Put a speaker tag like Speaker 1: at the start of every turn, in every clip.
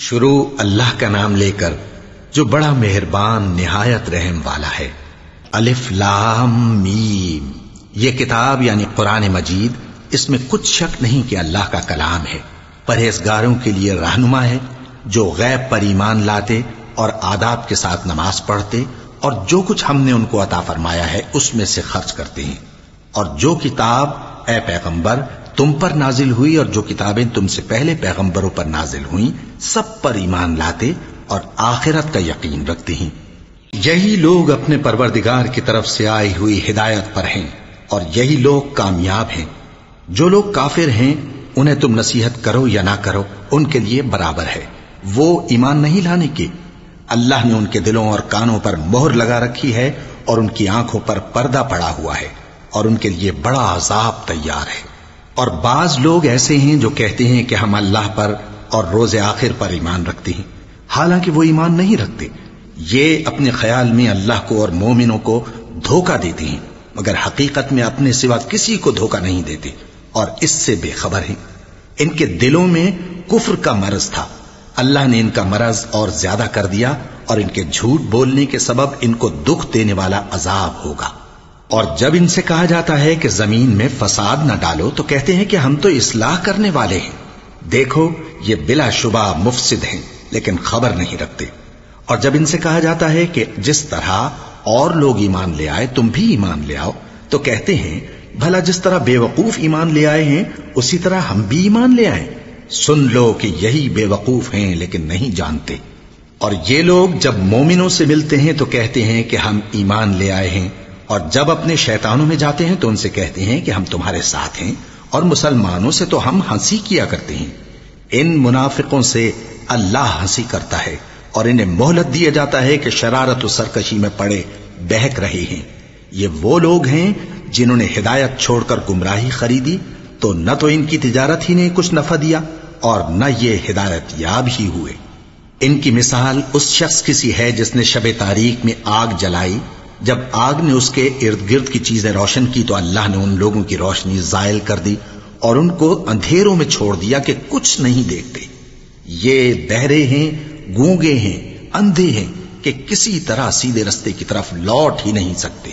Speaker 1: شروع اللہ کا نام لے کر جو بڑا مہربان نہایت رحم والا ہے۔ الف لام میم۔ یہ کتاب یعنی قرآن مجید، اس میں کچھ شک نہیں کہ اللہ کا کلام ہے۔ پرہیزگاروں کے لیے رہنما ہے، جو غیب پر ایمان لاتے اور آداب کے ساتھ نماز پڑھتے اور جو کچھ ہم نے ان کو عطا فرمایا ہے، اس میں سے خرچ کرتے ہیں۔ اور جو کتاب، اے پیغمبر تم پر نازل ہوئی اور جو کتابیں تم سے پہلے پیغمبروں پر نازل ہوئیں، سب پر ایمان لاتے اور آخرت کا یقین رکھتے ہیں۔ یہی لوگ اپنے پروردگار کی طرف سے آئی ہوئی ہدایت پر ہیں اور یہی لوگ کامیاب ہیں۔ جو لوگ کافر ہیں، انہیں تم نصیحت کرو یا نہ کرو، ان کے لیے برابر ہے۔ وہ ایمان نہیں لانے کے۔ اللہ نے ان کے دلوں اور کانوں پر مہر لگا رکھی ہے اور ان کی آنکھوں پر پردہ پڑا ہوا ہے اور ان کے لیے بڑا عذاب تیار ہے۔ اور بعض لوگ ایسے ہیں جو کہتے ہیں کہ ہم اللہ پر اور روز آخر پر ایمان رکھتے ہیں۔ حالانکہ وہ ایمان نہیں رکھتے۔ یہ اپنے خیال میں اللہ کو اور مومنوں کو دھوکہ دیتے ہیں، مگر حقیقت میں اپنے سوا کسی کو دھوکہ نہیں دیتے، اور اس سے بے خبر ہیں۔ ان کے دلوں میں کفر کا مرض تھا۔ اللہ نے ان کا مرض اور زیادہ کر دیا، اور ان کے جھوٹ بولنے کے سبب ان کو دکھ دینے والا عذاب ہوگا۔ اور جب ان سے کہا جاتا ہے کہ زمین میں فساد نہ ڈالو تو کہتے ہیں کہ ہم تو اصلاح کرنے والے ہیں۔ دیکھو، یہ بلا شبہ مفسد ہیں، لیکن خبر نہیں رکھتے۔ اور جب ان سے کہا جاتا ہے کہ جس طرح اور لوگ ایمان لے آئے، تم بھی ایمان لے آؤ، تو کہتے ہیں، بھلا جس طرح بے وقوف ایمان لے آئے ہیں، اسی طرح ہم بھی ایمان لے آئے۔ سن لو کہ یہی بے وقوف ہیں، لیکن نہیں جانتے۔ اور یہ لوگ جب مومنوں سے ملتے ہیں تو کہتے ہیں کہ ہم ایمان لے آئے ہیں۔ اور جب اپنے شیطانوں میں جاتے ہیں تو ان سے کہتے ہیں کہ ہم تمہارے ساتھ ہیں اور مسلمانوں سے تو ہم ہنسی کیا کرتے ہیں۔ ان منافقوں سے اللہ ہنسی کرتا ہے اور انہیں مہلت دیا جاتا ہے کہ شرارت و سرکشی میں پڑے، بہک رہے ہیں۔ یہ وہ لوگ ہیں جنہوں نے ہدایت چھوڑ کر گمراہی خریدی، تو نہ تو ان کی تجارت ہی نے کچھ نفع دیا اور نہ یہ ہدایت یاب ہی ہوئے۔ ان کی مثال اس شخص کی سی ہے جس نے شب تاریخ میں آگ جلائی جب آگ نے اس کے ارد گرد کی چیزیں روشن کی تو اللہ نے ان لوگوں کی روشنی زائل کر دی اور ان کو اندھیروں میں چھوڑ دیا کہ کچھ نہیں دیکھتے۔ یہ بہرے ہیں، گونگے ہیں، اندھے ہیں کہ کسی طرح سیدھے رستے کی طرف لوٹ ہی نہیں سکتے۔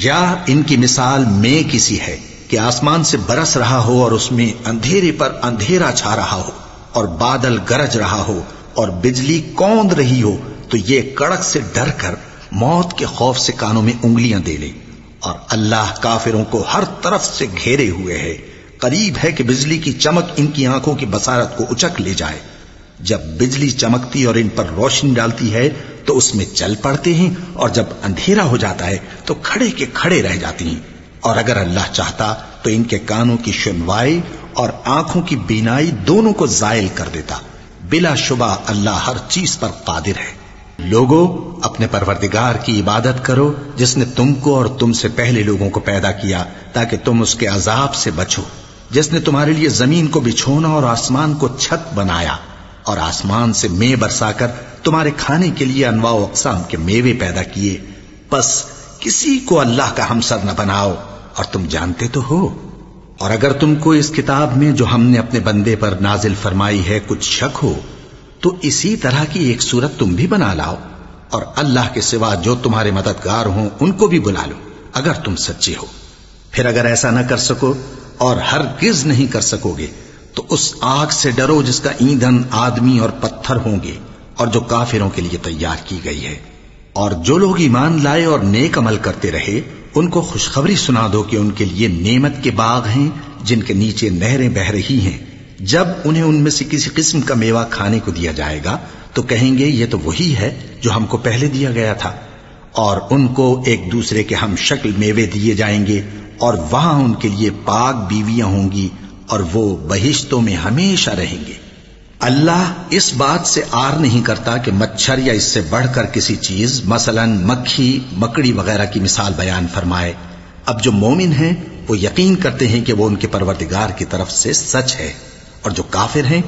Speaker 1: یا ان کی مثال میں کسی ہے کہ آسمان سے برس رہا ہو اور اس میں اندھیرے پر اندھیرا چھا رہا ہو اور بادل گرج رہا ہو اور بجلی کوند رہی ہو تو یہ کڑک سے ڈر کر موت کے خوف سے کانوں میں انگلیاں دے لے اور اللہ کافروں کو ہر طرف سے گھیرے ہوئے ہے۔ قریب ہے کہ بجلی کی چمک ان کی آنکھوں کی بسارت کو اچک لے جائے۔ جب بجلی چمکتی اور ان پر روشنی ڈالتی ہے تو اس میں چل پڑتے ہیں اور جب اندھیرا ہو جاتا ہے تو کھڑے کے کھڑے رہ جاتی ہیں۔ اور اگر اللہ چاہتا تو ان کے کانوں کی سنوائی اور آنکھوں کی بینائی دونوں کو زائل کر دیتا۔ بلا شبہ اللہ ہر چیز پر قادر ہے۔ لوگوں اپنے پروردگار کی عبادت کرو جس نے تم کو اور تم سے پہلے لوگوں کو پیدا کیا، تاکہ تم اس کے عذاب سے بچو۔ جس نے تمہارے لیے زمین کو بچھونا اور آسمان کو چھت بنایا، اور آسمان سے مے برسا کر تمہارے کھانے کے لیے انواع و اقسام کے میوے پیدا کیے۔ بس کسی کو اللہ کا ہمسر نہ بناؤ۔ اور تم جانتے تو ہو۔ اور اگر تم کو اس کتاب میں جو ہم نے اپنے بندے پر نازل فرمائی ہے کچھ شک ہو تو اسی طرح کی ایک صورت تم بھی بنا لاؤ اور اللہ کے سوا جو تمہارے مددگار ہوں ان کو بھی بلا لو اگر تم سچے ہو۔ پھر اگر ایسا نہ کر سکو اور ہر گز نہیں کر سکو گے، تو اس آگ سے ڈرو جس کا ایندھن آدمی اور پتھر ہوں گے اور جو کافروں کے لیے تیار کی گئی ہے۔ اور جو لوگ ایمان لائے اور نیک عمل کرتے رہے، ان کو خوشخبری سنا دو کہ ان کے لیے نعمت کے باغ ہیں جن کے نیچے نہریں بہ رہی ہیں۔ جب انہیں ان میں سے کسی قسم کا میوہ کھانے کو دیا جائے گا، تو کہیں گے یہ تو وہی ہے جو ہم کو پہلے دیا گیا تھا۔ اور ان کو ایک دوسرے کے ہم شکل میوے دیے جائیں گے، اور وہاں ان کے لیے پاک بیویاں ہوں گی، اور وہ بہشتوں میں ہمیشہ رہیں گے۔ اللہ اس بات سے آر نہیں کرتا کہ مچھر یا اس سے بڑھ کر کسی چیز، مثلا مکھی، مکڑی وغیرہ کی مثال بیان فرمائے۔ اب جو مومن ہیں، وہ یقین کرتے ہیں کہ وہ ان کے پروردگار کی طرف سے سچ ہے۔ اور جو کافر ہیں،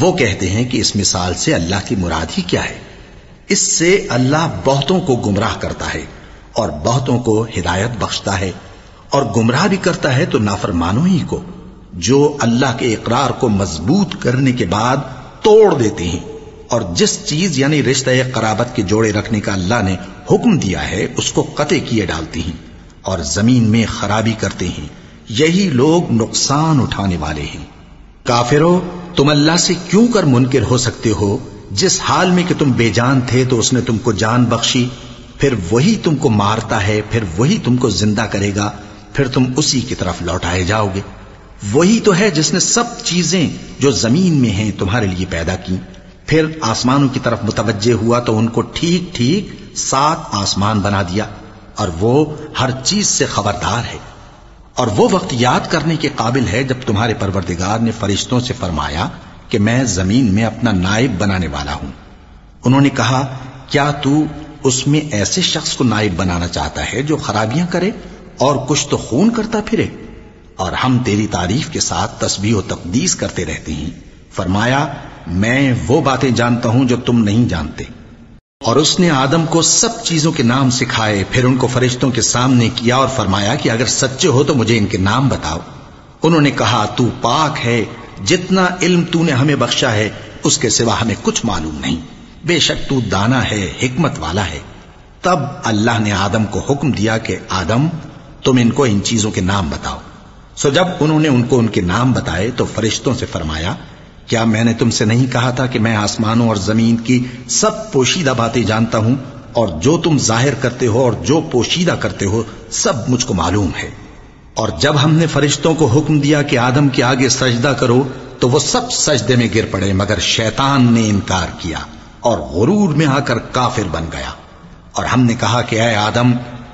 Speaker 1: وہ کہتے ہیں کہ اس مثال سے اللہ کی مراد ہی کیا ہے۔ اس سے اللہ بہتوں کو گمراہ کرتا ہے اور بہتوں کو ہدایت بخشتا ہے اور گمراہ بھی کرتا ہے تو نافرمانوں ہی کو، جو اللہ کے اقرار کو مضبوط کرنے کے بعد توڑ دیتے ہیں۔ اور جس چیز یعنی رشتہ قرابت کے جوڑے رکھنے کا اللہ نے حکم دیا ہے، اس کو قطع کیے ڈالتی ہیں اور زمین میں خرابی کرتے ہیں۔ یہی لوگ نقصان اٹھانے والے ہیں۔ کافرو تم اللہ سے کیوں کر منکر ہو سکتے ہو؟ جس حال میں کہ تم بے جان تھے تو اس نے تم کو جان بخشی، پھر وہی تم کو مارتا ہے، پھر وہی تم کو زندہ کرے گا، پھر تم اسی کی طرف لوٹائے جاؤ گے۔ وہی تو ہے جس نے سب چیزیں جو زمین میں ہیں تمہارے لیے پیدا کی۔ پھر آسمانوں کی طرف متوجہ ہوا تو ان کو ٹھیک ٹھیک سات آسمان بنا دیا، اور وہ ہر چیز سے خبردار ہے۔ اور وہ وقت یاد کرنے کے قابل ہے جب تمہارے پروردگار نے فرشتوں سے فرمایا کہ میں زمین میں اپنا نائب بنانے والا ہوں۔ انہوں نے کہا، کیا تو اس میں ایسے شخص کو نائب بنانا چاہتا ہے جو خرابیاں کرے اور کچھ تو خون کرتا پھرے؟ اور ہم تیری تعریف کے ساتھ تسبیح و تقدیس کرتے رہتے ہیں۔ فرمایا، میں وہ باتیں جانتا ہوں جو تم نہیں جانتے۔ اور اس نے آدم کو سب چیزوں کے نام سکھائے، پھر ان کو فرشتوں کے سامنے کیا اور فرمایا کہ اگر سچے ہو تو مجھے ان کے نام بتاؤ۔ انہوں نے کہا، تو پاک ہے، جتنا علم تو نے ہمیں بخشا ہے، اس کے سوا ہمیں کچھ معلوم نہیں۔ بے شک تو دانا ہے، حکمت والا ہے۔ تب اللہ نے آدم کو حکم دیا کہ، آدم، تم ان کو ان چیزوں کے نام بتاؤ۔ سو جب انہوں نے ان کو ان کے نام بتائے تو فرشتوں سے فرمایا کیا میں نے تم سے نہیں کہا تھا کہ میں آسمانوں اور زمین کی سب پوشیدہ باتیں جانتا ہوں؟ اور جو تم ظاہر کرتے ہو اور جو پوشیدہ کرتے ہو، سب مجھ کو معلوم ہے۔ اور جب ہم نے فرشتوں کو حکم دیا کہ آدم کے آگے سجدہ کرو، تو وہ سب سجدے میں گر پڑے، مگر شیطان نے انکار کیا اور غرور میں آ کر کافر بن گیا۔ اور ہم نے کہا کہ اے آدم،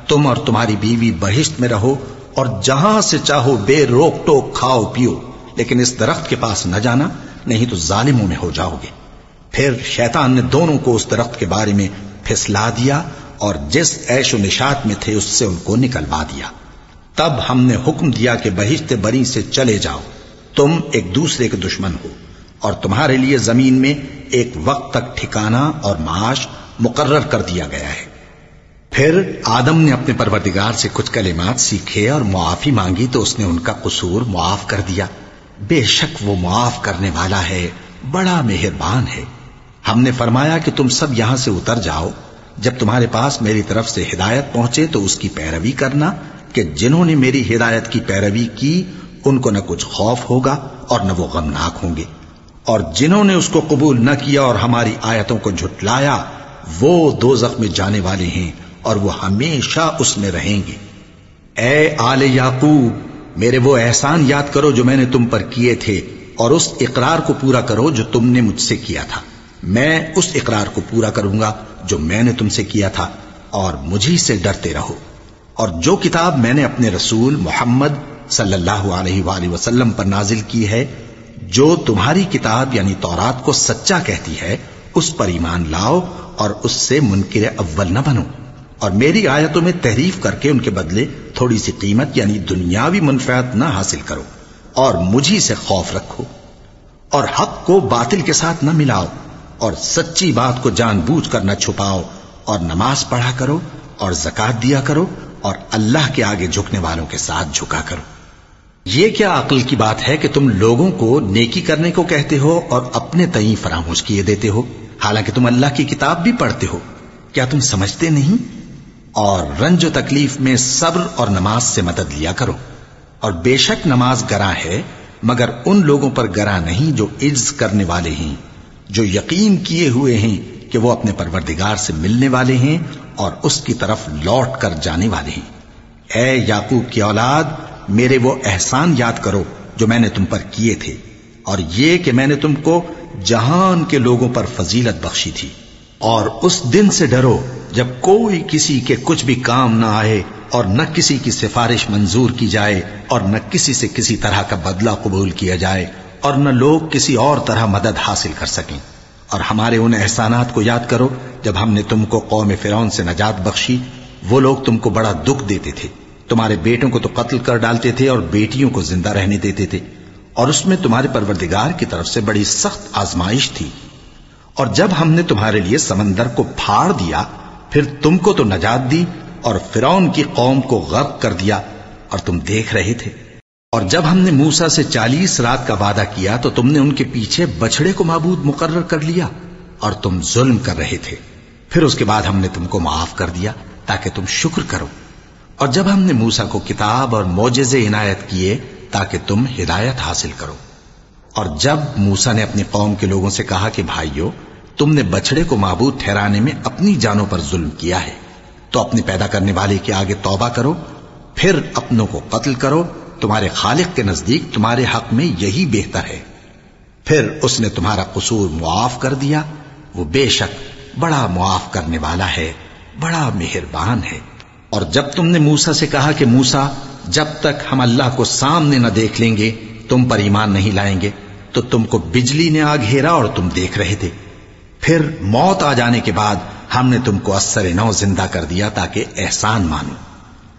Speaker 1: تم اور تمہاری بیوی بہشت میں رہو اور جہاں سے چاہو بے روک ٹوک کھاؤ پیو، لیکن اس درخت کے پاس نہ جانا۔ نہیں تو ظالموں میں ہو جاؤ گے۔ پھر شیطان نے دونوں کو اس درخت کے بارے میں پھسلا دیا اور جس عیش و نشات میں تھے اس سے ان کو نکلوا دیا۔ تب ہم نے حکم دیا کہ بہشت بری سے چلے جاؤ۔ تم ایک دوسرے کے دشمن ہو اور تمہارے لیے زمین میں ایک وقت تک ٹھکانا اور معاش مقرر کر دیا گیا ہے۔ پھر آدم نے اپنے پروردگار سے کچھ کلمات سیکھے اور معافی مانگی تو اس نے ان کا قصور معاف کر دیا۔ بے شک وہ معاف کرنے والا ہے، بڑا مہربان ہے۔ ہم نے فرمایا کہ تم سب یہاں سے اتر جاؤ۔ جب تمہارے پاس میری طرف سے ہدایت پہنچے تو اس کی پیروی کرنا کہ جنہوں نے میری ہدایت کی پیروی کی، ان کو نہ کچھ خوف ہوگا اور نہ وہ غمناک ہوں گے۔ اور جنہوں نے اس کو قبول نہ کیا اور ہماری آیتوں کو جھٹلایا، وہ دو میں جانے والے ہیں اور وہ ہمیشہ اس میں رہیں گے۔ اے آل یعقوب میرے وہ احسان یاد کرو جو میں نے تم پر کیے تھے اور اس اقرار کو پورا کرو جو تم نے مجھ سے کیا تھا۔ میں اس اقرار کو پورا کروں گا جو میں نے تم سے کیا تھا اور مجھے سے ڈرتے رہو۔ اور جو کتاب میں نے اپنے رسول محمد صلی اللہ علیہ وآلہ وسلم پر نازل کی ہے، جو تمہاری کتاب یعنی تورات کو سچا کہتی ہے، اس پر ایمان لاؤ اور اس سے منکر اول نہ بنو۔ اور میری آیتوں میں تحریف کر کے ان کے بدلے تھوڑی سی قیمت یعنی دنیاوی منفعت نہ حاصل کرو اور مجھی سے خوف رکھو اور حق کو باطل کے ساتھ نہ ملاؤ اور سچی بات کو جان بوجھ کر نہ چھپاؤ اور نماز پڑھا کرو اور زکات دیا کرو اور اللہ کے آگے جھکنے والوں کے ساتھ جھکا کرو۔ یہ کیا عقل کی بات ہے کہ تم لوگوں کو نیکی کرنے کو کہتے ہو اور اپنے تئیں فراموش کیے دیتے ہو؟ حالانکہ تم اللہ کی کتاب بھی پڑھتے ہو۔ کیا تم سمجھتے نہیں؟ اور رنج و تکلیف میں صبر اور نماز سے مدد لیا کرو۔ اور بے شک نماز گراں ہے، مگر ان لوگوں پر گراں نہیں جو عز کرنے والے ہیں، جو یقین کیے ہوئے ہیں کہ وہ اپنے پروردگار سے ملنے والے ہیں اور اس کی طرف لوٹ کر جانے والے ہیں۔ اے یعقوب کی اولاد، میرے وہ احسان یاد کرو جو میں نے تم پر کیے تھے، اور یہ کہ میں نے تم کو جہان کے لوگوں پر فضیلت بخشی تھی۔ اور اس دن سے ڈرو جب کوئی کسی کے کچھ بھی کام نہ آئے اور نہ کسی کی سفارش منظور کی جائے اور نہ کسی سے کسی طرح کا بدلہ قبول کیا جائے اور نہ لوگ کسی اور طرح مدد حاصل کر سکیں۔ اور ہمارے ان احسانات کو یاد کرو، جب ہم نے تم کو قوم فرعون سے نجات بخشی، وہ لوگ تم کو بڑا دکھ دیتے تھے۔ تمہارے بیٹوں کو تو قتل کر ڈالتے تھے اور بیٹیوں کو زندہ رہنے دیتے تھے۔ اور اس میں تمہارے پروردگار کی طرف سے بڑی سخت آزمائش تھی۔ اور جب ہم نے تمہارے لیے سمندر کو پھاڑ دیا پھر تم کو تو نجات دی اور فرون کی قوم کو غرق کر دیا اور تم دیکھ رہے تھے۔ اور جب ہم نے موسا سے چالیس رات کا وعدہ کیا تو تم نے ان کے پیچھے بچڑے کو معبود مقرر کر لیا اور تم ظلم کر رہے تھے۔ پھر اس کے بعد ہم نے تم کو معاف کر دیا تاکہ تم شکر کرو۔ اور جب ہم نے موسا کو کتاب اور موجزے عنایت کیے تاکہ تم ہدایت حاصل کرو۔ اور جب موسا نے اپنی قوم کے لوگوں سے کہا کہ بھائیو تم نے بچڑے کو معبود ٹھہرانے میں اپنی جانوں پر ظلم کیا ہے۔ تو اپنے پیدا کرنے والے کے آگے توبہ کرو، پھر اپنوں کو قتل کرو۔ تمہارے خالق کے نزدیک تمہارے حق میں یہی بہتر ہے۔ پھر اس نے تمہارا قصور معاف کر دیا۔ وہ بے شک بڑا معاف کرنے والا ہے، بڑا مہربان ہے۔ اور جب تم نے موسا سے کہا کہ موسا جب تک ہم اللہ کو سامنے نہ دیکھ لیں گے، تم پر ایمان نہیں لائیں گے، تو تم کو بجلی نے آ گھیرا اور تم دیکھ رہے تھے۔ پھر موت آ جانے کے بعد ہم نے تم کو اثر نو زندہ کر دیا تاکہ احسان مانو۔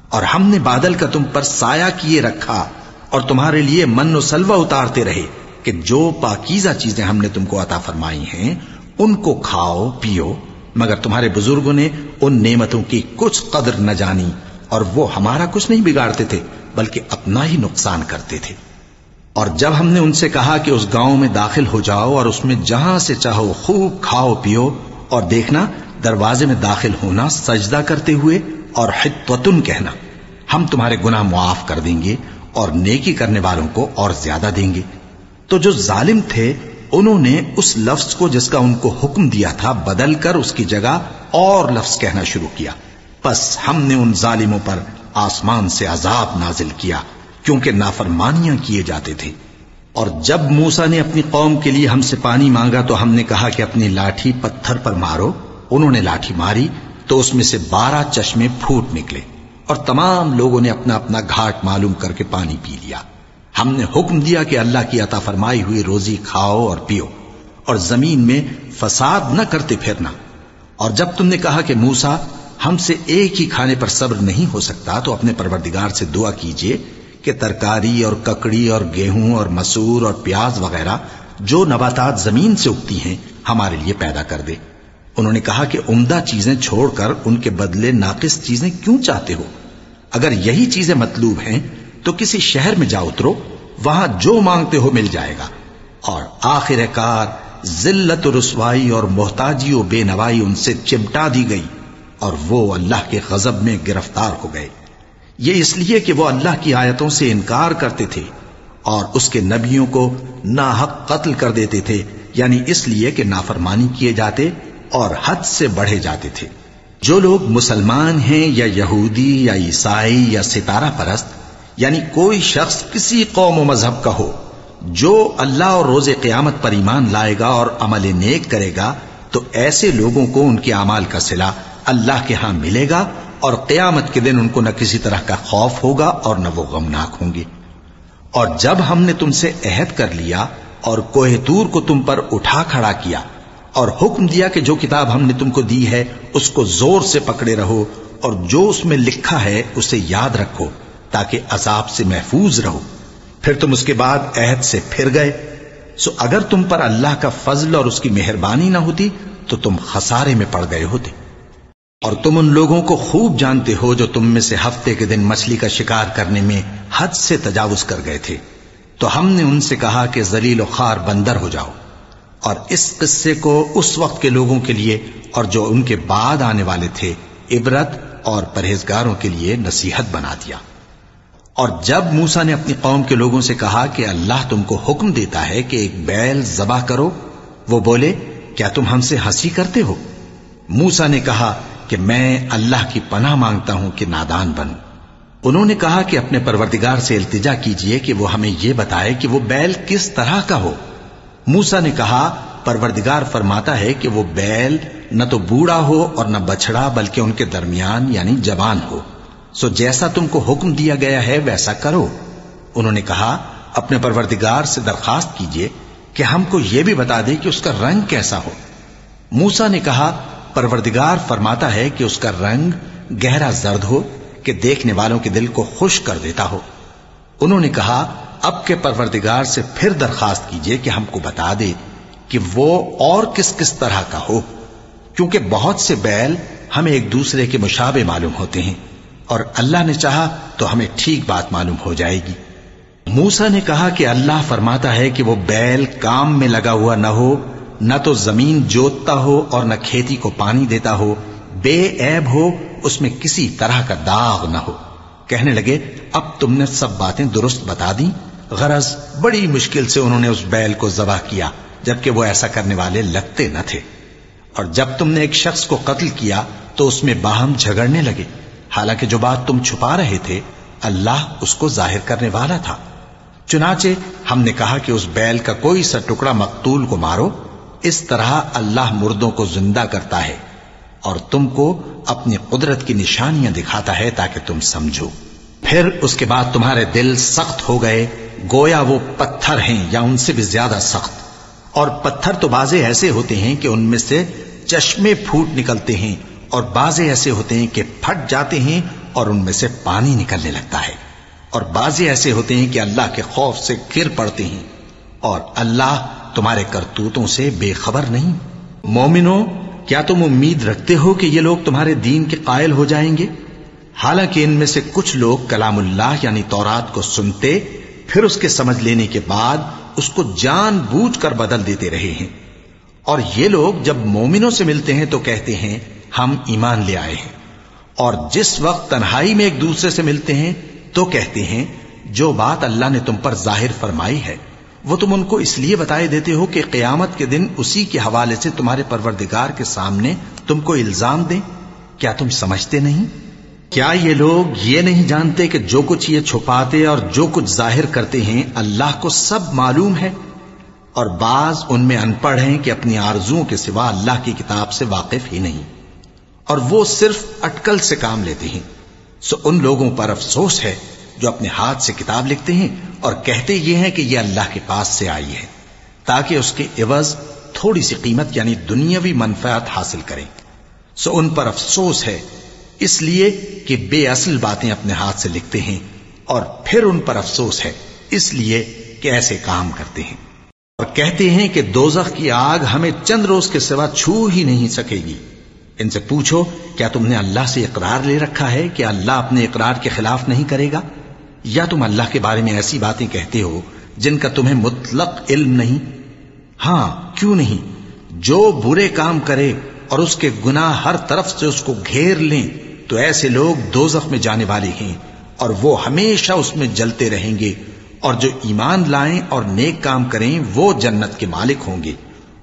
Speaker 1: اور ہم نے بادل کا تم پر سایہ کیے رکھا اور تمہارے لیے من و سلوہ اتارتے رہے کہ جو پاکیزہ چیزیں ہم نے تم کو عطا فرمائی ہیں، ان کو کھاؤ، پیو، مگر تمہارے بزرگوں نے ان نعمتوں کی کچھ قدر نہ جانی اور وہ ہمارا کچھ نہیں بگاڑتے تھے، بلکہ اپنا ہی نقصان کرتے تھے۔ اور جب ہم نے ان سے کہا کہ اس گاؤں میں داخل ہو جاؤ اور اس میں جہاں سے چاہو خوب کھاؤ پیو اور دیکھنا دروازے میں داخل ہونا سجدہ کرتے ہوئے اور حتوتن کہنا، ہم تمہارے گناہ معاف کر دیں گے اور نیکی کرنے والوں کو اور زیادہ دیں گے۔ تو جو ظالم تھے، انہوں نے اس لفظ کو جس کا ان کو حکم دیا تھا بدل کر اس کی جگہ اور لفظ کہنا شروع کیا۔ بس ہم نے ان ظالموں پر آسمان سے عذاب نازل کیا۔ کیونکہ نافرمانیاں کیے جاتے تھے۔ اور جب موسا نے اپنی قوم کے لیے ہم سے پانی مانگا تو ہم نے کہا کہ اپنی لاٹھی پتھر پر مارو۔ انہوں نے لاٹھی ماری تو اس میں سے بارہ چشمے پھوٹ نکلے اور تمام لوگوں نے اپنا اپنا گھاٹ معلوم کر کے پانی پی لیا۔ ہم نے حکم دیا کہ اللہ کی عطا فرمائی ہوئی روزی کھاؤ اور پیو اور زمین میں فساد نہ کرتے پھرنا۔ اور جب تم نے کہا کہ موسا ہم سے ایک ہی کھانے پر صبر نہیں ہو سکتا تو اپنے پروردگار سے دعا کیجیے کہ ترکاری اور ککڑی اور گیہوں اور مسور اور پیاز وغیرہ جو نباتات زمین سے اگتی ہیں، ہمارے لیے پیدا کر دے۔ انہوں نے کہا کہ عمدہ چیزیں چھوڑ کر ان کے بدلے ناقص چیزیں کیوں چاہتے ہو؟ اگر یہی چیزیں مطلوب ہیں، تو کسی شہر میں جا اترو، وہاں جو مانگتے ہو مل جائے گا۔ اور آخر کار ذلت و رسوائی اور محتاجی و بے نوائی ان سے چمٹا دی گئی، اور وہ اللہ کے غضب میں گرفتار ہو گئے۔ یہ اس لیے کہ وہ اللہ کی آیتوں سے انکار کرتے تھے اور اس کے نبیوں کو ناحق قتل کر دیتے تھے یعنی اس لیے کہ نافرمانی کیے جاتے اور حد سے بڑھے جاتے تھے۔ جو لوگ مسلمان ہیں یا یہودی یا عیسائی یا ستارہ پرست یعنی کوئی شخص کسی قوم و مذہب کا ہو، جو اللہ اور روز قیامت پر ایمان لائے گا اور عمل نیک کرے گا، تو ایسے لوگوں کو ان کے اعمال کا صلہ اللہ کے ہاں ملے گا اور قیامت کے دن ان کو نہ کسی طرح کا خوف ہوگا اور نہ وہ غمناک ہوں گے۔ اور جب ہم نے تم سے عہد کر لیا اور کوہ تور کو تم پر اٹھا کھڑا کیا اور حکم دیا کہ جو کتاب ہم نے تم کو دی ہے، اس کو زور سے پکڑے رہو اور جو اس میں لکھا ہے، اسے یاد رکھو تاکہ عذاب سے محفوظ رہو۔ پھر تم اس کے بعد عہد سے پھر گئے۔ سو اگر تم پر اللہ کا فضل اور اس کی مہربانی نہ ہوتی تو تم خسارے میں پڑ گئے ہوتے۔ اور تم ان لوگوں کو خوب جانتے ہو جو تم میں سے ہفتے کے دن مچھلی کا شکار کرنے میں حد سے تجاوز کر گئے تھے۔ تو ہم نے ان سے کہا کہ زلیل و خار بندر ہو جاؤ۔ اور اس قصے کو اس وقت کے لوگوں کے لیے اور جو ان کے بعد آنے والے تھے، عبرت اور پرہیزگاروں کے لیے نصیحت بنا دیا۔ اور جب موسا نے اپنی قوم کے لوگوں سے کہا کہ اللہ تم کو حکم دیتا ہے کہ ایک بیل ذبح کرو، وہ بولے، کیا تم ہم سے ہنسی کرتے ہو؟ موسا نے کہا کہ میں اللہ کی پناہ مانگتا ہوں کہ نادان بنوں انہوں نے کہا کہ اپنے پروردگار سے التجا کیجیے کہ وہ ہمیں یہ بتائے کہ وہ بیل کس طرح کا ہو۔ موسا نے کہا، پروردگار فرماتا ہے کہ وہ بیل نہ تو بوڑھا ہو اور نہ بچڑا بلکہ ان کے درمیان یعنی جوان ہو۔ سو جیسا تم کو حکم دیا گیا ہے، ویسا کرو۔ انہوں نے کہا، اپنے پروردگار سے درخواست کیجیے کہ ہم کو یہ بھی بتا دے کہ اس کا رنگ کیسا ہو۔ موسا نے کہا پروردگار فرماتا ہے کہ اس کا رنگ گہرا زرد ہو، کہ دیکھنے والوں کے دل کو خوش کر دیتا ہو۔ انہوں نے کہا، اب کے پروردگار سے پھر درخواست کیجیے کہ ہم کو بتا دے کہ وہ اور کس کس طرح کا ہو۔ کیونکہ بہت سے بیل ہمیں ایک دوسرے کے مشابے معلوم ہوتے ہیں، اور اللہ نے چاہا تو ہمیں ٹھیک بات معلوم ہو جائے گی۔ موسا نے کہا کہ اللہ فرماتا ہے کہ وہ بیل کام میں لگا ہوا نہ ہو نہ تو زمین جوتتا ہو اور نہ کھیتی کو پانی دیتا ہو، بے عیب ہو، اس میں کسی طرح کا داغ نہ ہو۔ کہنے لگے، اب تم نے سب باتیں درست بتا دی غرض بڑی مشکل سے انہوں نے اس بیل کو ذبح کیا، جبکہ وہ ایسا کرنے والے لگتے نہ تھے۔ اور جب تم نے ایک شخص کو قتل کیا، تو اس میں باہم جھگڑنے لگے۔ حالانکہ جو بات تم چھپا رہے تھے، اللہ اس کو ظاہر کرنے والا تھا۔ چنانچہ ہم نے کہا کہ اس بیل کا کوئی سا ٹکڑا مقتول کو مارو۔ اس طرح اللہ مردوں کو زندہ کرتا ہے اور تم کو اپنی قدرت کی نشانیاں دکھاتا ہے تاکہ تم سمجھو۔ پھر اس کے بعد تمہارے دل سخت ہو گئے، گویا وہ پتھر ہیں یا ان سے بھی زیادہ سخت۔ اور پتھر تو بازے ایسے ہوتے ہیں کہ ان میں سے چشمے پھوٹ نکلتے ہیں اور بازے ایسے ہوتے ہیں کہ پھٹ جاتے ہیں اور ان میں سے پانی نکلنے لگتا ہے۔ اور بازے ایسے ہوتے ہیں کہ اللہ کے خوف سے گر پڑتے ہیں۔ اور اللہ تمہارے کرتوتوں سے بے خبر نہیں۔ مومنو، کیا تم امید رکھتے ہو کہ یہ لوگ تمہارے دین کے قائل ہو جائیں گے؟ حالانکہ ان میں سے کچھ لوگ کلام اللہ یعنی تورات کو سنتے، پھر اس کے سمجھ لینے کے بعد اس کو جان بوجھ کر بدل دیتے رہے ہیں۔ اور یہ لوگ جب مومنوں سے ملتے ہیں تو کہتے ہیں، ہم ایمان لے آئے ہیں۔ اور جس وقت تنہائی میں ایک دوسرے سے ملتے ہیں تو کہتے ہیں، جو بات اللہ نے تم پر ظاہر فرمائی ہے۔ وہ تم ان کو اس لیے بتائے دیتے ہو کہ قیامت کے دن اسی کے حوالے سے تمہارے پروردگار کے سامنے تم کو الزام دیں۔ کیا تم سمجھتے نہیں؟ کیا یہ لوگ یہ نہیں جانتے کہ جو کچھ یہ چھپاتے اور جو کچھ ظاہر کرتے ہیں اللہ کو سب معلوم ہے؟ اور بعض ان میں ان پڑھ ہیں کہ اپنی آرزوں کے سوا اللہ کی کتاب سے واقف ہی نہیں۔ اور وہ صرف اٹکل سے کام لیتے ہیں۔ سو ان لوگوں پر افسوس ہے جو اپنے ہاتھ سے کتاب لکھتے ہیں اور کہتے یہ ہیں کہ یہ اللہ کے پاس سے آئی ہے، تاکہ اس کے عوض تھوڑی سی قیمت یعنی دنیاوی منفعت حاصل کریں۔ سو ان پر افسوس ہے، اس لیے کہ بے اصل باتیں اپنے ہاتھ سے لکھتے ہیں اور پھر ان پر افسوس ہے، اس لیے کہ ایسے کام کرتے ہیں۔ اور کہتے ہیں کہ دوزخ کی آگ ہمیں چند روز کے سوا چھو ہی نہیں سکے گی۔ ان سے پوچھو، کیا تم نے اللہ سے اقرار لے رکھا ہے کہ اللہ اپنے اقرار کے خلاف نہیں کرے گا؟ یا تم اللہ کے بارے میں ایسی باتیں کہتے ہو جن کا تمہیں مطلق علم نہیں؟ ہاں کیوں نہیں؟ جو برے کام کرے اور اس کے گناہ ہر طرف سے اس کو گھیر لیں، تو ایسے لوگ دوزخ میں جانے والے ہیں اور وہ ہمیشہ اس میں جلتے رہیں گے اور جو ایمان لائیں اور نیک کام کریں، وہ جنت کے مالک ہوں گے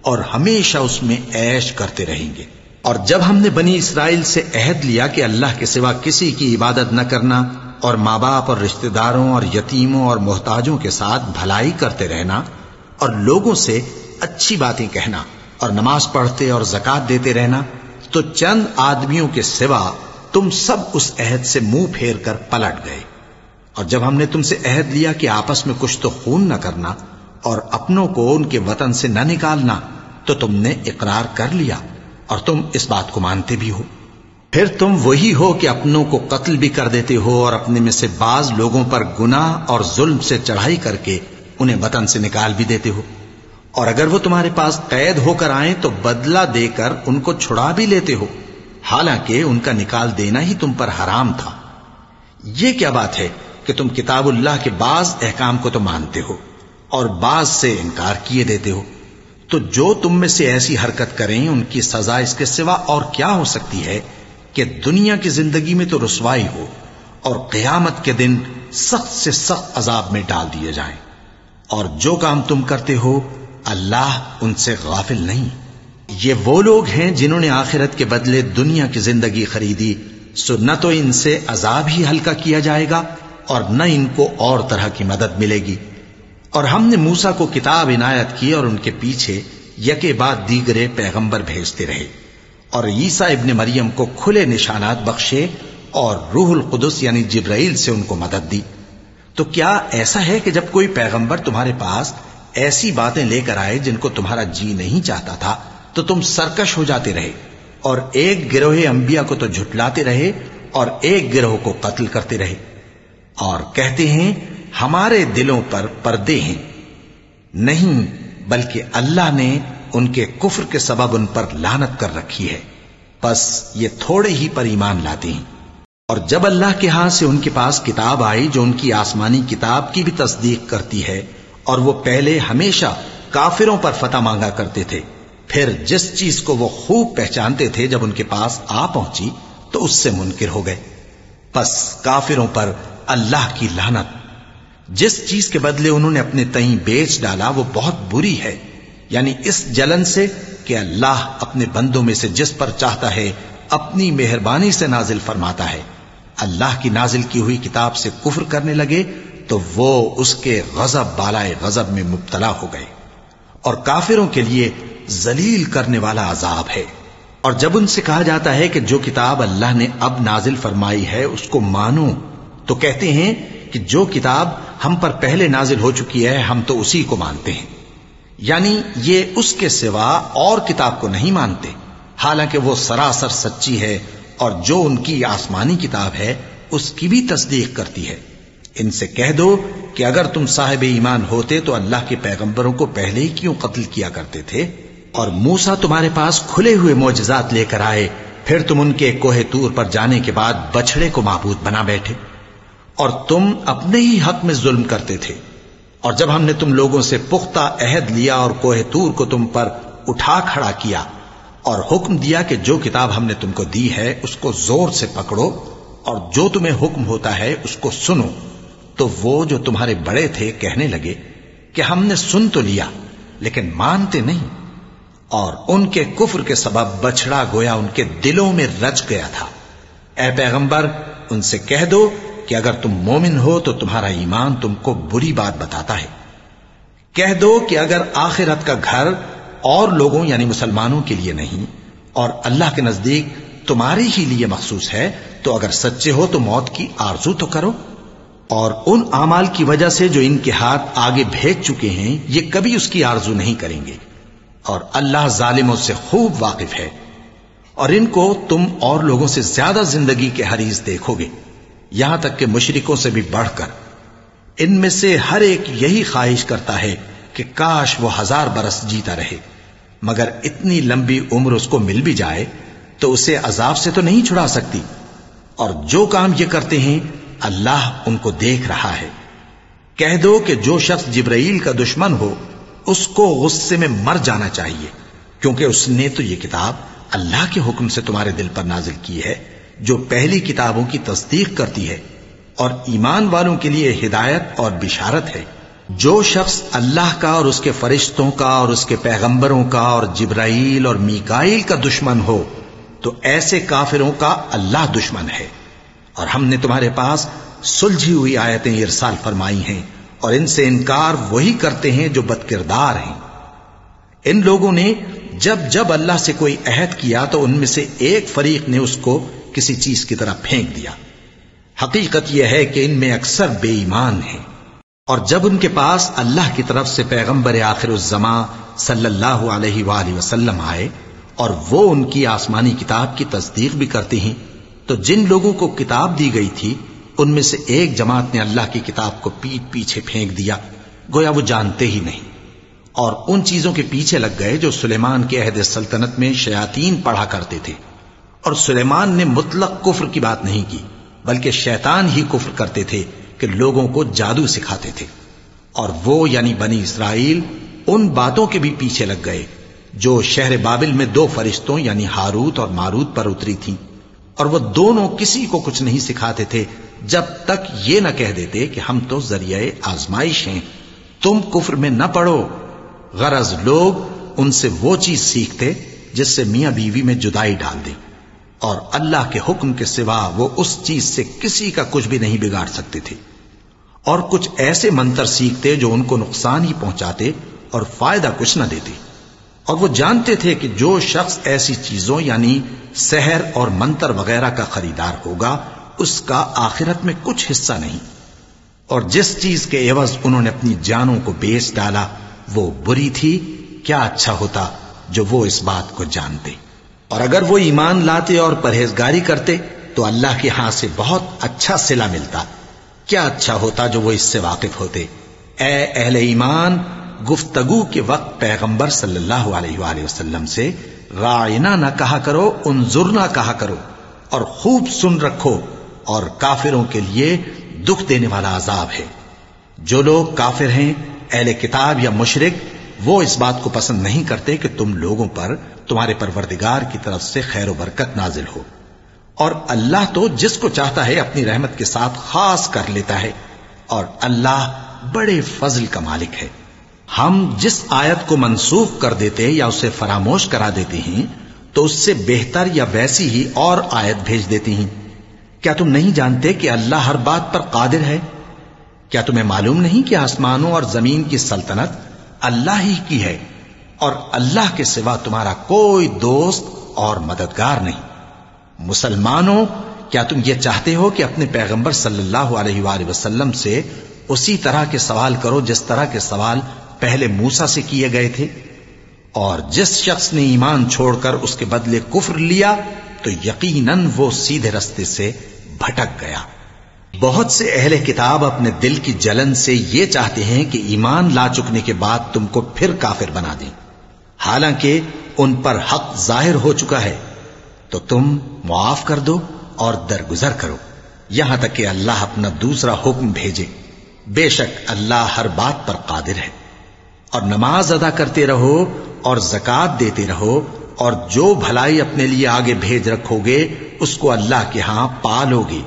Speaker 1: اور ہمیشہ اس میں عیش کرتے رہیں گے۔ اور جب ہم نے بنی اسرائیل سے عہد لیا کہ اللہ کے سوا کسی کی عبادت نہ کرنا اور ماں باپ اور رشتہ داروں اور یتیموں اور محتاجوں کے ساتھ بھلائی کرتے رہنا اور لوگوں سے اچھی باتیں کہنا اور نماز پڑھتے اور زکات دیتے رہنا، تو چند آدمیوں کے سوا تم سب اس عہد سے منہ پھیر کر پلٹ گئے۔ اور جب ہم نے تم سے عہد لیا کہ آپس میں کچھ تو خون نہ کرنا اور اپنوں کو ان کے وطن سے نہ نکالنا، تو تم نے اقرار کر لیا اور تم اس بات کو مانتے بھی ہو۔ پھر تم وہی ہو کہ اپنوں کو قتل بھی کر دیتے ہو اور اپنے میں سے بعض لوگوں پر گناہ اور ظلم سے چڑھائی کر کے انہیں وطن سے نکال بھی دیتے ہو۔ اور اگر وہ تمہارے پاس قید ہو کر آئیں تو بدلہ دے کر ان کو چھڑا بھی لیتے ہو۔ حالانکہ ان کا نکال دینا ہی تم پر حرام تھا۔ یہ کیا بات ہے کہ تم کتاب اللہ کے بعض احکام کو تو مانتے ہو اور بعض سے انکار کیے دیتے ہو۔ تو جو تم میں سے ایسی حرکت کریں ان کی سزا اس کے سوا اور کیا ہو سکتی ہے؟ کہ دنیا کی زندگی میں تو رسوائی ہو اور قیامت کے دن سخت سے سخت عذاب میں ڈال دیے جائیں۔ اور جو کام تم کرتے ہو، اللہ ان سے غافل نہیں۔ یہ وہ لوگ ہیں جنہوں نے آخرت کے بدلے دنیا کی زندگی خریدی، سو نہ تو ان سے عذاب ہی ہلکا کیا جائے گا اور نہ ان کو اور طرح کی مدد ملے گی۔ اور ہم نے موسا کو کتاب عنایت کی اور ان کے پیچھے یکے بعد دیگرے پیغمبر بھیجتے رہے۔ اور عیسا ابن مریم کو کھلے نشانات بخشے اور روح القدس یعنی جبرائیل سے ان کو مدد دی۔ تو کیا ایسا ہے کہ جب کوئی پیغمبر تمہارے پاس ایسی باتیں لے کر آئے جن کو تمہارا جی نہیں چاہتا تھا، تو تم سرکش ہو جاتے رہے اور ایک گروہ انبیاء کو تو جھٹلاتے رہے اور ایک گروہ کو قتل کرتے رہے۔ اور کہتے ہیں، ہمارے دلوں پر پردے ہیں۔ نہیں، بلکہ اللہ نے ان کے کفر کے سبب ان پر لانت کر رکھی ہے۔ بس یہ تھوڑے ہی پر ایمان لاتے ہیں۔ اور جب اللہ کے ہاں سے ان کے پاس کتاب آئی جو ان کی آسمانی کتاب کی بھی تصدیق کرتی ہے، اور وہ پہلے ہمیشہ کافروں پر فتح مانگا کرتے تھے، پھر جس چیز کو وہ خوب پہچانتے تھے جب ان کے پاس آ پہنچی، تو اس سے منکر ہو گئے۔ پس کافروں پر اللہ کی لانت جس چیز کے بدلے انہوں نے اپنے تئیں بیچ ڈالا، وہ بہت بری ہے۔ یعنی اس جلن سے کہ اللہ اپنے بندوں میں سے جس پر چاہتا ہے اپنی مہربانی سے نازل فرماتا ہے۔ اللہ کی نازل کی ہوئی کتاب سے کفر کرنے لگے تو وہ اس کے غضب بالائے غضب میں مبتلا ہو گئے۔ اور کافروں کے لیے ذلیل کرنے والا عذاب ہے۔ اور جب ان سے کہا جاتا ہے کہ جو کتاب اللہ نے اب نازل فرمائی ہے اس کو مانو، تو کہتے ہیں کہ جو کتاب ہم پر پہلے نازل ہو چکی ہے، ہم تو اسی کو مانتے ہیں۔ یعنی یہ اس کے سوا اور کتاب کو نہیں مانتے، حالانکہ وہ سراسر سچی ہے اور جو ان کی آسمانی کتاب ہے، اس کی بھی تصدیق کرتی ہے۔ ان سے کہہ دو کہ اگر تم صاحب ایمان ہوتے تو اللہ کے پیغمبروں کو پہلے ہی کیوں قتل کیا کرتے تھے؟ اور موسا تمہارے پاس کھلے ہوئے معجزات لے کر آئے، پھر تم ان کے کوہ تور پر جانے کے بعد بچڑے کو معبود بنا بیٹھے۔ اور تم اپنے ہی حق میں ظلم کرتے تھے۔ اور جب ہم نے تم لوگوں سے پختہ عہد لیا اور کوہ تور کو تم پر اٹھا کھڑا کیا اور حکم دیا کہ جو کتاب ہم نے تم کو دی ہے، اس کو زور سے پکڑو اور جو تمہیں حکم ہوتا ہے، اس کو سنو۔ تو وہ جو تمہارے بڑے تھے، کہنے لگے کہ ہم نے سن تو لیا، لیکن مانتے نہیں۔ اور ان کے کفر کے سبب بچڑا گویا ان کے دلوں میں رچ گیا تھا۔ اے پیغمبر، ان سے کہہ دو کہ اگر تم مومن ہو تو تمہارا ایمان تم کو بری بات بتاتا ہے۔ کہہ دو کہ اگر آخرت کا گھر اور لوگوں یعنی مسلمانوں کے لیے نہیں اور اللہ کے نزدیک تمہارے ہی لیے مخصوص ہے، تو اگر سچے ہو تو موت کی آرزو تو کرو۔ اور ان اعمال کی وجہ سے جو ان کے ہاتھ آگے بھیج چکے ہیں، یہ کبھی اس کی آرزو نہیں کریں گے۔ اور اللہ ظالموں سے خوب واقف ہے۔ اور ان کو تم اور لوگوں سے زیادہ زندگی کے حریض دیکھو گے۔ یہاں تک کہ مشرکوں سے بھی بڑھ کر۔ ان میں سے ہر ایک یہی خواہش کرتا ہے کہ کاش وہ ہزار برس جیتا رہے۔ مگر اتنی لمبی عمر اس کو مل بھی جائے تو اسے عذاب سے تو نہیں چھڑا سکتی۔ اور جو کام یہ کرتے ہیں، اللہ ان کو دیکھ رہا ہے۔ کہہ دو کہ جو شخص جبرائیل کا دشمن ہو، اس کو غصے میں مر جانا چاہیے، کیونکہ اس نے تو یہ کتاب اللہ کے حکم سے تمہارے دل پر نازل کی ہے۔ جو پہلی کتابوں کی تصدیق کرتی ہے اور ایمان والوں کے لیے ہدایت اور بشارت ہے۔ جو شخص اللہ کا اور اس کے فرشتوں کا اور اس کے پیغمبروں کا اور جبرائیل اور میکائل کا دشمن ہو، تو ایسے کافروں کا اللہ دشمن ہے۔ اور ہم نے تمہارے پاس سلجھی ہوئی آیتیں ارسال فرمائی ہیں اور ان سے انکار وہی کرتے ہیں جو بد کردار ہیں۔ ان لوگوں نے جب جب اللہ سے کوئی عہد کیا تو ان میں سے ایک فریق نے اس کو کسی چیز کی طرح پھینک دیا۔ حقیقت یہ ہے کہ ان میں اکثر بے ایمان ہیں۔ اور جب ان کے پاس اللہ کی طرف سے پیغمبر آخر الزما صلی اللہ علیہ وآلہ وسلم آئے اور وہ ان کی آسمانی کتاب کی تصدیق بھی کرتے ہیں، تو جن لوگوں کو کتاب دی گئی تھی، ان میں سے ایک جماعت نے اللہ کی کتاب کو پیٹ پیچھے پھینک دیا۔ گویا وہ جانتے ہی نہیں۔ اور ان چیزوں کے پیچھے لگ گئے جو سلیمان کے عہد سلطنت میں شیاطین پڑھا کرتے تھے۔ اور سلیمان نے مطلق کفر کی بات نہیں کی، بلکہ شیطان ہی کفر کرتے تھے کہ لوگوں کو جادو سکھاتے تھے۔ اور وہ یعنی بنی اسرائیل ان باتوں کے بھی پیچھے لگ گئے، جو شہر بابل میں دو فرشتوں یعنی ہاروت اور ماروت پر اتری تھیں۔ اور وہ دونوں کسی کو کچھ نہیں سکھاتے تھے، جب تک یہ نہ کہہ دیتے کہ ہم تو ذریعہ آزمائش ہیں۔ تم کفر میں نہ پڑو۔ غرض لوگ ان سے وہ چیز سیکھتے جس سے میاں بیوی میں جدائی ڈال دیں۔ اور اللہ کے حکم کے سوا وہ اس چیز سے کسی کا کچھ بھی نہیں بگاڑ سکتے تھے۔ اور کچھ ایسے منتر سیکھتے جو ان کو نقصان ہی پہنچاتے اور فائدہ کچھ نہ دیتے۔ اور وہ جانتے تھے کہ جو شخص ایسی چیزوں یعنی سحر اور منتر وغیرہ کا خریدار ہوگا، اس کا آخرت میں کچھ حصہ نہیں۔ اور جس چیز کے عوض انہوں نے اپنی جانوں کو بیچ ڈالا، وہ بری تھی، کیا اچھا ہوتا جو وہ اس بات کو جانتے۔ اور اگر وہ ایمان لاتے اور پرہیزگاری کرتے تو اللہ کے ہاں سے بہت اچھا سلا ملتا۔ کیا اچھا ہوتا جو وہ اس سے واقف ہوتے؟ اے اہل ایمان، گفتگو کے وقت پیغمبر صلی اللہ علیہ وآلہ وسلم سے رائنا نہ کہا کرو انظرنا کہا کرو، اور خوب سن رکھو، اور کافروں کے لیے دکھ دینے والا عذاب ہے۔ جو لوگ کافر ہیں، اہل کتاب یا مشرق وہ اس بات کو پسند نہیں کرتے کہ تم لوگوں پر تمہارے پروردگار کی طرف سے خیر و برکت نازل ہو۔ اور اللہ تو جس کو چاہتا ہے اپنی رحمت کے ساتھ خاص کر لیتا ہے۔ اور اللہ بڑے فضل کا مالک ہے۔ ہم جس آیت کو منسوخ کر دیتے یا اسے فراموش کرا دیتے ہیں، تو اس سے بہتر یا ویسی ہی اور آیت بھیج دیتی ہیں۔ کیا تم نہیں جانتے کہ اللہ ہر بات پر قادر ہے؟ کیا تمہیں معلوم نہیں کہ آسمانوں اور زمین کی سلطنت اللہ ہی کی ہے اور اللہ کے سوا تمہارا کوئی دوست اور مددگار نہیں۔ مسلمانوں، کیا تم یہ چاہتے ہو کہ اپنے پیغمبر صلی اللہ علیہ وآلہ وسلم سے اسی طرح کے سوال کرو جس طرح کے سوال پہلے موسا سے کیے گئے تھے؟ اور جس شخص نے ایمان چھوڑ کر اس کے بدلے کفر لیا، تو یقیناً وہ سیدھے رستے سے بھٹک گیا۔ بہت سے اہل کتاب اپنے دل کی جلن سے یہ چاہتے ہیں کہ ایمان لا چکنے کے بعد تم کو پھر کافر بنا دیں۔ حالانکہ ان پر حق ظاہر ہو چکا ہے۔ تو تم معاف کر دو اور درگزر کرو۔ یہاں تک کہ اللہ اپنا دوسرا حکم بھیجے۔ بے شک اللہ ہر بات پر قادر ہے۔ اور نماز ادا کرتے رہو اور زکات دیتے رہو اور جو بھلائی اپنے لیے آگے بھیج رکھو گے، اس کو اللہ کے ہاں پالو گے۔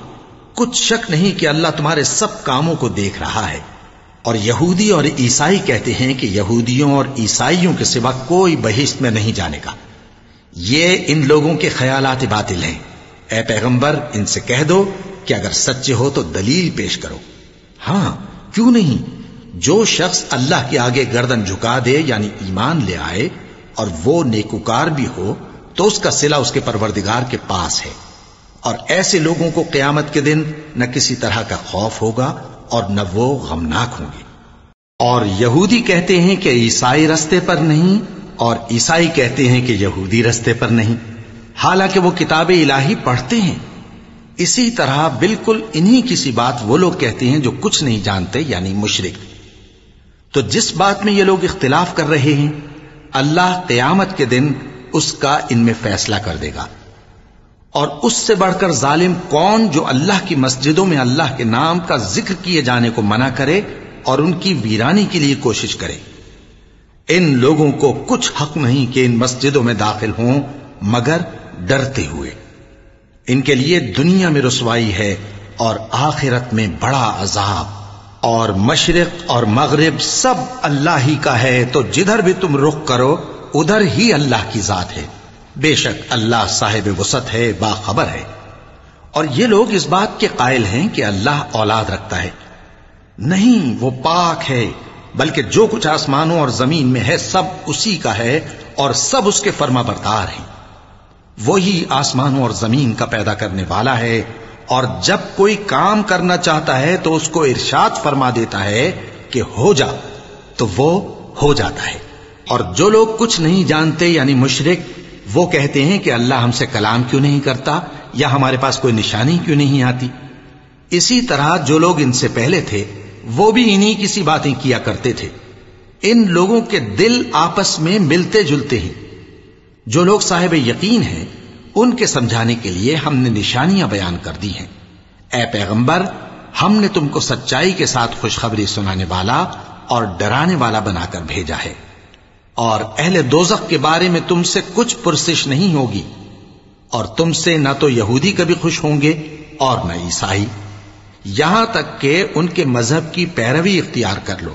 Speaker 1: کچھ شک نہیں کہ اللہ تمہارے سب کاموں کو دیکھ رہا ہے۔ اور یہودی اور عیسائی کہتے ہیں کہ یہودیوں اور عیسائیوں کے سوا کوئی بہشت میں نہیں جانے کا یہ ان لوگوں کے خیالات باطل ہیں۔ اے پیغمبر، ان سے کہہ دو کہ اگر سچے ہو تو دلیل پیش کرو۔ ہاں کیوں نہیں؟ جو شخص اللہ کے آگے گردن جھکا دے یعنی ایمان لے آئے اور وہ نیکوکار بھی ہو، تو اس کا سلا اس کے پروردگار کے پاس ہے۔ اور ایسے لوگوں کو قیامت کے دن نہ کسی طرح کا خوف ہوگا اور نہ وہ غمناک ہوں گے۔ اور یہودی کہتے ہیں کہ عیسائی رستے پر نہیں اور عیسائی کہتے ہیں کہ یہودی رستے پر نہیں۔ حالانکہ وہ کتاب الہی پڑھتے ہیں۔ اسی طرح بالکل انہی کسی بات وہ لوگ کہتے ہیں جو کچھ نہیں جانتے یعنی مشرق تو جس بات میں یہ لوگ اختلاف کر رہے ہیں، اللہ قیامت کے دن اس کا ان میں فیصلہ کر دے گا۔ اور اس سے بڑھ کر ظالم کون جو اللہ کی مسجدوں میں اللہ کے نام کا ذکر کیے جانے کو منع کرے اور ان کی ویرانی کے لیے کوشش کرے۔ ان لوگوں کو کچھ حق نہیں کہ ان مسجدوں میں داخل ہوں، مگر ڈرتے ہوئے۔ ان کے لیے دنیا میں رسوائی ہے اور آخرت میں بڑا عذاب۔ اور مشرق اور مغرب سب اللہ ہی کا ہے، تو جدھر بھی تم رخ کرو، ادھر ہی اللہ کی ذات ہے۔ بے شک اللہ صاحب وسط ہے، باخبر ہے۔ اور یہ لوگ اس بات کے قائل ہیں کہ اللہ اولاد رکھتا ہے۔ نہیں، وہ پاک ہے، بلکہ جو کچھ آسمانوں اور زمین میں ہے، سب اسی کا ہے اور سب اس کے فرما بردار ہیں۔ وہی آسمانوں اور زمین کا پیدا کرنے والا ہے۔ اور جب کوئی کام کرنا چاہتا ہے، تو اس کو ارشاد فرما دیتا ہے کہ ہو جا، تو وہ ہو جاتا ہے۔ اور جو لوگ کچھ نہیں جانتے یعنی مشرق وہ کہتے ہیں کہ اللہ ہم سے کلام کیوں نہیں کرتا یا ہمارے پاس کوئی نشانی کیوں نہیں آتی؟ اسی طرح جو لوگ ان سے پہلے تھے، وہ بھی انہی کسی باتیں کیا کرتے تھے۔ ان لوگوں کے دل آپس میں ملتے جلتے ہیں۔ جو لوگ صاحب یقین ہیں، ان کے سمجھانے کے لیے ہم نے نشانیاں بیان کر دی ہیں۔ اے پیغمبر، ہم نے تم کو سچائی کے ساتھ خوشخبری سنانے والا اور ڈرانے والا بنا کر بھیجا ہے۔ اور اہل دوزخ کے بارے میں تم سے کچھ پرسش نہیں ہوگی۔ اور تم سے نہ تو یہودی کبھی خوش ہوں گے اور نہ عیسائی۔ یہاں تک کہ ان کے مذہب کی پیروی اختیار کر لو۔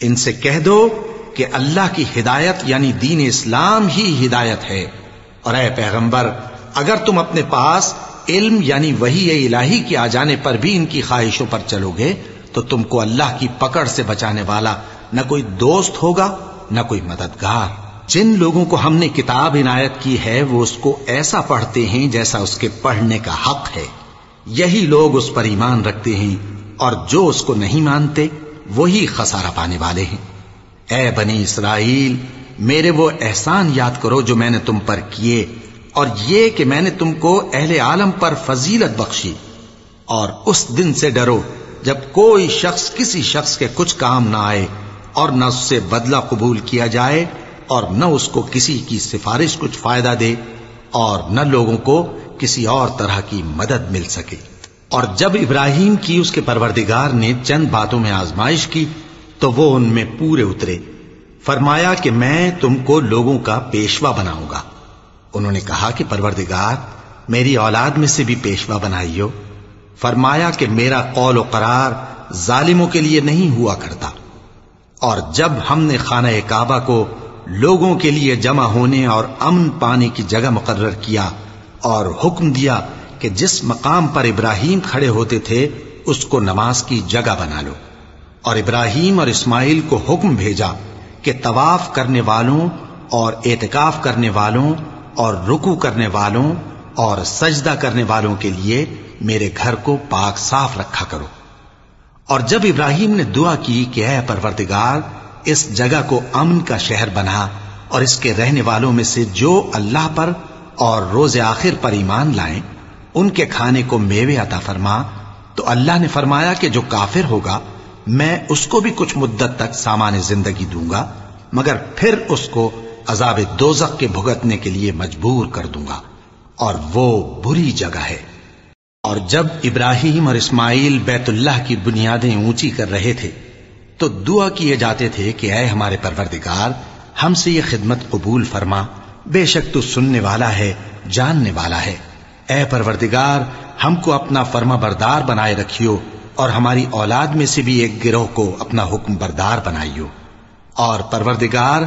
Speaker 1: ان سے کہہ دو کہ اللہ کی ہدایت یعنی دین اسلام ہی ہدایت ہے۔ اور اے پیغمبر، اگر تم اپنے پاس علم یعنی وہی الہی کے آ جانے پر بھی ان کی خواہشوں پر چلو گے، تو تم کو اللہ کی پکڑ سے بچانے والا نہ کوئی دوست ہوگا۔ نہ کوئی مددگار۔ جن لوگوں کو ہم نے کتاب عنایت کی ہے، وہ اس کو ایسا پڑھتے ہیں جیسا اس کے پڑھنے کا حق ہے۔ یہی لوگ اس پر ایمان رکھتے ہیں اور جو اس کو نہیں مانتے، وہی خسارہ پانے والے ہیں۔ اے بنی اسرائیل، میرے وہ احسان یاد کرو جو میں نے تم پر کیے، اور یہ کہ میں نے تم کو اہل عالم پر فضیلت بخشی۔ اور اس دن سے ڈرو جب کوئی شخص کسی شخص کے کچھ کام نہ آئے۔ اور نہ اس سے بدلہ قبول کیا جائے اور نہ اس کو کسی کی سفارش کچھ فائدہ دے اور نہ لوگوں کو کسی اور طرح کی مدد مل سکے۔ اور جب ابراہیم کی اس کے پروردگار نے چند باتوں میں آزمائش کی تو وہ ان میں پورے اترے۔ فرمایا کہ میں تم کو لوگوں کا پیشوا بناؤں گا۔ انہوں نے کہا کہ پروردگار، میری اولاد میں سے بھی پیشوا بنائیو۔ فرمایا کہ میرا قول و قرار ظالموں کے لیے نہیں ہوا کرتا۔ اور جب ہم نے خانہ کعبہ کو لوگوں کے لیے جمع ہونے اور امن پانے کی جگہ مقرر کیا اور حکم دیا کہ جس مقام پر ابراہیم کھڑے ہوتے تھے، اس کو نماز کی جگہ بنا لو۔ اور ابراہیم اور اسماعیل کو حکم بھیجا کہ طواف کرنے والوں اور اعتکاف کرنے والوں اور رکو کرنے والوں اور سجدہ کرنے والوں کے لیے میرے گھر کو پاک صاف رکھا کرو۔ اور جب ابراہیم نے دعا کی کہ اے پروردگار، اس جگہ کو امن کا شہر بنا اور اس کے رہنے والوں میں سے جو اللہ پر اور روز آخر پر ایمان لائیں، ان کے کھانے کو میوے عطا فرما۔ تو اللہ نے فرمایا کہ جو کافر ہوگا، میں اس کو بھی کچھ مدت تک سامان زندگی دوں گا، مگر پھر اس کو عذاب دوزخ کے بھگتنے کے لیے مجبور کر دوں گا۔ اور وہ بری جگہ ہے۔ اور جب ابراہیم اور اسماعیل بیت اللہ کی بنیادیں اونچی کر رہے تھے، تو دعا کیے جاتے تھے کہ اے ہمارے پروردگار، ہم سے یہ خدمت قبول فرما، بے شک تو سننے والا ہے، جاننے والا ہے۔ اے پروردگار، ہم کو اپنا فرما بردار بنائے رکھیو اور ہماری اولاد میں سے بھی ایک گروہ کو اپنا حکم بردار بنائیو۔ اور پروردگار،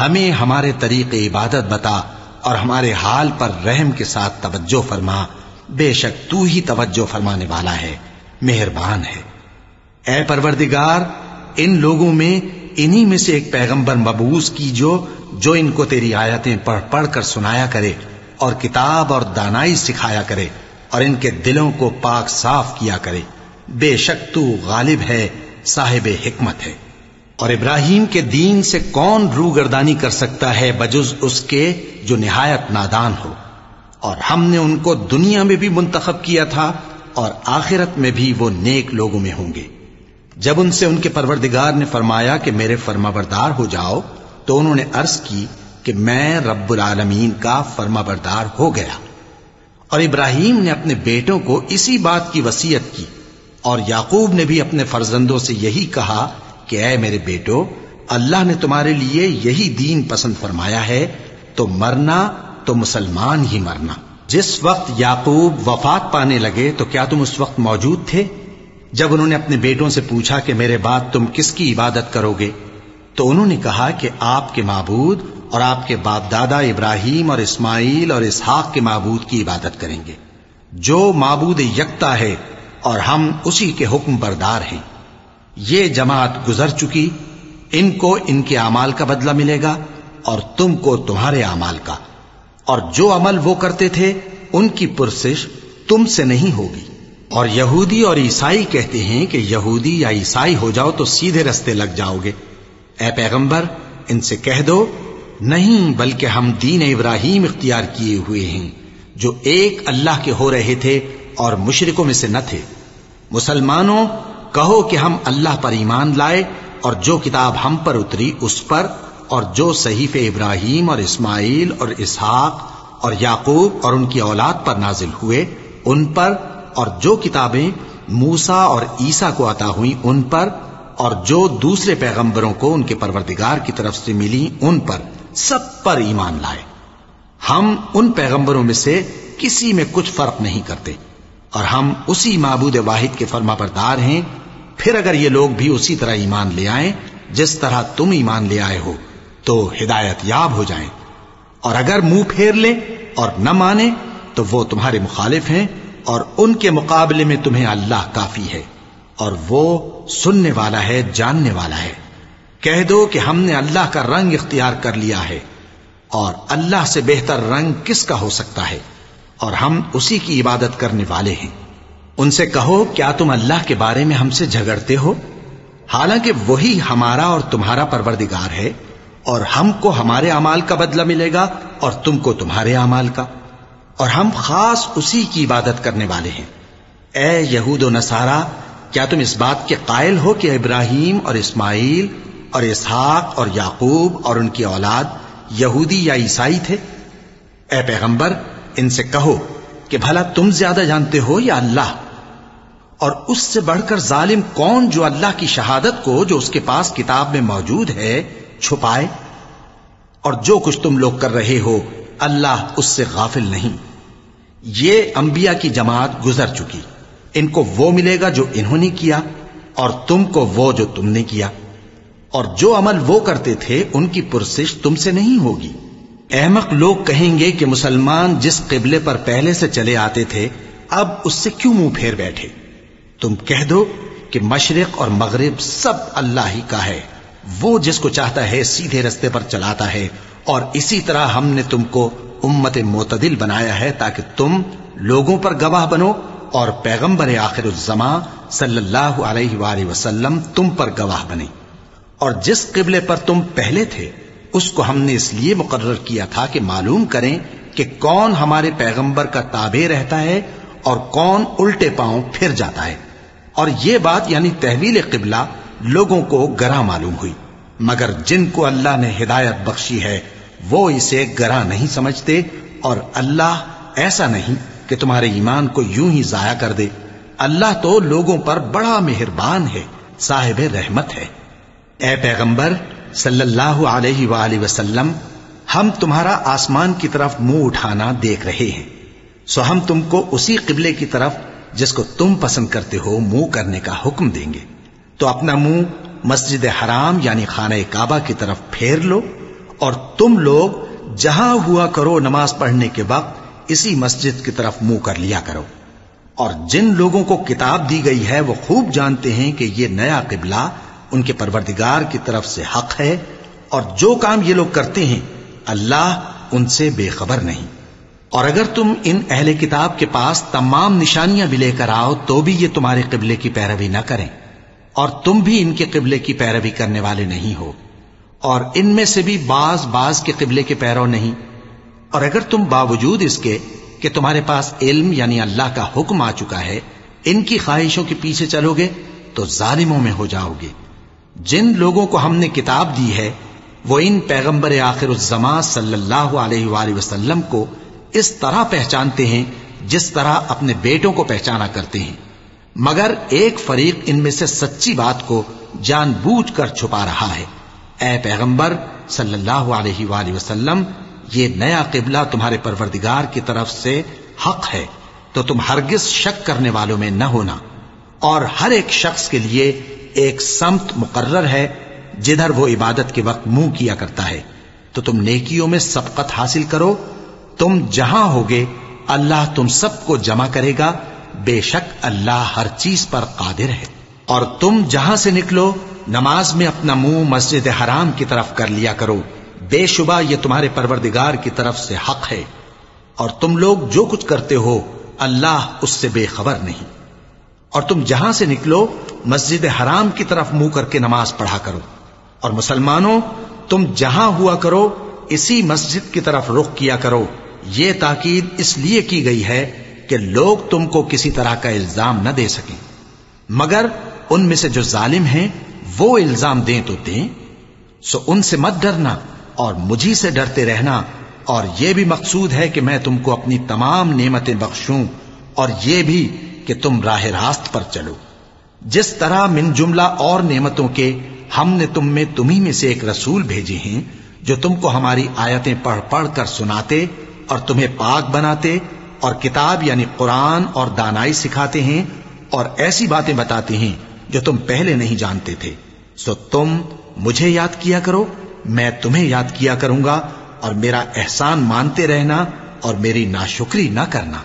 Speaker 1: ہمیں ہمارے طریق عبادت بتا اور ہمارے حال پر رحم کے ساتھ توجہ فرما۔ بے شک تو ہی توجہ فرمانے والا ہے، مہربان ہے۔ اے پروردگار، ان لوگوں میں انہی میں سے ایک پیغمبر مبوس کی جو جو ان کو تیری آیتیں پڑھ پڑھ کر سنایا کرے اور کتاب اور دانائی سکھایا کرے اور ان کے دلوں کو پاک صاف کیا کرے۔ بے شک تو غالب ہے، صاحب حکمت ہے۔ اور ابراہیم کے دین سے کون رو گردانی کر سکتا ہے بجز اس کے جو نہایت نادان ہو؟ اور ہم نے ان کو دنیا میں بھی منتخب کیا تھا اور آخرت میں بھی وہ نیک لوگوں میں ہوں گے۔ جب ان سے ان کے پروردگار نے فرمایا کہ میرے فرما بردار ہو جاؤ، تو انہوں نے عرض کی کہ میں رب العالمین کا فرما بردار ہو گیا۔ اور ابراہیم نے اپنے بیٹوں کو اسی بات کی وسیعت کی۔ اور یعقوب نے بھی اپنے فرزندوں سے یہی کہا کہ اے میرے بیٹو، اللہ نے تمہارے لیے یہی دین پسند فرمایا ہے، تو مرنا تو مسلمان ہی مرنا۔ جس وقت یعقوب وفات پانے لگے تو کیا تم اس وقت موجود تھے؟ جب انہوں نے اپنے بیٹوں سے پوچھا کہ میرے بعد تم کس کی عبادت کرو گے، تو انہوں نے کہا کہ آپ کے معبود اور آپ کے باپ دادا ابراہیم اور اسماعیل اور اسحاق کے معبود کی عبادت کریں گے۔ جو معبود یکتا ہے اور ہم اسی کے حکم بردار ہیں۔ یہ جماعت گزر چکی، ان کو ان کے اعمال کا بدلہ ملے گا اور تم کو تمہارے اعمال کا۔ اور جو عمل وہ کرتے تھے، ان کی پرسش تم سے نہیں ہوگی۔ اور یہودی اور عیسائی کہتے ہیں کہ یہودی یا عیسائی ہو جاؤ تو سیدھے رستے لگ جاؤ گے اے پیغمبر، ان سے کہہ دو، نہیں بلکہ ہم دین ابراہیم اختیار کیے ہوئے ہیں، جو ایک اللہ کے ہو رہے تھے اور مشرکوں میں سے نہ تھے۔ مسلمانوں، کہو کہ ہم اللہ پر ایمان لائے اور جو کتاب ہم پر اتری اس پر اور جو صحیف ابراہیم اور اسماعیل اور اسحاق اور یعقوب اور ان کی اولاد پر نازل ہوئے، ان پر اور جو کتابیں موسا اور عیسا کو عطا ہوئی ان پر اور جو دوسرے پیغمبروں کو ان کے پروردگار کی طرف سے ملی، ان پر سب پر ایمان لائے۔ ہم ان پیغمبروں میں سے کسی میں کچھ فرق نہیں کرتے اور ہم اسی معبود واحد کے فرما بردار ہیں۔ پھر اگر یہ لوگ بھی اسی طرح ایمان لے آئیں، جس طرح تم ایمان لے آئے ہو تو ہدایت یاب ہو جائیں۔ اور اگر منہ پھیر لیں اور نہ مانے، تو وہ تمہارے مخالف ہیں اور ان کے مقابلے میں تمہیں اللہ کافی ہے۔ اور وہ سننے والا ہے، جاننے والا ہے۔ کہہ دو کہ ہم نے اللہ کا رنگ اختیار کر لیا ہے۔ اور اللہ سے بہتر رنگ کس کا ہو سکتا ہے؟ اور ہم اسی کی عبادت کرنے والے ہیں۔ ان سے کہو، کیا تم اللہ کے بارے میں ہم سے جھگڑتے ہو؟ حالانکہ وہی ہمارا اور تمہارا پروردگار ہے۔ اور ہم کو ہمارے امال کا بدلہ ملے گا اور تم کو تمہارے امال کا۔ اور ہم خاص اسی کی عبادت کرنے والے ہیں۔ اے یہود و نصارہ، کیا تم اس بات کے قائل ہو کہ ابراہیم اور اسماعیل اور اسحاق اور یعقوب اور ان کی اولاد یہودی یا عیسائی تھے؟ اے پیغمبر، ان سے کہو کہ بھلا تم زیادہ جانتے ہو یا اللہ؟ اور اس سے بڑھ کر ظالم کون جو اللہ کی شہادت کو جو اس کے پاس کتاب میں موجود ہے چھپائے اور جو کچھ تم لوگ کر رہے ہو، اللہ اس سے غافل نہیں۔ یہ انبیاء کی جماعت گزر چکی۔ ان کو وہ ملے گا جو انہوں نے کیا اور تم کو وہ جو تم نے کیا۔ اور جو عمل وہ کرتے تھے، ان کی پرسش تم سے نہیں ہوگی۔ احمق لوگ کہیں گے کہ مسلمان جس قبلے پر پہلے سے چلے آتے تھے، اب اس سے کیوں منہ پھیر بیٹھے؟ تم کہہ دو کہ مشرق اور مغرب سب اللہ ہی کا ہے۔ وہ جس کو چاہتا ہے سیدھے رستے پر چلاتا ہے، اور اسی طرح ہم نے تم کو امت معتدل بنایا ہے تاکہ تم لوگوں پر گواہ بنو، اور پیغمبر آخر الزما صلی اللہ علیہ وآلہ وسلم تم پر گواہ بنے۔ اور جس قبلے پر تم پہلے تھے، اس کو ہم نے اس لیے مقرر کیا تھا کہ معلوم کریں کہ کون ہمارے پیغمبر کا تابع رہتا ہے اور کون الٹے پاؤں پھر جاتا ہے۔ اور یہ بات یعنی تحویل قبلہ لوگوں کو گراں معلوم ہوئی۔ مگر جن کو اللہ نے ہدایت بخشی ہے، وہ اسے گراں نہیں سمجھتے اور اللہ ایسا نہیں کہ تمہارے ایمان کو یوں ہی ضائع کر دے۔ اللہ تو لوگوں پر بڑا مہربان ہے، صاحب رحمت ہے۔ اے پیغمبر، صلی اللہ علیہ وآلہ وسلم، ہم تمہارا آسمان کی طرف منہ اٹھانا دیکھ رہے ہیں۔ سو ہم تم کو اسی قبلے کی طرف، جس کو تم پسند کرتے ہو، منہ کرنے کا حکم دیں گے۔ تو اپنا منہ مسجد حرام یعنی خانہ کعبہ کی طرف پھیر لو اور تم لوگ جہاں ہوا کرو نماز پڑھنے کے وقت اسی مسجد کی طرف منہ کر لیا کرو۔ اور جن لوگوں کو کتاب دی گئی ہے وہ خوب جانتے ہیں کہ یہ نیا قبلہ ان کے پروردگار کی طرف سے حق ہے اور جو کام یہ لوگ کرتے ہیں اللہ ان سے بے خبر نہیں۔ اور اگر تم ان اہل کتاب کے پاس تمام نشانیاں بھی لے کر آؤ تو بھی یہ تمہارے قبلے کی پیروی نہ کریں۔ اور تم بھی ان کے قبلے کی پیروی کرنے والے نہیں ہو۔ اور ان میں سے بھی بعض بعض کے قبلے کے پیرو نہیں۔ اور اگر تم باوجود اس کے کہ تمہارے پاس علم یعنی اللہ کا حکم آ چکا ہے، ان کی خواہشوں کے پیچھے چلو گے تو ظالموں میں ہو جاؤ گے۔ جن لوگوں کو ہم نے کتاب دی ہے، وہ ان پیغمبر آخر الزما صلی اللہ علیہ وآلہ وسلم کو اس طرح پہچانتے ہیں جس طرح اپنے بیٹوں کو پہچانا کرتے ہیں۔ مگر ایک فریق ان میں سے سچی بات کو جان بوجھ کر چھپا رہا ہے۔ اے پیغمبر، صلی اللہ علیہ وآلہ وسلم، یہ نیا قبلہ تمہارے پروردگار کی طرف سے حق ہے، تو تم ہرگز شک کرنے والوں میں نہ ہونا۔ اور ہر ایک شخص کے لیے ایک سمت مقرر ہے، جدھر وہ عبادت کے وقت منہ کیا کرتا ہے۔ تو تم نیکیوں میں سبقت حاصل کرو۔ تم جہاں ہوگے، اللہ تم سب کو جمع کرے گا۔ بے شک اللہ ہر چیز پر قادر ہے۔ اور تم جہاں سے نکلو، نماز میں اپنا منہ مسجد حرام کی طرف کر لیا کرو۔ بے شبہ یہ تمہارے پروردگار کی طرف سے حق ہے۔ اور تم لوگ جو کچھ کرتے ہو، اللہ اس سے بے خبر نہیں۔ اور تم جہاں سے نکلو، مسجد حرام کی طرف منہ کر کے نماز پڑھا کرو۔ اور مسلمانوں، تم جہاں ہوا کرو، اسی مسجد کی طرف رخ کیا کرو۔ یہ تاکید اس لیے کی گئی ہے کہ لوگ تم کو کسی طرح کا الزام نہ دے سکیں۔ مگر ان میں سے جو ظالم ہیں، وہ الزام دیں تو دیں۔ سو ان سے مت ڈرنا اور مجھی سے ڈرتے رہنا۔ اور یہ بھی مقصود ہے کہ میں تم کو اپنی تمام نعمتیں بخشوں اور یہ بھی کہ تم راہ راست پر چلو۔ جس طرح من جملہ اور نعمتوں کے ہم نے تم میں تمہیں میں سے ایک رسول بھیجے ہیں، جو تم کو ہماری آیتیں پڑھ پڑھ کر سناتے اور تمہیں پاک بناتے اور کتاب یعنی قرآن اور دانائی سکھاتے ہیں اور ایسی باتیں بتاتے ہیں جو تم پہلے نہیں جانتے تھے۔ سو تم مجھے یاد کیا کرو، میں تمہیں یاد کیا کروں گا اور میرا احسان مانتے رہنا اور میری ناشکری نہ کرنا۔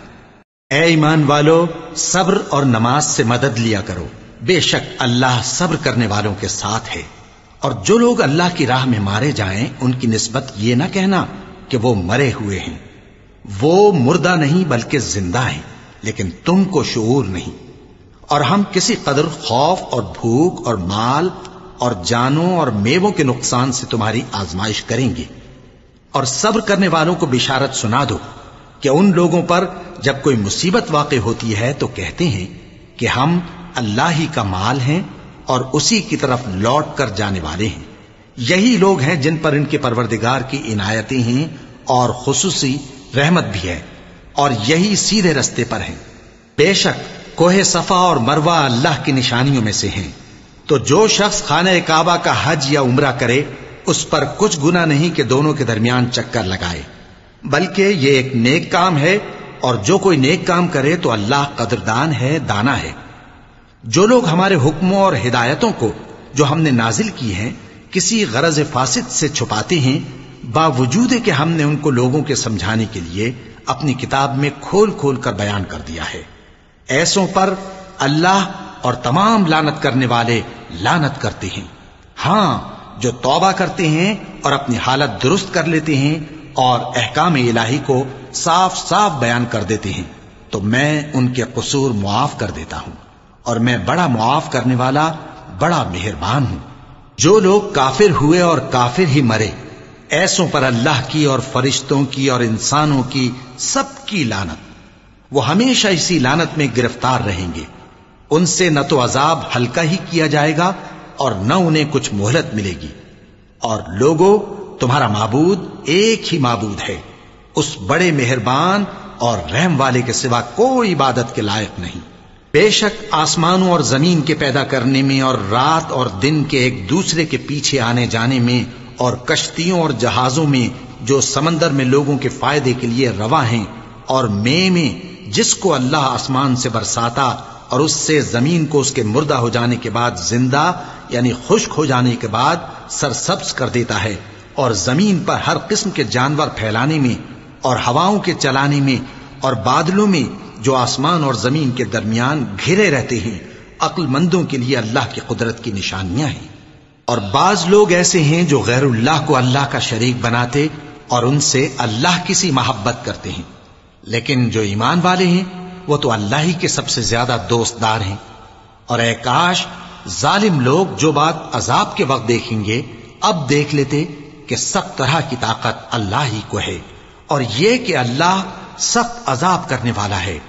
Speaker 1: اے ایمان والو، صبر اور نماز سے مدد لیا کرو۔ بے شک اللہ صبر کرنے والوں کے ساتھ ہے۔ اور جو لوگ اللہ کی راہ میں مارے جائیں، ان کی نسبت یہ نہ کہنا کہ وہ مرے ہوئے ہیں۔ وہ مردہ نہیں بلکہ زندہ ہیں، لیکن تم کو شعور نہیں۔ اور ہم کسی قدر خوف اور بھوک اور مال اور جانوں اور میووں کے نقصان سے تمہاری آزمائش کریں گے۔ اور صبر کرنے والوں کو بشارت سنا دو کہ ان لوگوں پر جب کوئی مصیبت واقع ہوتی ہے تو کہتے ہیں کہ ہم اللہ ہی کا مال ہیں اور اسی کی طرف لوٹ کر جانے والے ہیں۔ یہی لوگ ہیں جن پر ان کے پروردگار کی عنایتیں ہیں اور خصوصی رحمت بھی ہے اور یہی سیدھے رستے پر ہیں۔ بے شک کوہ صفا اور مروا اللہ کی نشانیوں میں سے ہیں۔ تو جو شخص خانہ کعبہ کا حج یا عمرہ کرے، اس پر کچھ گنا نہیں کہ دونوں کے درمیان چکر لگائے۔ بلکہ یہ ایک نیک کام ہے اور جو کوئی نیک کام کرے تو اللہ قدردان ہے، دانا ہے۔ جو لوگ ہمارے حکموں اور ہدایتوں کو جو ہم نے نازل کی ہیں، کسی غرض فاسد سے چھپاتے ہیں باوجود کہ ہم نے ان کو لوگوں کے سمجھانے کے لیے اپنی کتاب میں کھول کھول کر بیان کر دیا ہے۔ ایسوں پر اللہ اور تمام لانت کرنے والے لانت کرتے ہیں۔ ہاں جو توبہ کرتے ہیں اور اپنی حالت درست کر لیتے ہیں اور احکام الہی کو صاف صاف بیان کر دیتے ہیں، تو میں ان کے قصور معاف کر دیتا ہوں اور میں بڑا معاف کرنے والا، بڑا مہربان ہوں۔ جو لوگ کافر ہوئے اور کافر ہی مرے ایسوں پر اللہ کی اور فرشتوں کی اور انسانوں کی سب کی لانت وہ ہمیشہ اسی لانت میں گرفتار رہیں گے۔ ان سے نہ تو عذاب ہلکا ہی کیا جائے گا اور نہ انہیں کچھ مہلت ملے گی۔ اور لوگوں تمہارا معبود ایک ہی معبود ہے۔ اس بڑے مہربان اور رحم والے کے سوا کوئی عبادت کے لائق نہیں۔ بے شک آسمانوں اور زمین کے پیدا کرنے میں اور رات اور دن کے ایک دوسرے کے پیچھے آنے جانے میں اور کشتیوں اور جہازوں میں جو سمندر میں لوگوں کے فائدے کے لیے روا ہیں اور مے میں جس کو اللہ آسمان سے برساتا اور اس سے زمین کو اس کے مردہ ہو جانے کے بعد زندہ یعنی خشک ہو جانے کے بعد سرسبز کر دیتا ہے اور زمین پر ہر قسم کے جانور پھیلانے میں اور ہواؤں کے چلانے میں اور بادلوں میں جو آسمان اور زمین کے درمیان گھرے رہتے ہیں عقل مندوں کے لیے اللہ کی قدرت کی نشانیاں ہیں۔ اور بعض لوگ ایسے ہیں جو غیر اللہ کو اللہ کا شریک بناتے اور ان سے اللہ کی سی محبت کرتے ہیں۔ لیکن جو ایمان والے ہیں، وہ تو اللہ ہی کے سب سے زیادہ دوست دار ہیں۔ اور اے کاش، ظالم لوگ جو بات عذاب کے وقت دیکھیں گے، اب دیکھ لیتے کہ سب طرح کی طاقت اللہ ہی کو ہے۔ اور یہ کہ اللہ سخت عذاب کرنے والا ہے۔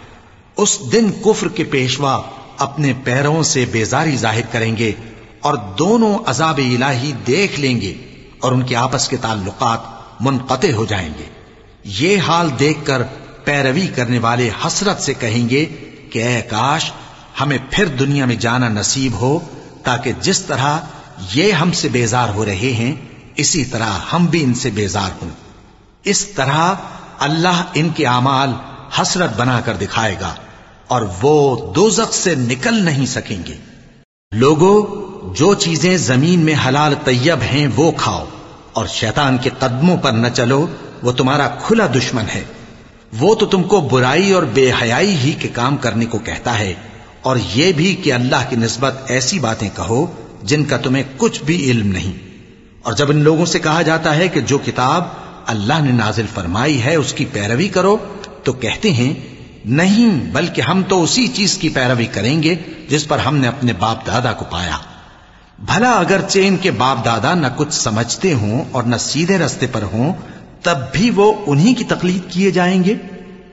Speaker 1: اس دن کفر کے پیشوا اپنے پیروں سے بیزاری ظاہر کریں گے۔ اور دونوں عذاب الہی دیکھ لیں گے اور ان کے آپس کے تعلقات منقطع ہو جائیں گے۔ یہ حال دیکھ کر پیروی کرنے والے حسرت سے کہیں گے کہ اے کاش، ہمیں پھر دنیا میں جانا نصیب ہو تاکہ جس طرح یہ ہم سے بیزار ہو رہے ہیں، اسی طرح ہم بھی ان سے بیزار ہوں۔ اس طرح اللہ ان کے اعمال حسرت بنا کر دکھائے گا اور وہ دوزخ سے نکل نہیں سکیں گے۔ لوگوں جو چیزیں زمین میں حلال طیب ہیں وہ کھاؤ، اور شیطان کے قدموں پر نہ چلو، وہ تمہارا کھلا دشمن ہے۔ وہ تو تم کو برائی اور بے حیائی ہی کے کام کرنے کو کہتا ہے، اور یہ بھی کہ اللہ کی نسبت ایسی باتیں کہو جن کا تمہیں کچھ بھی علم نہیں۔ اور جب ان لوگوں سے کہا جاتا ہے کہ جو کتاب اللہ نے نازل فرمائی ہے، اس کی پیروی کرو، تو کہتے ہیں، نہیں، بلکہ ہم تو اسی چیز کی پیروی کریں گے جس پر ہم نے اپنے باپ دادا کو پایا۔ بھلا اگرچہ ان کے باپ دادا نہ کچھ سمجھتے ہوں اور نہ سیدھے رستے پر ہوں، تب بھی وہ انہی کی تقلید کیے جائیں گے؟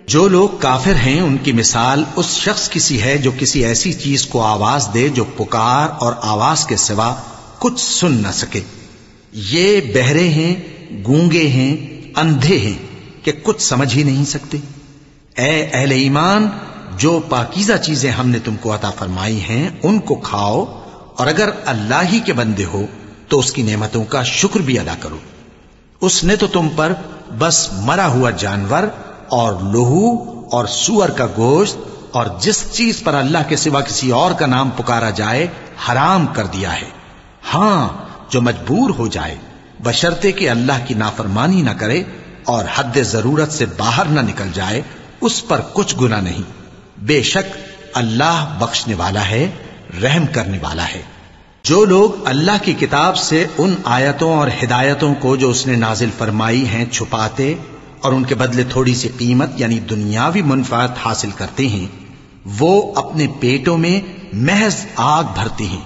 Speaker 1: جو لوگ کافر ہیں، ان کی مثال اس شخص کسی ہے جو کسی ایسی چیز کو آواز دے جو پکار اور آواز کے سوا کچھ سن نہ سکے۔ یہ بہرے ہیں، گونگے ہیں، اندھے ہیں کہ کچھ سمجھ ہی نہیں سکتے۔ اے اہل ایمان، جو پاکیزہ چیزیں ہم نے تم کو عطا فرمائی ہیں، ان کو کھاؤ اور اگر اللہ ہی کے بندے ہو تو اس کی نعمتوں کا شکر بھی ادا کرو۔ اس نے تو تم پر بس مرا ہوا جانور اور لہو اور سور کا گوشت اور جس چیز پر اللہ کے سوا کسی اور کا نام پکارا جائے، حرام کر دیا ہے۔ ہاں جو مجبور ہو جائے بشرتے کہ اللہ کی نافرمانی نہ کرے اور حد ضرورت سے باہر نہ نکل جائے، اس پر کچھ گنا نہیں۔ بے شک اللہ بخشنے والا ہے۔ رحم کرنے والا ہے۔ جو لوگ اللہ کی کتاب سے ان آیتوں اور ہدایتوں کو جو اس نے نازل فرمائی ہیں چھپاتے اور ان کے بدلے تھوڑی سی قیمت یعنی دنیاوی منفعت حاصل کرتے ہیں، وہ اپنے پیٹوں میں محض آگ بھرتے ہیں۔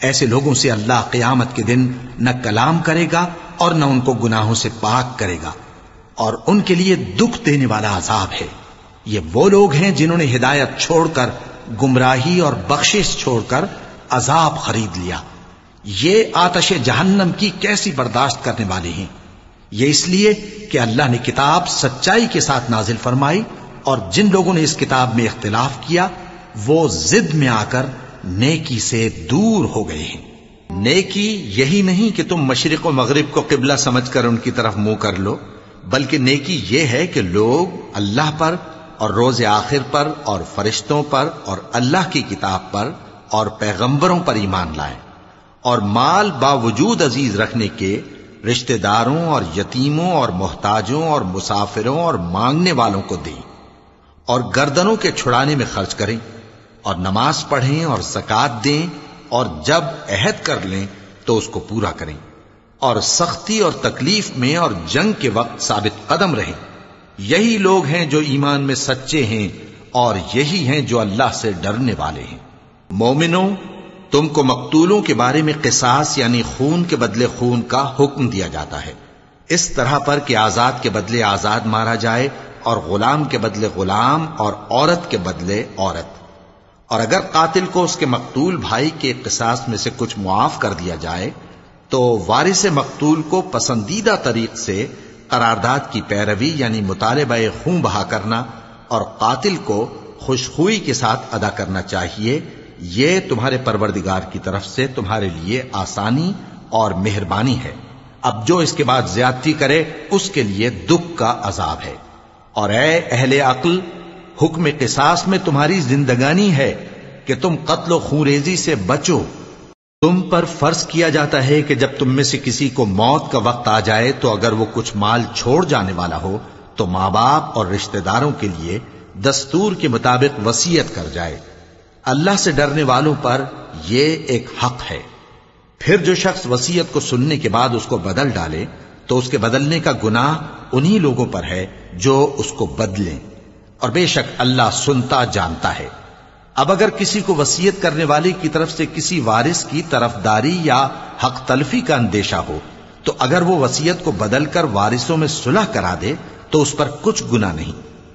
Speaker 1: ایسے لوگوں سے اللہ قیامت کے دن نہ کلام کرے گا اور نہ ان کو گناہوں سے پاک کرے گا۔ اور ان کے لیے دکھ دینے والا عذاب ہے۔ یہ وہ لوگ ہیں جنہوں نے ہدایت چھوڑ کر گمراہی اور بخشش چھوڑ کر عذاب خرید لیا۔ یہ آتش جہنم کی کیسی برداشت کرنے والے ہیں؟ یہ اس لیے کہ اللہ نے کتاب سچائی کے ساتھ نازل فرمائی اور جن لوگوں نے اس کتاب میں اختلاف کیا، وہ زد میں آ کر نیکی سے دور ہو گئے ہیں۔ نیکی یہی نہیں کہ تم مشرق و مغرب کو قبلہ سمجھ کر ان کی طرف منہ کر لو، بلکہ نیکی یہ ہے کہ لوگ اللہ پر اور روز آخر پر اور فرشتوں پر اور اللہ کی کتاب پر اور پیغمبروں پر ایمان لائیں اور مال باوجود عزیز رکھنے کے رشتہ داروں اور یتیموں اور محتاجوں اور مسافروں اور مانگنے والوں کو دیں اور گردنوں کے چھڑانے میں خرچ کریں اور نماز پڑھیں اور زکات دیں اور جب عہد کر لیں تو اس کو پورا کریں اور سختی اور تکلیف میں اور جنگ کے وقت ثابت قدم رہیں یہی لوگ ہیں جو ایمان میں سچے ہیں اور یہی ہیں جو اللہ سے ڈرنے والے ہیں۔ مومنوں، تم کو مقتولوں کے بارے میں قصاص یعنی خون کے بدلے خون کا حکم دیا جاتا ہے۔ اس طرح پر کہ آزاد کے بدلے آزاد مارا جائے اور غلام کے بدلے غلام اور عورت کے بدلے عورت۔ اور اگر قاتل کو اس کے مقتول بھائی کے قصاص میں سے کچھ معاف کر دیا جائے، تو وارث مقتول کو پسندیدہ طریق سے قرارداد کی پیروی یعنی مطالبہ خون بہا کرنا اور قاتل کو خوشخوئی کے ساتھ ادا کرنا چاہیے، یہ تمہارے پروردگار کی طرف سے تمہارے لیے آسانی اور مہربانی ہے۔ اب جو اس کے بعد زیادتی کرے، اس کے لیے دکھ کا عذاب ہے۔ اور اے اہل عقل، حکم قصاص میں تمہاری زندگانی ہے کہ تم قتل و خوریزی سے بچو۔ تم پر فرض کیا جاتا ہے کہ جب تم میں سے کسی کو موت کا وقت آ جائے تو اگر وہ کچھ مال چھوڑ جانے والا ہو، تو ماں باپ اور رشتہ داروں کے لیے دستور کے مطابق وسیعت کر جائے۔ اللہ سے ڈرنے والوں پر یہ ایک حق ہے۔ پھر جو شخص وسیعت کو سننے کے بعد اس کو بدل ڈالے، تو اس کے بدلنے کا گناہ انہی لوگوں پر ہے جو اس کو بدلیں۔ اور بے شک اللہ سنتا جانتا ہے۔ اب اگر کسی کو وسیعت کرنے والے کی طرف سے کسی وارث کی طرفداری یا حق تلفی کا اندیشہ ہو، تو اگر وہ وسیعت کو بدل کر وارثوں میں صلح کرا دے، تو اس پر کچھ گنا نہیں۔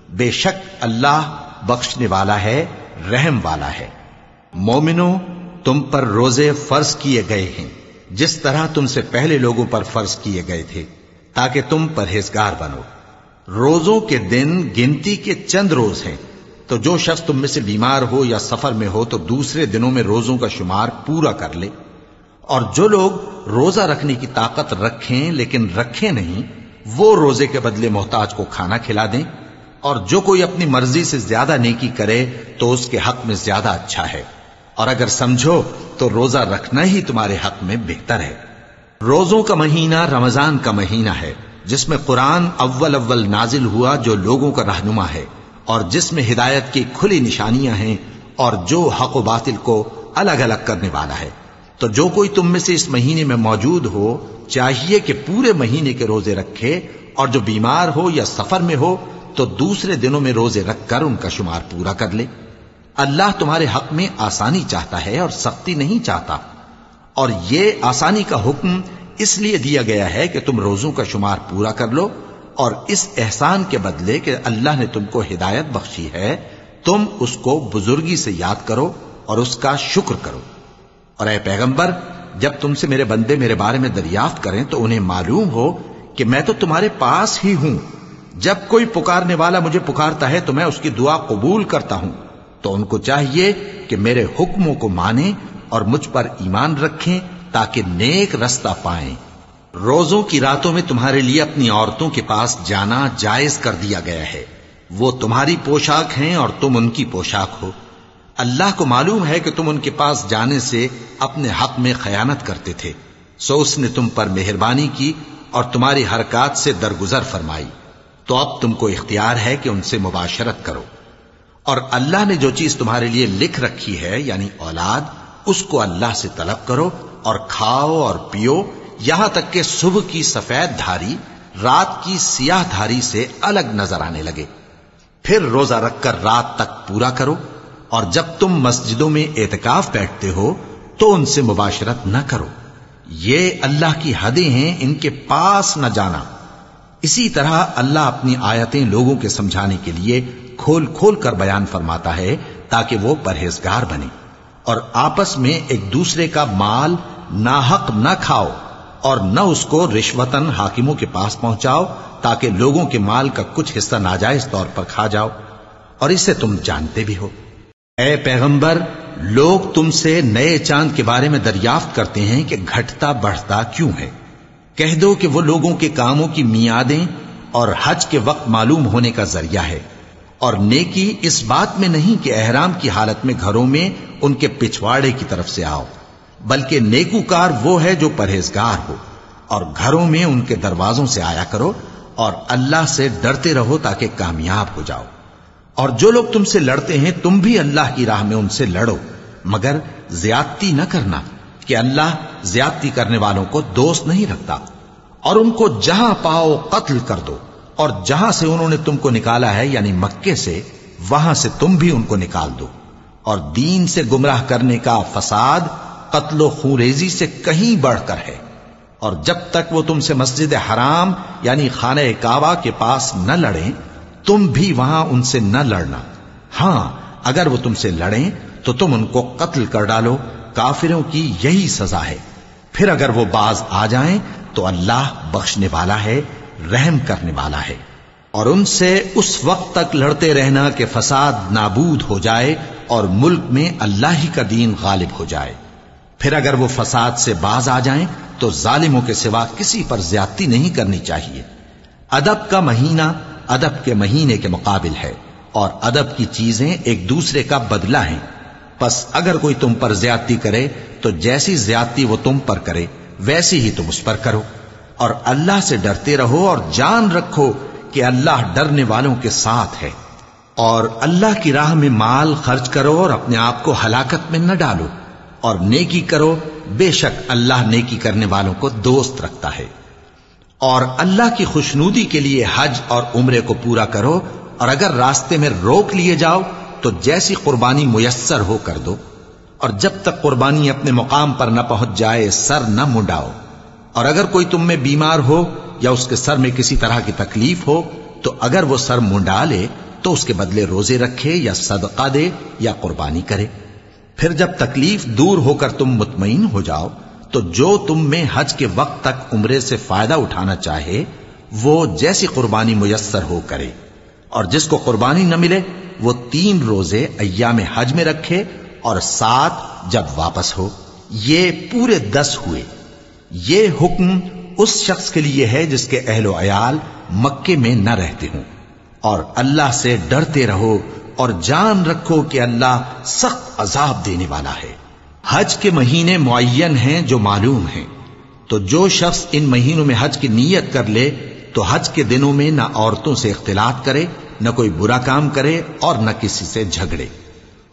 Speaker 1: بے شک اللہ بخشنے والا ہے، رحم والا ہے۔ مومنو تم پر روزے فرض کیے گئے ہیں، جس طرح تم سے پہلے لوگوں پر فرض کیے گئے تھے، تاکہ تم پرہیزگار بنو۔ روزوں کے دن گنتی کے چند روز ہیں۔ تو جو شخص تم میں سے بیمار ہو یا سفر میں ہو تو دوسرے دنوں میں روزوں کا شمار پورا کر لے۔ اور جو لوگ روزہ رکھنے کی طاقت رکھیں لیکن رکھیں نہیں، وہ روزے کے بدلے محتاج کو کھانا کھلا دیں۔ اور جو کوئی اپنی مرضی سے زیادہ نیکی کرے تو اس کے حق میں زیادہ اچھا ہے۔ اور اگر سمجھو تو روزہ رکھنا ہی تمہارے حق میں بہتر ہے۔ روزوں کا مہینہ رمضان کا مہینہ ہے، جس میں قرآن اول اول نازل ہوا جو لوگوں کا رہنما ہے۔ اور جس میں ہدایت کی کھلی نشانیاں ہیں اور جو حق و باطل کو الگ الگ کرنے والا ہے۔ تو جو کوئی تم میں سے اس مہینے میں موجود ہو، چاہیے کہ پورے مہینے کے روزے رکھے، اور جو بیمار ہو یا سفر میں ہو، تو دوسرے دنوں میں روزے رکھ کر ان کا شمار پورا کر لے۔ اللہ تمہارے حق میں آسانی چاہتا ہے اور سختی نہیں چاہتا۔ اور یہ آسانی کا حکم اس لیے دیا گیا ہے کہ تم روزوں کا شمار پورا کر لو اور اس احسان کے بدلے کہ اللہ نے تم کو ہدایت بخشی ہے، تم اس کو بزرگی سے یاد کرو اور اس کا شکر کرو۔ اور اے پیغمبر، جب تم سے میرے بندے میرے بارے میں دریافت کریں تو انہیں معلوم ہو کہ میں تو تمہارے پاس ہی ہوں۔ جب کوئی پکارنے والا مجھے پکارتا ہے تو میں اس کی دعا قبول کرتا ہوں۔ تو ان کو چاہیے کہ میرے حکموں کو مانیں اور مجھ پر ایمان رکھیں تاکہ نیک رستہ پائیں۔ روزوں کی راتوں میں تمہارے لیے اپنی عورتوں کے پاس جانا جائز کر دیا گیا ہے۔ وہ تمہاری پوشاک ہیں اور تم ان کی پوشاک ہو۔ اللہ کو معلوم ہے کہ تم ان کے پاس جانے سے اپنے حق میں خیانت کرتے تھے۔ سو اس نے تم پر مہربانی کی اور تمہاری حرکات سے درگزر فرمائی۔ تو اب تم کو اختیار ہے کہ ان سے مباشرت کرو۔ اور اللہ نے جو چیز تمہارے لیے لکھ رکھی ہے یعنی اولاد، اس کو اللہ سے طلب کرو اور کھاؤ اور پیو۔ یہاں تک کہ صبح کی سفید دھاری رات کی سیاہ دھاری سے الگ نظر آنے لگے۔ پھر روزہ رکھ کر رات تک پورا کرو اور جب تم مسجدوں میں اعتکاف بیٹھتے ہو تو ان سے مباشرت نہ کرو۔ یہ اللہ کی حدیں ہیں، ان کے پاس نہ جانا۔ اسی طرح اللہ اپنی آیتیں لوگوں کے سمجھانے کے لیے کھول کھول کر بیان فرماتا ہے تاکہ وہ پرہیزگار بنے اور آپس میں ایک دوسرے کا مال ناحق نہ کھاؤ۔ اور نہ اس کو رشوتن حاکموں کے پاس پہنچاؤ، تاکہ لوگوں کے مال کا کچھ حصہ ناجائز طور پر کھا جاؤ۔ اور اسے تم جانتے بھی ہو۔ اے پیغمبر، لوگ تم سے نئے چاند کے بارے میں دریافت کرتے ہیں کہ گھٹتا بڑھتا کیوں ہے۔ کہہ دو کہ وہ لوگوں کے کاموں کی میادیں اور حج کے وقت معلوم ہونے کا ذریعہ ہے۔ اور نیکی اس بات میں نہیں کہ احرام کی حالت میں گھروں میں ان کے پچھواڑے کی طرف سے آؤ۔ بلکہ نیکوکار وہ ہے جو پرہیزگار ہو اور گھروں میں ان کے دروازوں سے آیا کرو اور اللہ سے ڈرتے رہو تاکہ کامیاب ہو جاؤ۔ اور جو لوگ تم سے لڑتے ہیں، تم بھی اللہ کی راہ میں ان سے لڑو۔ مگر زیادتی نہ کرنا کہ اللہ زیادتی کرنے والوں کو دوست نہیں رکھتا۔ اور ان کو جہاں پاؤ قتل کر دو۔ اور جہاں سے انہوں نے تم کو نکالا ہے یعنی مکے سے، وہاں سے تم بھی ان کو نکال دو۔ اور دین سے گمراہ کرنے کا فساد قتل و خوریزی سے کہیں بڑھ کر ہے اور جب تک وہ تم سے مسجد حرام یعنی خانہ کعبہ کے پاس نہ لڑیں، تم بھی وہاں ان سے نہ لڑنا۔ ہاں اگر وہ تم سے لڑیں تو تم ان کو قتل کر ڈالو، کافروں کی یہی سزا ہے۔ پھر اگر وہ باز آ جائیں تو اللہ بخشنے والا ہے، رحم کرنے والا ہے۔ اور ان سے اس وقت تک لڑتے رہنا کہ فساد نابود ہو جائے اور ملک میں اللہ ہی کا دین غالب ہو جائے۔ پھر اگر وہ فساد سے باز آ جائیں تو ظالموں کے سوا کسی پر زیادتی نہیں کرنی چاہیے۔ ادب کا مہینہ ادب کے مہینے کے مقابل ہے اور ادب کی چیزیں ایک دوسرے کا بدلہ ہیں۔ پس اگر کوئی تم پر زیادتی کرے تو جیسی زیادتی وہ تم پر کرے، ویسی ہی تم اس پر کرو۔ اور اللہ سے ڈرتے رہو اور جان رکھو کہ اللہ ڈرنے والوں کے ساتھ ہے۔ اور اللہ کی راہ میں مال خرچ کرو اور اپنے آپ کو ہلاکت میں نہ ڈالو۔ اور نیکی کرو، بے شک اللہ نیکی کرنے والوں کو دوست رکھتا ہے۔ اور اللہ کی خوشنودی کے لیے حج اور عمرے کو پورا کرو، اور اگر راستے میں روک لیے جاؤ، تو جیسی قربانی میسر ہو کر دو۔ اور جب تک قربانی اپنے مقام پر نہ پہنچ جائے، سر نہ منڈاؤ۔ اور اگر کوئی تم میں بیمار ہو یا اس کے سر میں کسی طرح کی تکلیف ہو، تو اگر وہ سر منڈا لے، تو اس کے بدلے روزے رکھے یا صدقہ دے یا قربانی کرے۔ پھر جب تکلیف دور ہو کر تم مطمئن ہو جاؤ، تو جو تم میں حج کے وقت تک عمرے سے فائدہ اٹھانا چاہے، وہ جیسی قربانی میسر ہو کرے۔ اور جس کو قربانی نہ ملے، وہ تین روزے ایام حج میں رکھے اور سات جب واپس ہو۔ یہ پورے دس ہوئے۔ یہ حکم اس شخص کے لیے ہے جس کے اہل و عیال مکے میں نہ رہتے ہوں۔ اور اللہ سے ڈرتے رہو اور جان رکھو کہ اللہ سخت عذاب دینے والا ہے۔ حج کے مہینے معین ہیں جو معلوم ہیں۔ تو جو شخص ان مہینوں میں حج کی نیت کر لے، تو حج کے دنوں میں نہ عورتوں سے اختلاط کرے، نہ کوئی برا کام کرے اور نہ کسی سے جھگڑے۔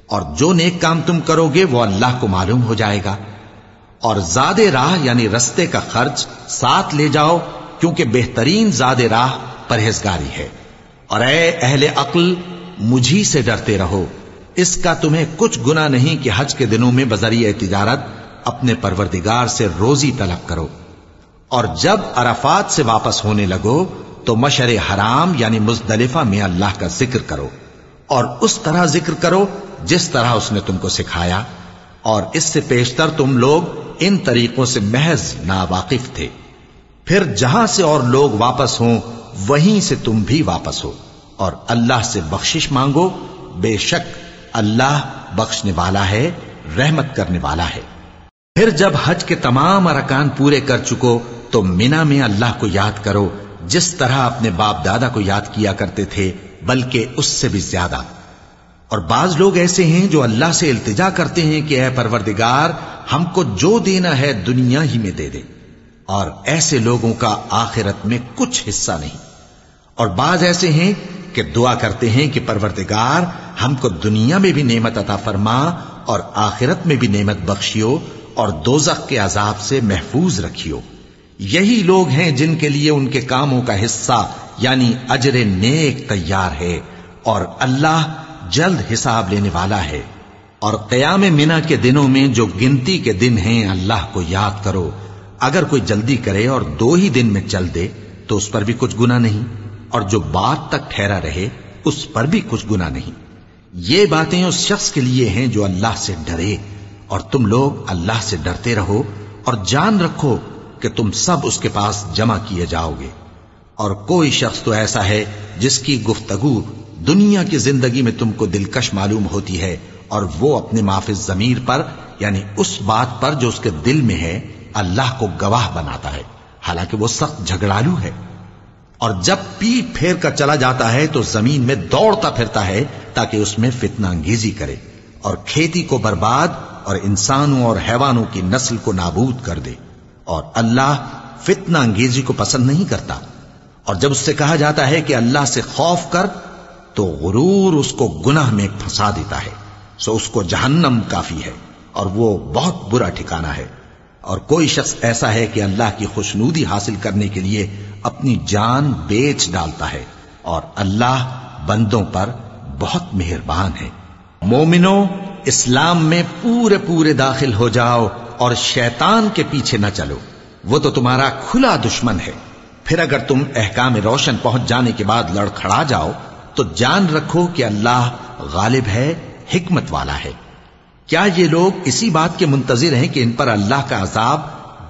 Speaker 1: اور جو نیک کام تم کرو گے، وہ اللہ کو معلوم ہو جائے گا۔ اور زاد راہ یعنی رستے کا خرچ ساتھ لے جاؤ، کیونکہ بہترین زاد راہ پرہیزگاری ہے۔ اور اے اہل عقل مجھی سے ڈرتے رہو۔ اس کا تمہیں کچھ گنا نہیں کہ حج کے دنوں میں بذریعہ تجارت اپنے پروردگار سے روزی طلب کرو۔ اور جب عرفات سے واپس ہونے لگو تو مشر حرام یعنی مزدلفہ میں اللہ کا ذکر کرو۔ اور اس طرح ذکر کرو جس طرح اس نے تم کو سکھایا۔ اور اس سے پیشتر تم لوگ ان طریقوں سے محض ناواقف تھے۔ پھر جہاں سے اور لوگ واپس ہوں، وہیں سے تم بھی واپس ہو۔ اور اللہ سے بخشش مانگو، بے شک اللہ بخشنے والا ہے، رحمت کرنے والا ہے۔ پھر جب حج کے تمام ارکان پورے کر چکو، تو مینا میں اللہ کو یاد کرو، جس طرح اپنے باپ دادا کو یاد کیا کرتے تھے، بلکہ اس سے بھی زیادہ۔ اور بعض لوگ ایسے ہیں جو اللہ سے التجا کرتے ہیں کہ اے پروردگار، ہم کو جو دینا ہے دنیا ہی میں دے دے۔ اور ایسے لوگوں کا آخرت میں کچھ حصہ نہیں۔ اور بعض ایسے ہیں کہ دعا کرتے ہیں کہ پروردگار ہم کو دنیا میں بھی نعمت عطا فرما اور آخرت میں بھی نعمت بخشیو اور دوزخ کے عذاب سے محفوظ رکھیو۔ یہی لوگ ہیں جن کے لیے ان کے کاموں کا حصہ یعنی اجر نیک تیار ہے اور اللہ جلد حساب لینے والا ہے۔ اور قیام منا کے دنوں میں جو گنتی کے دن ہیں اللہ کو یاد کرو۔ اگر کوئی جلدی کرے اور دو ہی دن میں چل دے تو اس پر بھی کچھ گنا نہیں۔ اور جو بات تک ٹھہرا رہے، اس پر بھی کچھ گنا نہیں۔ یہ باتیں اس شخص کے لیے ہیں جو اللہ سے ڈرے، اور تم لوگ اللہ سے ڈرتے رہو اور جان رکھو کہ تم سب اس کے پاس جمع کیے جاؤ گے۔ اور کوئی شخص تو ایسا ہے جس کی گفتگو دنیا کی زندگی میں تم کو دلکش معلوم ہوتی ہے، اور وہ اپنے معافظ ضمیر پر یعنی اس بات پر جو اس کے دل میں ہے، اللہ کو گواہ بناتا ہے۔ حالانکہ وہ سخت جھگڑالو ہے۔ اور جب پیٹ پھیر کر چلا جاتا ہے تو زمین میں دوڑتا پھرتا ہے تاکہ اس میں فتنہ انگیزی کرے اور کھیتی کو برباد اور انسانوں اور حیوانوں کی نسل کو نابود کر دے اور اللہ فتنہ انگیزی کو پسند نہیں کرتا اور جب اس سے کہا جاتا ہے کہ اللہ سے خوف کر تو غرور اس کو گناہ میں پھنسا دیتا ہے سو اس کو جہنم کافی ہے اور وہ بہت برا ٹھکانہ ہے اور کوئی شخص ایسا ہے کہ اللہ کی خوشنودی حاصل کرنے کے لیے اپنی جان بیچ ڈالتا ہے اور اللہ بندوں پر بہت مہربان ہے۔ مومنو، اسلام میں پورے پورے داخل ہو جاؤ اور شیطان کے پیچھے نہ چلو۔ وہ تو تمہارا کھلا دشمن ہے۔ پھر اگر تم احکام روشن پہنچ جانے کے بعد لڑکھڑا جاؤ، تو جان رکھو کہ اللہ غالب ہے، حکمت والا ہے۔ کیا یہ لوگ اسی بات کے منتظر ہیں کہ ان پر اللہ کا عذاب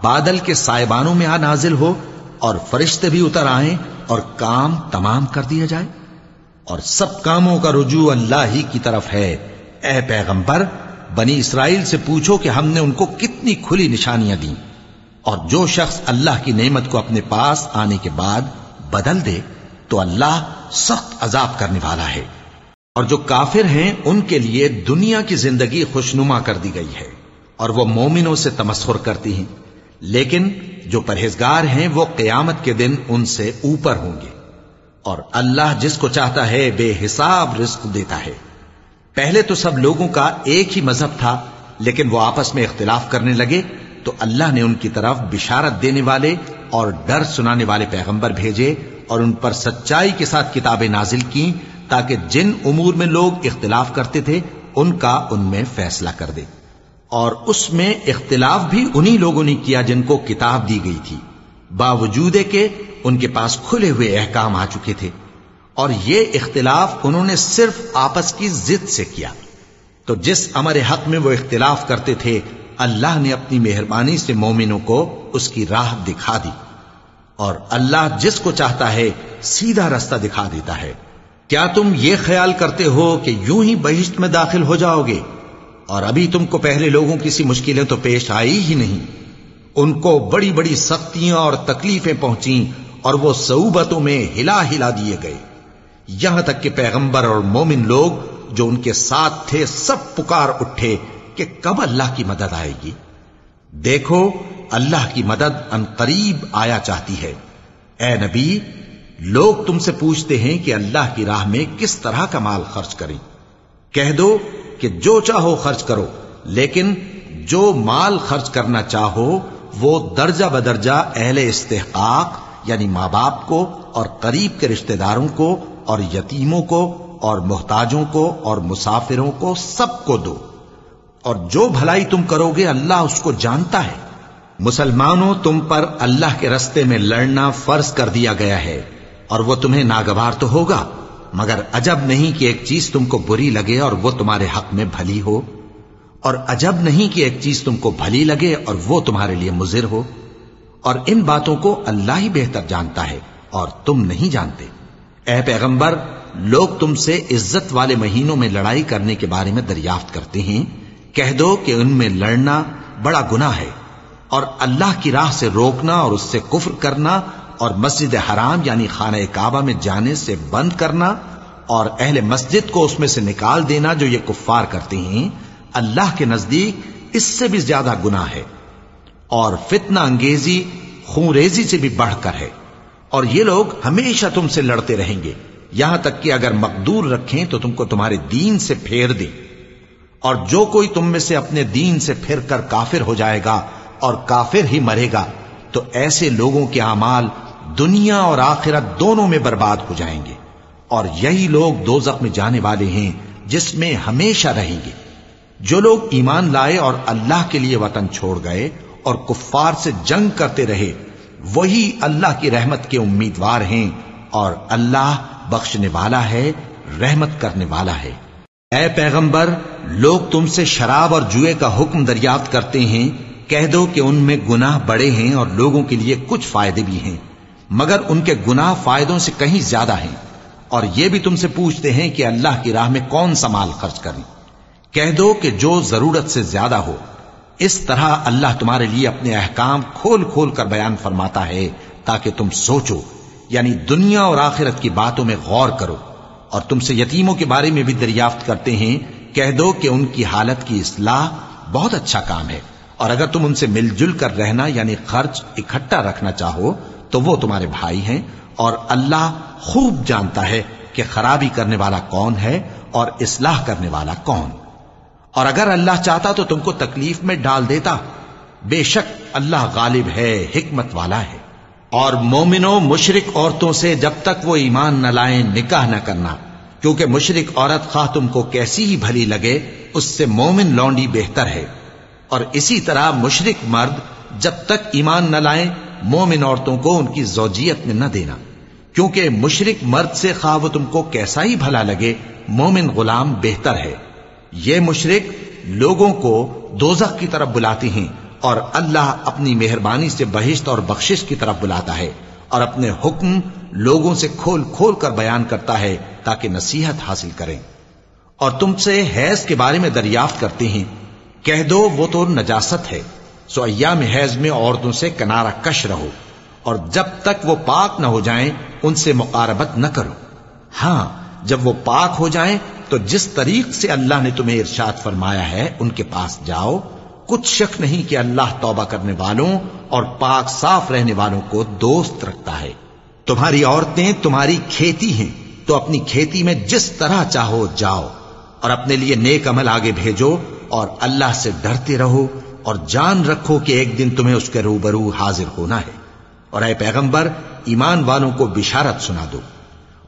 Speaker 1: بادل کے سائبانوں میں آ نازل ہو اور فرشتے بھی اتر آئیں اور کام تمام کر دیا جائے؟ اور سب کاموں کا رجوع اللہ ہی کی طرف ہے۔ اے پیغمبر، بنی اسرائیل سے پوچھو کہ ہم نے ان کو کتنی کھلی نشانیاں دیں۔ اور جو شخص اللہ کی نعمت کو اپنے پاس آنے کے بعد بدل دے تو اللہ سخت عذاب کرنے والا ہے۔ اور جو کافر ہیں، ان کے لیے دنیا کی زندگی خوشنما کر دی گئی ہے، اور وہ مومنوں سے تمسخر کرتی ہیں۔ لیکن جو پرہیزگار ہیں، وہ قیامت کے دن ان سے اوپر ہوں گے۔ اور اللہ جس کو چاہتا ہے، بے حساب رزق دیتا ہے۔ پہلے تو سب لوگوں کا ایک ہی مذہب تھا، لیکن وہ آپس میں اختلاف کرنے لگے۔ تو اللہ نے ان کی طرف بشارت دینے والے اور ڈر سنانے والے پیغمبر بھیجے اور ان پر سچائی کے ساتھ کتابیں نازل کی تاکہ جن امور میں لوگ اختلاف کرتے تھے، ان کا ان میں فیصلہ کر دے۔ اور اس میں اختلاف بھی انہی لوگوں نے کیا جن کو کتاب دی گئی تھی۔ باوجود کہ ان کے پاس کھلے ہوئے احکام آ چکے تھے۔ اور یہ اختلاف انہوں نے صرف آپس کی ضد سے کیا۔ تو جس امر حق میں وہ اختلاف کرتے تھے، اللہ نے اپنی مہربانی سے مومنوں کو اس کی راہ دکھا دی۔ اور اللہ جس کو چاہتا ہے، سیدھا رستہ دکھا دیتا ہے۔ کیا تم یہ خیال کرتے ہو کہ یوں ہی بہشت میں داخل ہو جاؤ گے؟ اور ابھی تم کو پہلے لوگوں کی سی مشکلیں تو پیش آئی ہی نہیں۔ ان کو بڑی بڑی سختیاں اور تکلیفیں پہنچیں اور وہ سعوبتوں میں ہلا ہلا دیے گئے۔ یہاں تک کہ پیغمبر اور مومن لوگ جو ان کے ساتھ تھے سب پکار اٹھے کہ کب اللہ کی مدد آئے گی؟ دیکھو، اللہ کی مدد ان قریب آیا چاہتی ہے۔ اے نبی لوگ تم سے پوچھتے ہیں کہ اللہ کی راہ میں کس طرح کا مال خرچ کریں۔ کہہ دو کہ جو چاہو خرچ کرو، لیکن جو مال خرچ کرنا چاہو، وہ درجہ بدرجہ اہل استحقاق یعنی ماں باپ کو اور قریب کے رشتہ داروں کو اور یتیموں کو اور محتاجوں کو اور مسافروں کو سب کو دو۔ اور جو بھلائی تم کرو گے، اللہ اس کو جانتا ہے۔ مسلمانوں، تم پر اللہ کے رستے میں لڑنا فرض کر دیا گیا ہے۔ اور وہ تمہیں ناگوار تو ہوگا، مگر عجب نہیں کہ ایک چیز تم کو بری لگے اور وہ تمہارے حق میں بھلی ہو۔ اور عجب نہیں کہ ایک چیز تم کو بھلی لگے اور وہ تمہارے لیے مضر ہو۔ اور ان باتوں کو اللہ ہی بہتر جانتا ہے اور تم نہیں جانتے۔ اے پیغمبر، لوگ تم سے عزت والے مہینوں میں لڑائی کرنے کے بارے میں دریافت کرتے ہیں۔ کہہ دو کہ ان میں لڑنا بڑا گناہ ہے اور اللہ کی راہ سے روکنا اور اس سے کفر کرنا اور مسجد حرام یعنی خانہ کعبہ میں جانے سے بند کرنا اور اہل مسجد کو اس میں سے نکال دینا جو یہ کفار کرتے ہیں، اللہ کے نزدیک اس سے بھی زیادہ گناہ ہے اور فتنہ انگیزی، خونریزی سے بھی بڑھ کر ہے۔ اور یہ لوگ ہمیشہ تم سے لڑتے رہیں گے۔ یہاں تک کہ اگر مقدور رکھیں تو تم کو تمہارے دین سے پھیر دیں۔ اور جو کوئی تم میں سے اپنے دین سے پھر کر کافر ہو جائے گا اور کافر ہی مرے گا، تو ایسے لوگوں کے اعمال دنیا اور آخرت دونوں میں برباد ہو جائیں گے اور یہی لوگ دو میں جانے والے ہیں جس میں ہمیشہ رہیں گے۔ جو لوگ ایمان لائے اور اللہ کے لیے وطن چھوڑ گئے اور کفار سے جنگ کرتے رہے، وہی اللہ کی رحمت کے امیدوار ہیں اور اللہ بخشنے والا ہے، رحمت کرنے والا ہے۔ اے پیغمبر، لوگ تم سے شراب اور جوئے کا حکم دریافت کرتے ہیں، کہہ دو کہ ان میں گناہ بڑے ہیں اور لوگوں کے لیے کچھ فائدے بھی ہیں۔ مگر ان کے گناہ فائدوں سے کہیں زیادہ ہیں۔ اور یہ بھی تم سے پوچھتے ہیں کہ اللہ کی راہ میں کون سا مال خرچ کریں۔ کہہ دو کہ جو ضرورت سے زیادہ ہو، اس طرح اللہ تمہارے لیے اپنے احکام کھول کھول کر بیان فرماتا ہے تاکہ تم سوچو یعنی دنیا اور آخرت کی باتوں میں غور کرو۔ اور تم سے یتیموں کے بارے میں بھی دریافت کرتے ہیں، کہہ دو کہ ان کی حالت کی اصلاح بہت اچھا کام ہے۔ اور اگر تم ان سے مل جل کر رہنا یعنی خرچ اکٹھا رکھنا چاہو تو وہ تمہارے بھائی ہیں اور اللہ خوب جانتا ہے کہ خرابی کرنے والا کون ہے اور اصلاح کرنے والا کون۔ اور اگر اللہ چاہتا تو تم کو تکلیف میں ڈال دیتا۔ بے شک اللہ غالب ہے، حکمت والا ہے۔ اور مومنوں مشرق عورتوں سے جب تک وہ ایمان نہ لائیں، نکاح نہ کرنا۔ کیونکہ مشرق عورت خواہ تم کو کیسی ہی بھلی لگے، اس سے مومن لونڈی بہتر ہے۔ اور اسی طرح مشرق مرد جب تک ایمان نہ لائیں مومن عورتوں کو ان کی زوجیت میں نہ دینا۔ کیونکہ مشرق مرد سے خواہ وہ تم کو کیسا ہی بھلا لگے، مومن غلام بہتر ہے۔ یہ مشرق لوگوں کو دوزخ کی طرف بلاتے ہیں اور اللہ اپنی مہربانی سے بہشت اور بخشش کی طرف بلاتا ہے اور اپنے حکم لوگوں سے کھول کھول کر بیان کرتا ہے تاکہ نصیحت حاصل کریں۔ اور تم سے حیض کے بارے میں دریافت کرتے ہیں۔ کہہ دو وہ تو نجاست ہے۔ سو ایام حیض میں عورتوں سے کنارہ کش رہو اور جب تک وہ پاک نہ ہو جائیں، ان سے مقاربت نہ کرو۔ ہاں جب وہ پاک ہو جائیں، تو جس طریق سے اللہ نے تمہیں ارشاد فرمایا ہے، ان کے پاس جاؤ۔ کچھ شک نہیں کہ اللہ توبہ کرنے والوں اور پاک صاف رہنے والوں کو دوست رکھتا ہے۔ تمہاری عورتیں تمہاری کھیتی ہیں، تو اپنی کھیتی میں جس طرح چاہو جاؤ اور اپنے لیے نیک عمل آگے بھیجو اور اللہ سے ڈرتے رہو۔ اور جان رکھو کہ ایک دن تمہیں اس کے روبرو حاضر ہونا ہے۔ اور اے پیغمبر، ایمان والوں کو بشارت سنا دو۔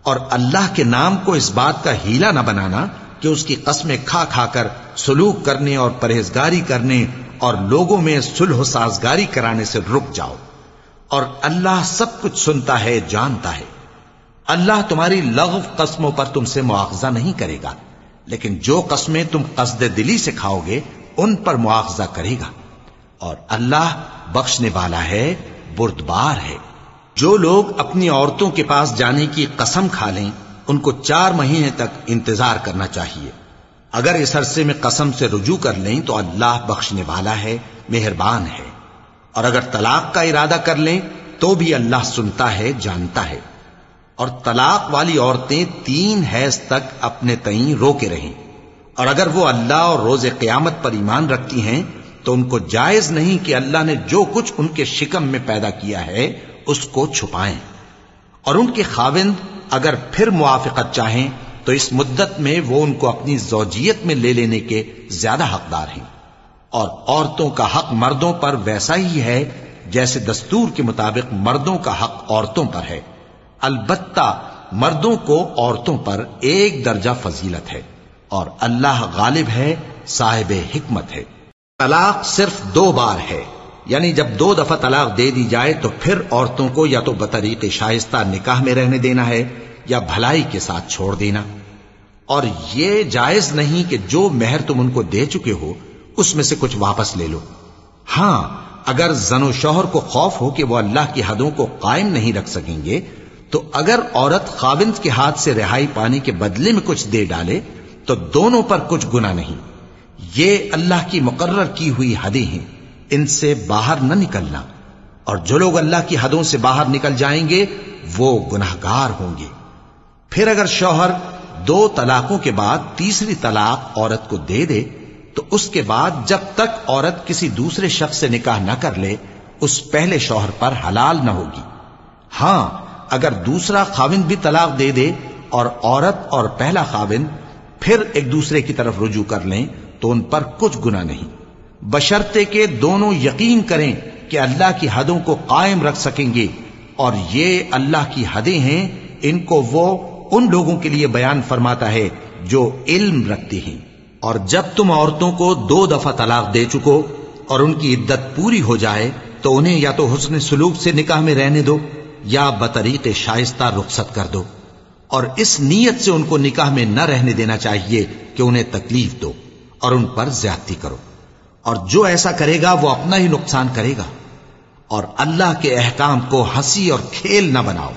Speaker 1: اور اللہ کے نام کو اس بات کا ہیلا نہ بنانا کہ اس کی قسمیں کھا کھا کر سلوک کرنے اور پرہیزگاری کرنے اور لوگوں میں سلح و سازگاری کرانے سے رک جاؤ۔ اور اللہ سب کچھ سنتا ہے، جانتا ہے۔ اللہ تمہاری لغو قسموں پر تم سے مواخذہ نہیں کرے گا، لیکن جو قسمیں تم قصد دلی سے کھاؤ گے ان پر مواخذہ کرے گا۔ اور اللہ بخشنے والا ہے، بردبار ہے۔ جو لوگ اپنی عورتوں کے پاس جانے کی قسم کھا لیں، ان کو چار مہینے تک انتظار کرنا چاہیے۔ اگر اس عرصے میں قسم سے رجوع کر لیں تو اللہ بخشنے والا ہے، مہربان ہے۔ اور اگر طلاق کا ارادہ کر لیں تو بھی اللہ سنتا ہے، جانتا ہے۔ اور طلاق والی عورتیں تین حیض تک اپنے تئیں رو کے رہیں۔ اور اگر وہ اللہ اور روز قیامت پر ایمان رکھتی ہیں، تو ان کو جائز نہیں کہ اللہ نے جو کچھ ان کے شکم میں پیدا کیا ہے، اس کو چھپائیں۔ اور ان کے خاوند اگر پھر موافقت چاہیں، تو اس مدت میں وہ ان کو اپنی زوجیت میں لے لینے کے زیادہ حقدار ہیں۔ اور عورتوں کا حق مردوں پر ویسا ہی ہے، جیسے دستور کے مطابق مردوں کا حق عورتوں پر ہے۔ البتہ مردوں کو عورتوں پر ایک درجہ فضیلت ہے۔ اور اللہ غالب ہے، صاحب حکمت ہے۔ طلاق صرف دو بار ہے یعنی جب دو دفعہ طلاق دے دی جائے تو پھر عورتوں کو یا تو بطریق شائستہ نکاح میں رہنے دینا ہے یا بھلائی کے ساتھ چھوڑ دینا۔ اور یہ جائز نہیں کہ جو مہر تم ان کو دے چکے ہو، اس میں سے کچھ واپس لے لو۔ ہاں اگر زن و شوہر کو خوف ہو کہ وہ اللہ کی حدوں کو قائم نہیں رکھ سکیں گے، تو اگر عورت خاوند کے ہاتھ سے رہائی پانے کے بدلے میں کچھ دے ڈالے تو دونوں پر کچھ گنا نہیں۔ یہ اللہ کی مقرر کی ہوئی حدیں ہیں۔ ان سے باہر نہ نکلنا۔ اور جو لوگ اللہ کی حدوں سے باہر نکل جائیں گے، وہ گناہ گار ہوں گے۔ پھر اگر شوہر دو طلاقوں کے بعد تیسری طلاق عورت کو دے دے، تو اس کے بعد جب تک عورت کسی دوسرے شخص سے نکاح نہ کر لے، اس پہلے شوہر پر حلال نہ ہوگی۔ ہاں اگر دوسرا خاوند بھی طلاق دے دے اور عورت اور پہلا خاوند پھر ایک دوسرے کی طرف رجوع کر لیں تو ان پر کچھ گنا نہیں۔ بشرتے کے دونوں یقین کریں کہ اللہ کی حدوں کو قائم رکھ سکیں گے اور یہ اللہ کی حدیں ہیں، ان کو وہ ان لوگوں کے لیے بیان فرماتا ہے جو علم رکھتے ہیں۔ اور جب تم عورتوں کو دو دفعہ طلاق دے چکو اور ان کی عدت پوری ہو جائے، تو انہیں یا تو حسن سلوک سے نکاح میں رہنے دو یا بطریق شائستہ رخصت کر دو۔ اور اس نیت سے ان کو نکاح میں نہ رہنے دینا چاہیے کہ انہیں تکلیف دو اور ان پر زیادتی کرو۔ اور جو ایسا کرے گا وہ اپنا ہی نقصان کرے گا۔ اور اللہ کے احکام کو ہنسی اور کھیل نہ بناؤ۔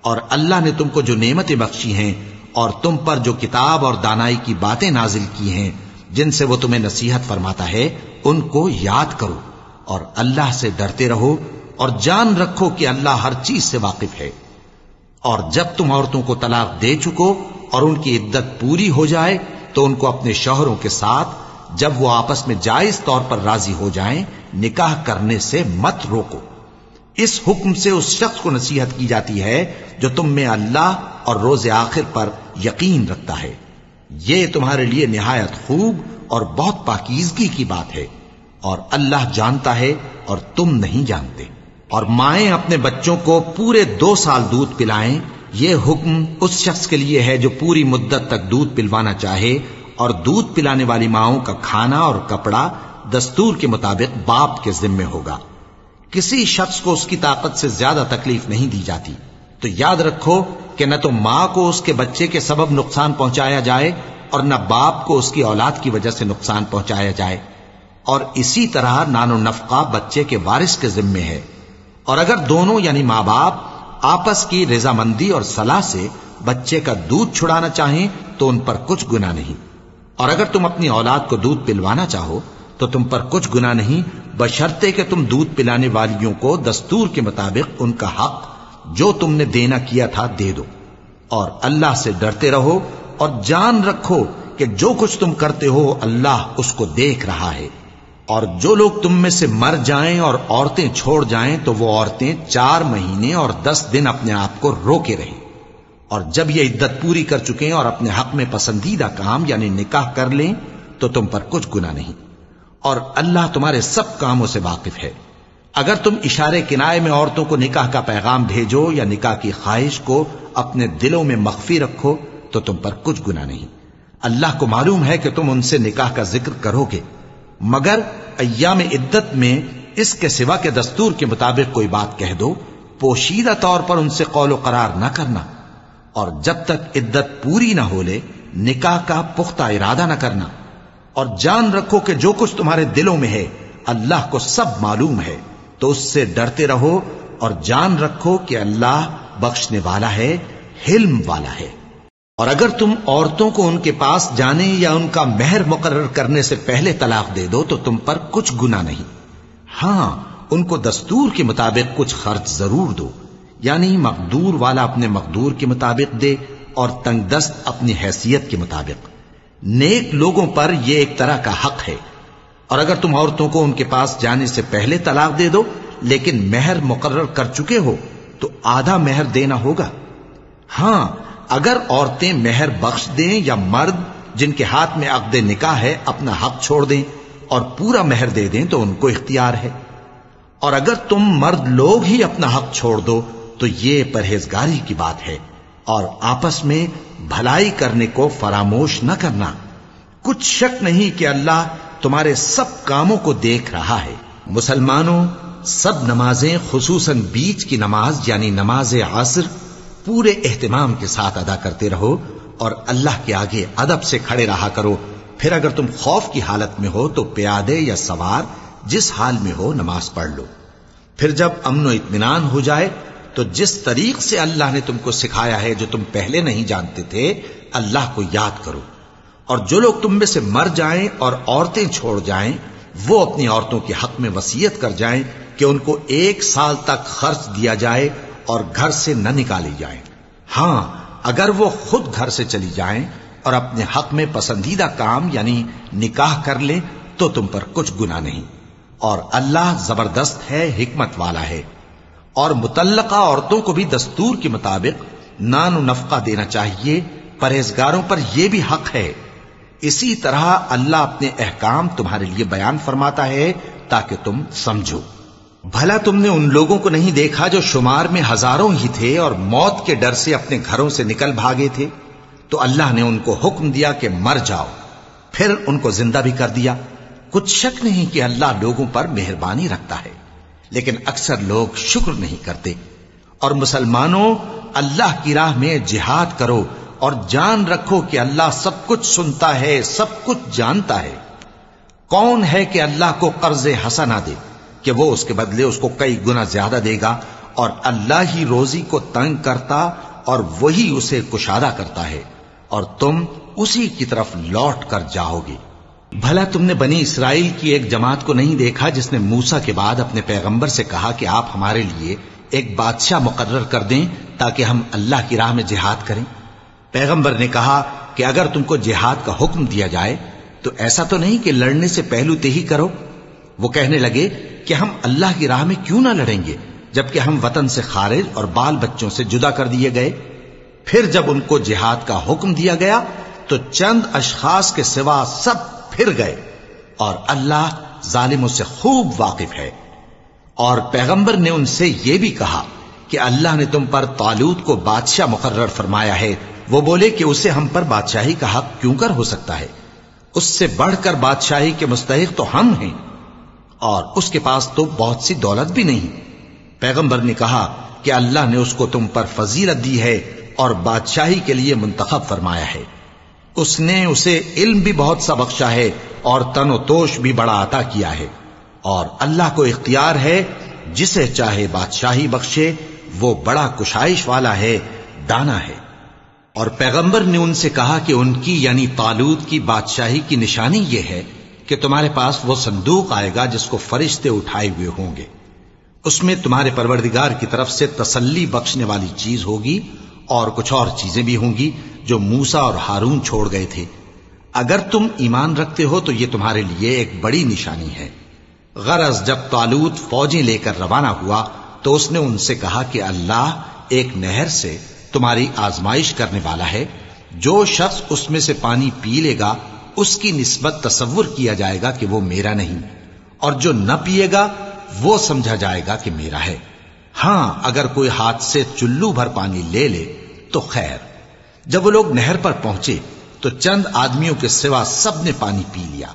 Speaker 1: اور اللہ نے تم کو جو نعمتیں بخشی ہیں اور تم پر جو کتاب اور دانائی کی باتیں نازل کی ہیں، جن سے وہ تمہیں نصیحت فرماتا ہے، ان کو یاد کرو اور اللہ سے ڈرتے رہو اور جان رکھو کہ اللہ ہر چیز سے واقف ہے۔ اور جب تم عورتوں کو طلاق دے چکو اور ان کی عدت پوری ہو جائے، تو ان کو اپنے شوہروں کے ساتھ جب وہ آپس میں جائز طور پر راضی ہو جائیں، نکاح کرنے سے مت روکو۔ اس حکم سے اس شخص کو نصیحت کی جاتی ہے جو تم میں اللہ اور روز آخر پر یقین رکھتا ہے۔ یہ تمہارے لیے نہایت خوب اور بہت پاکیزگی کی بات ہے اور اللہ جانتا ہے اور تم نہیں جانتے۔ اور مائیں اپنے بچوں کو پورے دو سال دودھ پلائیں، یہ حکم اس شخص کے لیے ہے جو پوری مدت تک دودھ پلوانا چاہے اور دودھ پلانے والی ماؤں کا کھانا اور کپڑا دستور کے مطابق باپ کے ذمے ہوگا۔ کسی شخص کو اس کی طاقت سے زیادہ تکلیف نہیں دی جاتی۔ تو یاد رکھو کہ نہ تو ماں کو اس کے بچے کے سبب نقصان پہنچایا جائے اور نہ باپ کو اس کی اولاد کی وجہ سے نقصان پہنچایا جائے۔ اور اسی طرح نان و نفقہ بچے کے وارث کے ذمے ہے۔ اور اگر دونوں یعنی ماں باپ آپس کی رضامندی اور صلاح سے بچے کا دودھ چھڑانا چاہیں تو ان پر کچھ گنا نہیں۔ اور اگر تم اپنی اولاد کو دودھ پلوانا چاہو تو تم پر کچھ گنا نہیں، بشرطے کہ تم دودھ پلانے والیوں کو دستور کے مطابق ان کا حق جو تم نے دینا کیا تھا دے دو۔ اور اللہ سے ڈرتے رہو اور جان رکھو کہ جو کچھ تم کرتے ہو اللہ اس کو دیکھ رہا ہے۔ اور جو لوگ تم میں سے مر جائیں اور عورتیں چھوڑ جائیں تو وہ عورتیں چار مہینے اور دس دن اپنے آپ کو روکے رہیں۔ اور جب یہ عدت پوری کر چکے اور اپنے حق میں پسندیدہ کام یعنی نکاح کر لیں تو تم پر کچھ گنا نہیں۔ اور اللہ تمہارے سب کاموں سے واقف ہے۔ اگر تم اشارے کنائے میں عورتوں کو نکاح کا پیغام بھیجو یا نکاح کی خواہش کو اپنے دلوں میں مخفی رکھو تو تم پر کچھ گنا نہیں۔ اللہ کو معلوم ہے کہ تم ان سے نکاح کا ذکر کرو گے۔ مگر ایام عدت میں اس کے سوا کے دستور کے مطابق کوئی بات کہہ دو، پوشیدہ طور پر ان سے قول و قرار نہ کرنا۔ اور جب تک عدت پوری نہ ہو لے، نکاح کا پختہ ارادہ نہ کرنا۔ اور جان رکھو کہ جو کچھ تمہارے دلوں میں ہے، اللہ کو سب معلوم ہے۔ تو اس سے ڈرتے رہو اور جان رکھو کہ اللہ بخشنے والا ہے، حلم والا ہے۔ اور اگر تم عورتوں کو ان کے پاس جانے یا ان کا مہر مقرر کرنے سے پہلے طلاق دے دو تو تم پر کچھ گنا نہیں۔ ہاں ان کو دستور کے مطابق کچھ خرچ ضرور دو۔ یعنی مقدور والا اپنے مقدور کے مطابق دے اور تنگ دست اپنی حیثیت کے مطابق۔ نیک لوگوں پر یہ ایک طرح کا حق ہے۔ اور اگر تم عورتوں کو ان کے پاس جانے سے پہلے طلاق دے دو، لیکن مہر مقرر کر چکے ہو، تو آدھا مہر دینا ہوگا۔ ہاں اگر عورتیں مہر بخش دیں یا مرد جن کے ہاتھ میں عقد نکاح ہے اپنا حق چھوڑ دیں اور پورا مہر دے دیں تو ان کو اختیار ہے۔ اور اگر تم مرد لوگ ہی اپنا حق چھوڑ دو تو یہ پرہیزگاری کی بات ہے۔ اور آپس میں بھلائی کرنے کو فراموش نہ کرنا۔ کچھ شک نہیں کہ اللہ تمہارے سب کاموں کو دیکھ رہا ہے۔ مسلمانوں، سب نمازیں خصوصاً بیچ کی نماز یعنی نماز عصر پورے اہتمام کے ساتھ ادا کرتے رہو اور اللہ کے آگے ادب سے کھڑے رہا کرو۔ پھر اگر تم خوف کی حالت میں ہو تو پیادے یا سوار جس حال میں ہو نماز پڑھ لو۔ پھر جب امن و اطمینان ہو جائے تو جس طریق سے اللہ نے تم کو سکھایا ہے جو تم پہلے نہیں جانتے تھے، اللہ کو یاد کرو۔ اور جو لوگ تم میں سے مر جائیں اور عورتیں چھوڑ جائیں، وہ اپنی عورتوں کے حق میں وسیعت کر جائیں کہ ان کو ایک سال تک خرچ دیا جائے اور گھر سے نہ نکالی جائیں۔ ہاں اگر وہ خود گھر سے چلی جائیں اور اپنے حق میں پسندیدہ کام یعنی نکاح کر لیں تو تم پر کچھ گنا نہیں۔ اور اللہ زبردست ہے، حکمت والا ہے۔ اور متعلقہ عورتوں کو بھی دستور کے مطابق نان و نفقہ دینا چاہیے، پرہیزگاروں پر یہ بھی حق ہے۔ اسی طرح اللہ اپنے احکام تمہارے لیے بیان فرماتا ہے تاکہ تم سمجھو۔ بھلا تم نے ان لوگوں کو نہیں دیکھا جو شمار میں ہزاروں ہی تھے اور موت کے ڈر سے اپنے گھروں سے نکل بھاگے تھے؟ تو اللہ نے ان کو حکم دیا کہ مر جاؤ۔ پھر ان کو زندہ بھی کر دیا۔ کچھ شک نہیں کہ اللہ لوگوں پر مہربانی رکھتا ہے۔ لیکن اکثر لوگ شکر نہیں کرتے۔ اور مسلمانوں، اللہ کی راہ میں جہاد کرو اور جان رکھو کہ اللہ سب کچھ سنتا ہے، سب کچھ جانتا ہے۔ کون ہے کہ اللہ کو قرض حسنہ دے؟ کہ وہ اس کے بدلے اس کو کئی گنا زیادہ دے گا اور اللہ ہی روزی کو تنگ کرتا اور وہی اسے کشادہ کرتا ہے اور تم اسی کی طرف لوٹ کر جاؤ گے۔ بھلا تم نے بنی اسرائیل کی ایک جماعت کو نہیں دیکھا جس نے موسا کے بعد اپنے پیغمبر سے کہا کہ آپ ہمارے لیے ایک بادشاہ مقرر کر دیں تاکہ ہم اللہ کی راہ میں جہاد کریں؟ پیغمبر نے کہا کہ اگر تم کو جہاد کا حکم دیا جائے تو ایسا تو نہیں کہ لڑنے سے پہلو تے ہی کرو؟ وہ کہنے لگے کہ ہم اللہ کی راہ میں کیوں نہ لڑیں گے جبکہ ہم وطن سے خارج اور بال بچوں سے جدا کر دیے گئے۔ پھر جب ان کو جہاد کا حکم دیا گیا تو چند اشخاص کے سوا سب پھر گئے اور اللہ ظالموں سے خوب واقف ہے۔ اور پیغمبر نے ان سے یہ بھی کہا کہ اللہ نے تم پر تالوت کو بادشاہ مقرر فرمایا ہے۔ وہ بولے کہ اسے ہم پر بادشاہی کا حق کیوں کر ہو سکتا ہے؟ اس سے بڑھ کر بادشاہی کے مستحق تو ہم ہیں۔ اور اس کے پاس تو بہت سی دولت بھی نہیں۔ پیغمبر نے کہا کہ اللہ نے اس کو تم پر فضیلت دی ہے اور بادشاہی کے لیے منتخب فرمایا ہے۔ اس نے اسے علم بھی بہت سا بخشا ہے اور تن و توش بھی بڑا عطا کیا ہے۔ اور اللہ کو اختیار ہے، جسے چاہے بادشاہی بخشے، وہ بڑا کشائش والا ہے، دانا ہے۔ اور پیغمبر نے ان سے کہا کہ ان کی یعنی تالود کی بادشاہی کی نشانی یہ ہے۔ کہ تمہارے پاس وہ صندوق آئے گا جس کو فرشتے اٹھائے ہوئے ہوں گے۔ اس میں تمہارے پروردگار کی طرف سے تسلی بخشنے والی چیز ہوگی اور کچھ اور چیزیں بھی ہوں گی جو موسا اور ہارون چھوڑ گئے تھے۔ اگر تم ایمان رکھتے ہو تو یہ تمہارے لیے ایک بڑی نشانی ہے۔ غرض جب تالوت فوجیں لے کر روانہ ہوا تو اس نے ان سے کہا کہ اللہ ایک نہر سے تمہاری آزمائش کرنے والا ہے۔ جو شخص اس میں سے پانی پی لے گا اس کی نسبت تصور کیا جائے گا کہ وہ میرا نہیں، اور جو نہ پیے گا، وہ سمجھا جائے گا کہ میرا ہے۔ ہاں اگر کوئی ہاتھ سے چلو بھر پانی لے لے، تو خیر۔ جب وہ لوگ نہر پر پہنچے، تو چند آدمیوں کے سوا سب نے پانی پی لیا۔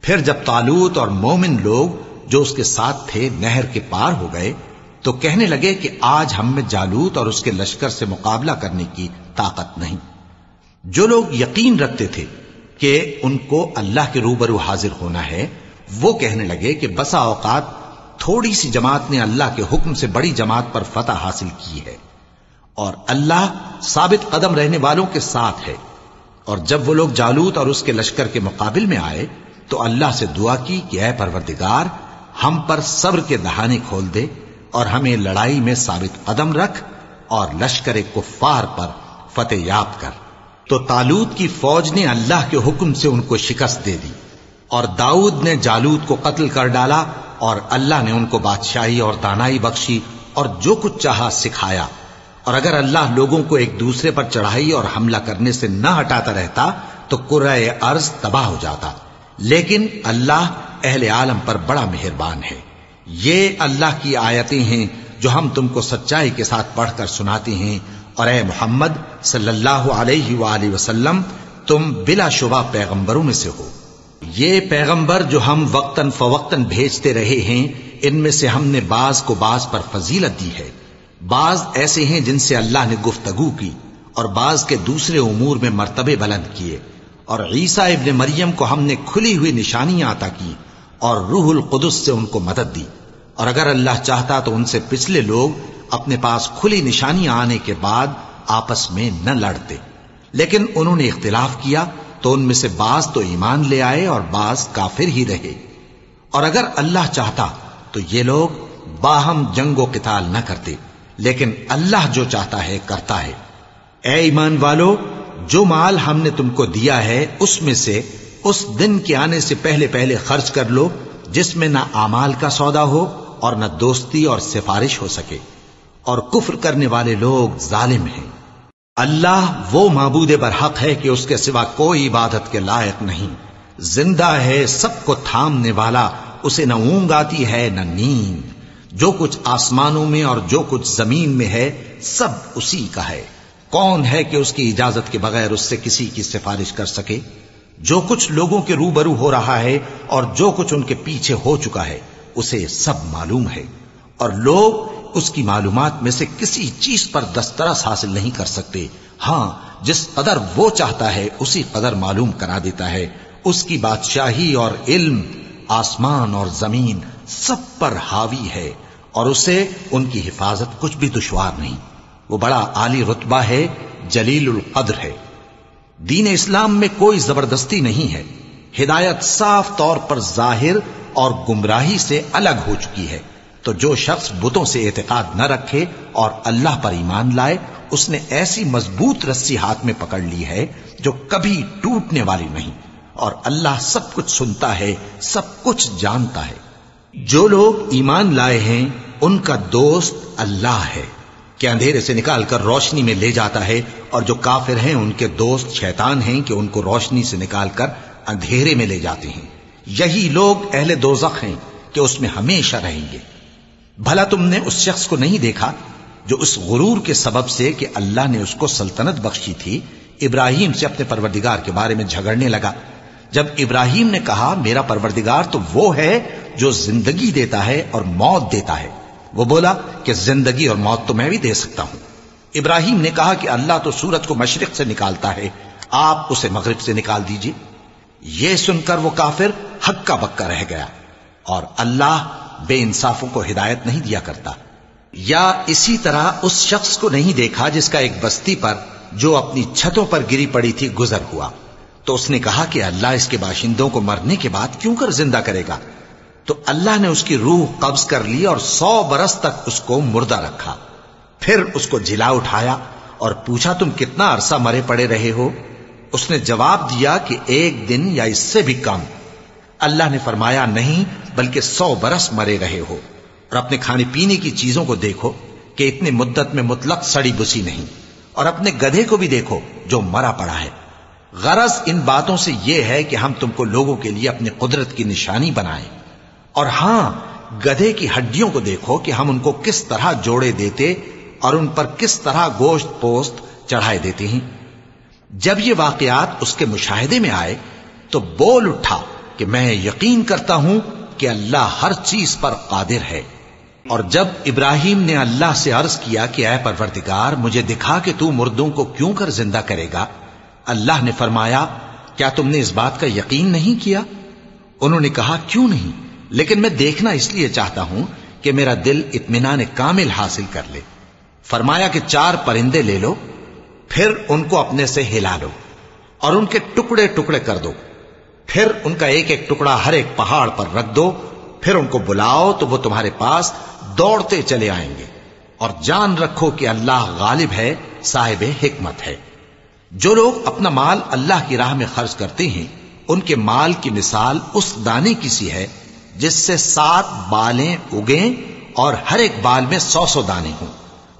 Speaker 1: پھر جب تالوت اور مومن لوگ جو اس کے ساتھ تھے نہر کے پار ہو گئے، تو کہنے لگے کہ آج ہم میں جالوت اور اس کے لشکر سے مقابلہ کرنے کی طاقت نہیں۔ جو لوگ یقین رکھتے تھے کہ ان کو اللہ کے روبرو حاضر ہونا ہے، وہ کہنے لگے کہ بسا اوقات تھوڑی سی جماعت نے اللہ کے حکم سے بڑی جماعت پر فتح حاصل کی ہے۔ اور اللہ ثابت قدم رہنے والوں کے ساتھ ہے۔ اور جب وہ لوگ جالوت اور اس کے لشکر کے مقابل میں آئے، تو اللہ سے دعا کی کہ اے پروردگار، ہم پر صبر کے دہانے کھول دے اور ہمیں لڑائی میں ثابت قدم رکھ اور لشکر کفار پر فتح یاب کر۔ تو تالوت کی فوج نے اللہ کے حکم سے ان کو شکست دے دی اور داؤد نے جالوت کو قتل کر ڈالا اور اللہ نے ان کو بادشاہی اور دانائی بخشی اور جو کچھ چاہا سکھایا۔ اور اگر اللہ لوگوں کو ایک دوسرے پر چڑھائی اور حملہ کرنے سے نہ ہٹاتا رہتا تو قرآ ارض تباہ ہو جاتا۔ لیکن اللہ اہل عالم پر بڑا مہربان ہے۔ یہ اللہ کی آیتیں ہیں جو ہم تم کو سچائی کے ساتھ پڑھ کر سناتے ہیں۔ اور اے محمد صلی اللہ علیہ وآلہ وسلم، تم بلا شبہ پیغمبروں میں سے ہو۔ یہ پیغمبر جو ہم وقتاً فوقتاً بھیجتے رہے ہیں، ان میں سے ہم نے بعض کو بعض پر فضیلت دی ہے۔ بعض ایسے ہیں جن سے اللہ نے گفتگو کی اور بعض کے دوسرے امور میں مرتبے بلند کیے۔ اور عیسیٰ ابن مریم کو ہم نے کھلی ہوئی نشانیاں عطا کی اور روح القدس سے ان کو مدد دی۔ اور اگر اللہ چاہتا تو ان سے پچھلے لوگ اپنے پاس کھلی نشانیاں آنے کے بعد آپس میں نہ لڑتے۔ لیکن انہوں نے اختلاف کیا تو ان میں سے بعض تو ایمان لے آئے اور بعض کافر ہی رہے۔ اور اگر اللہ چاہتا تو یہ لوگ باہم جنگ و قتال نہ کرتے، لیکن اللہ جو چاہتا ہے، کرتا ہے۔ اے ایمان والو، جو مال ہم نے تم کو دیا ہے، اس میں سے اس دن کے آنے سے پہلے پہلے خرچ کر لو، جس میں نہ امال کا سودا ہو اور نہ دوستی اور سفارش ہو سکے۔ اور کفر کرنے والے لوگ ظالم ہیں۔ اللہ وہ معبود برحق ہے کہ اس کے سوا کوئی عبادت کے لائق نہیں۔ زندہ ہے سب کو تھامنے والا، اسے نہ اونگ آتی ہے نہ نیند۔ جو کچھ آسمانوں میں اور جو کچھ زمین میں ہے، سب اسی کا ہے۔ کون ہے کہ اس کی اجازت کے بغیر اس سے کسی کی سفارش کر سکے؟ جو کچھ لوگوں کے روبرو ہو رہا ہے اور جو کچھ ان کے پیچھے ہو چکا ہے، اسے سب معلوم ہے۔ اور لوگ اس کی معلومات میں سے کسی چیز پر دسترس حاصل نہیں کر سکتے۔ ہاں جس قدر وہ چاہتا ہے، اسی قدر معلوم کرا دیتا ہے۔ اس کی بادشاہی اور علم، آسمان اور زمین سب پر حاوی ہے، اور اسے ان کی حفاظت کچھ بھی دشوار نہیں۔ وہ بڑا عالی رتبہ ہے، جلیل القدر ہے۔ دین اسلام میں کوئی زبردستی نہیں ہے۔ ہدایت صاف طور پر ظاہر اور گمراہی سے الگ ہو چکی ہے۔ تو جو شخص بتوں سے اعتقاد نہ رکھے اور اللہ پر ایمان لائے، اس نے ایسی مضبوط رسی ہاتھ میں پکڑ لی ہے جو کبھی ٹوٹنے والی نہیں۔ اور اللہ سب کچھ سنتا ہے، سب کچھ جانتا ہے۔ جو لوگ ایمان لائے ہیں، ان کا دوست اللہ ہے۔ کہ اندھیرے سے نکال کر روشنی میں لے جاتا ہے، اور جو کافر ہیں، ان کے دوست شیطان ہیں کہ ان کو روشنی سے نکال کر اندھیرے میں لے جاتے ہیں۔ یہی لوگ اہل دوزخ ہیں کہ اس میں ہمیشہ رہیں گے۔ بھلا تم نے اس شخص کو نہیں دیکھا جو اس غرور کے سبب سے کہ اللہ نے اس کو سلطنت بخشی تھی؟ ابراہیم سے اپنے پروردگار کے بارے میں جھگڑنے لگا۔ جب ابراہیم نے کہا، میرا پروردگار تو وہ ہے جو زندگی دیتا ہے اور موت دیتا ہے۔ وہ بولا، کہ زندگی اور موت تو میں بھی دے سکتا ہوں۔ ابراہیم نے کہا کہ اللہ تو سورج کو مشرق سے نکالتا ہے۔ آپ اسے مغرب سے نکال دیجیے۔ یہ سن کر وہ کافر حق کا بکا رہ گیا اور اللہ بے انصافوں کو ہدایت نہیں دیا کرتا۔ یا اسی طرح اس شخص کو نہیں دیکھا جس کا ایک بستی پر جو اپنی چھتوں پر گری پڑی تھی گزر ہوا۔ تو اس نے کہا کہ اللہ اس کے باشندوں کو مرنے کے بعد کیوں کر زندہ کرے گا؟ تو اللہ نے اس کی روح قبض کر لی اور سو برس تک اس کو مردہ رکھا۔ پھر اس کو جلا اٹھایا اور پوچھا، تم کتنا عرصہ مرے پڑے رہے ہو؟ اس نے جواب دیا کہ ایک دن یا اس سے بھی کم۔ اللہ نے فرمایا، نہیں، بلکہ سو برس مرے رہے ہو۔ اور اپنے کھانے پینے کی چیزوں کو دیکھو کہ اتنی مدت میں مطلق سڑی بسی نہیں۔ اور اپنے گدھے کو بھی دیکھو جو مرا پڑا ہے۔ غرض ان باتوں سے یہ ہے کہ ہم تم کو لوگوں کے لیے اپنی قدرت کی نشانی بنائیں۔ اور ہاں گدھے کی ہڈیوں کو دیکھو کہ ہم ان کو کس طرح جوڑے دیتے اور ان پر کس طرح گوشت پوست چڑھائے دیتے ہیں۔ جب یہ واقعات اس کے مشاہدے میں آئے تو بول اٹھا۔ کہ میں یقین کرتا ہوں کہ اللہ ہر چیز پر قادر ہے۔ اور جب ابراہیم نے اللہ سے عرض کیا کہ اے پروردگار، مجھے دکھا کہ تو مردوں کو کیوں کر زندہ کرے گا؟ اللہ نے فرمایا، کیا تم نے اس بات کا یقین نہیں کیا؟ انہوں نے کہا، کیوں نہیں؟ لیکن میں دیکھنا اس لیے چاہتا ہوں کہ میرا دل اطمینان کامل حاصل کر لے۔ فرمایا کہ چار پرندے لے لو، پھر ان کو اپنے سے ہلا لو اور ان کے ٹکڑے ٹکڑے کر دو۔ پھر ان کا ایک ایک ٹکڑا ہر ایک پہاڑ پر رکھ دو، پھر ان کو بلاؤ تو وہ تمہارے پاس دوڑتے چلے آئیں گے۔ اور جان رکھو کہ اللہ غالب ہے، صاحب حکمت ہے۔ جو لوگ اپنا مال اللہ کی راہ میں خرچ کرتے ہیں، ان کے مال کی مثال اس دانے کی سی ہے، جس سے سات بالیں اگیں اور ہر ایک بال میں سو سو دانے ہوں۔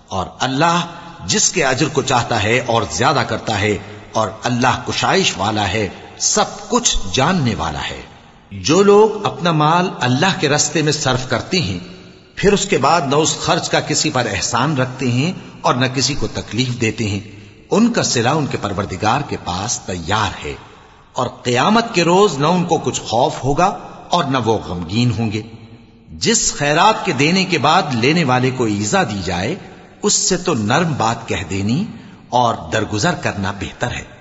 Speaker 1: اور اللہ جس کے اجر کو چاہتا ہے اور زیادہ کرتا ہے اور اللہ کشائش والا ہے سب کچھ جاننے والا ہے۔ جو لوگ اپنا مال اللہ کے رستے میں صرف کرتے ہیں، پھر اس کے بعد نہ اس خرچ کا کسی پر احسان رکھتے ہیں اور نہ کسی کو تکلیف دیتے ہیں۔ ان کا سلا ان کے پروردگار کے پاس تیار ہے۔ اور قیامت کے روز نہ ان کو کچھ خوف ہوگا اور نہ وہ غمگین ہوں گے۔ جس خیرات کے دینے کے بعد لینے والے کو ایزا دی جائے، اس سے تو نرم بات کہہ دینی اور درگزر کرنا بہتر ہے۔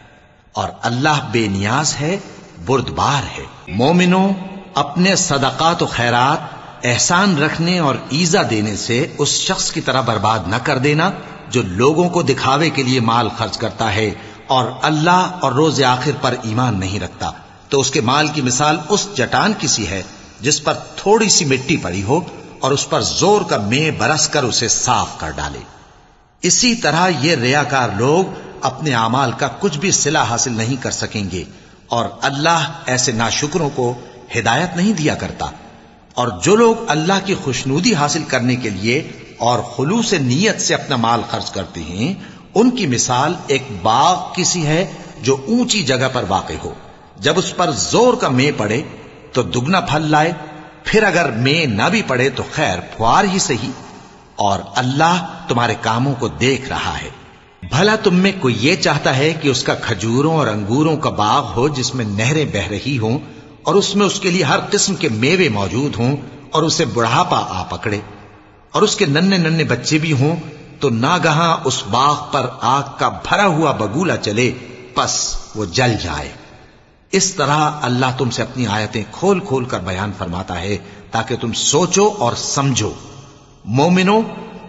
Speaker 1: اور اللہ بے نیاز ہے، بردبار ہے۔ مومنوں، اپنے صدقات و خیرات، احسان رکھنے اور ایزا دینے سے اس شخص کی طرح برباد نہ کر دینا، جو لوگوں کو دکھاوے کے لیے مال خرچ کرتا ہے اور اللہ اور روز آخر پر ایمان نہیں رکھتا۔ تو اس کے مال کی مثال اس چٹان کی سی ہے، جس پر تھوڑی سی مٹی پڑی ہو اور اس پر زور کا میں برس کر اسے صاف کر ڈالے۔ اسی طرح یہ ریاکار لوگ اپنے اعمال کا کچھ بھی صلہ حاصل نہیں کر سکیں گے اور اللہ ایسے ناشکروں کو ہدایت نہیں دیا کرتا۔ اور جو لوگ اللہ کی خوشنودی حاصل کرنے کے لیے اور خلوص نیت سے اپنا مال خرچ کرتے ہیں، ان کی مثال ایک باغ کسی ہے جو اونچی جگہ پر واقع ہو۔ جب اس پر زور کا میں پڑے تو دگنا پھل لائے، پھر اگر میں نہ بھی پڑے تو خیر پھوار ہی صحیح۔ اور اللہ تمہارے کاموں کو دیکھ رہا ہے۔ بھلا تم میں کوئی یہ چاہتا ہے کہ اس کا کھجوروں اور انگوروں کا باغ ہو جس میں نہریں بہ رہی ہوں اور اس میں اس کے لیے ہر قسم کے میوے موجود ہوں اور اسے بڑھاپا آ پکڑے۔ اور اس کے ننے ننے بچے بھی ہوں تو ناگہاں اس باغ پر آگ کا بھرا ہوا بگولا چلے، پس وہ جل جائے۔ اس طرح اللہ تم سے اپنی آیتیں کھول کھول کر بیان فرماتا ہے تاکہ تم سوچو اور سمجھو۔ مومنو،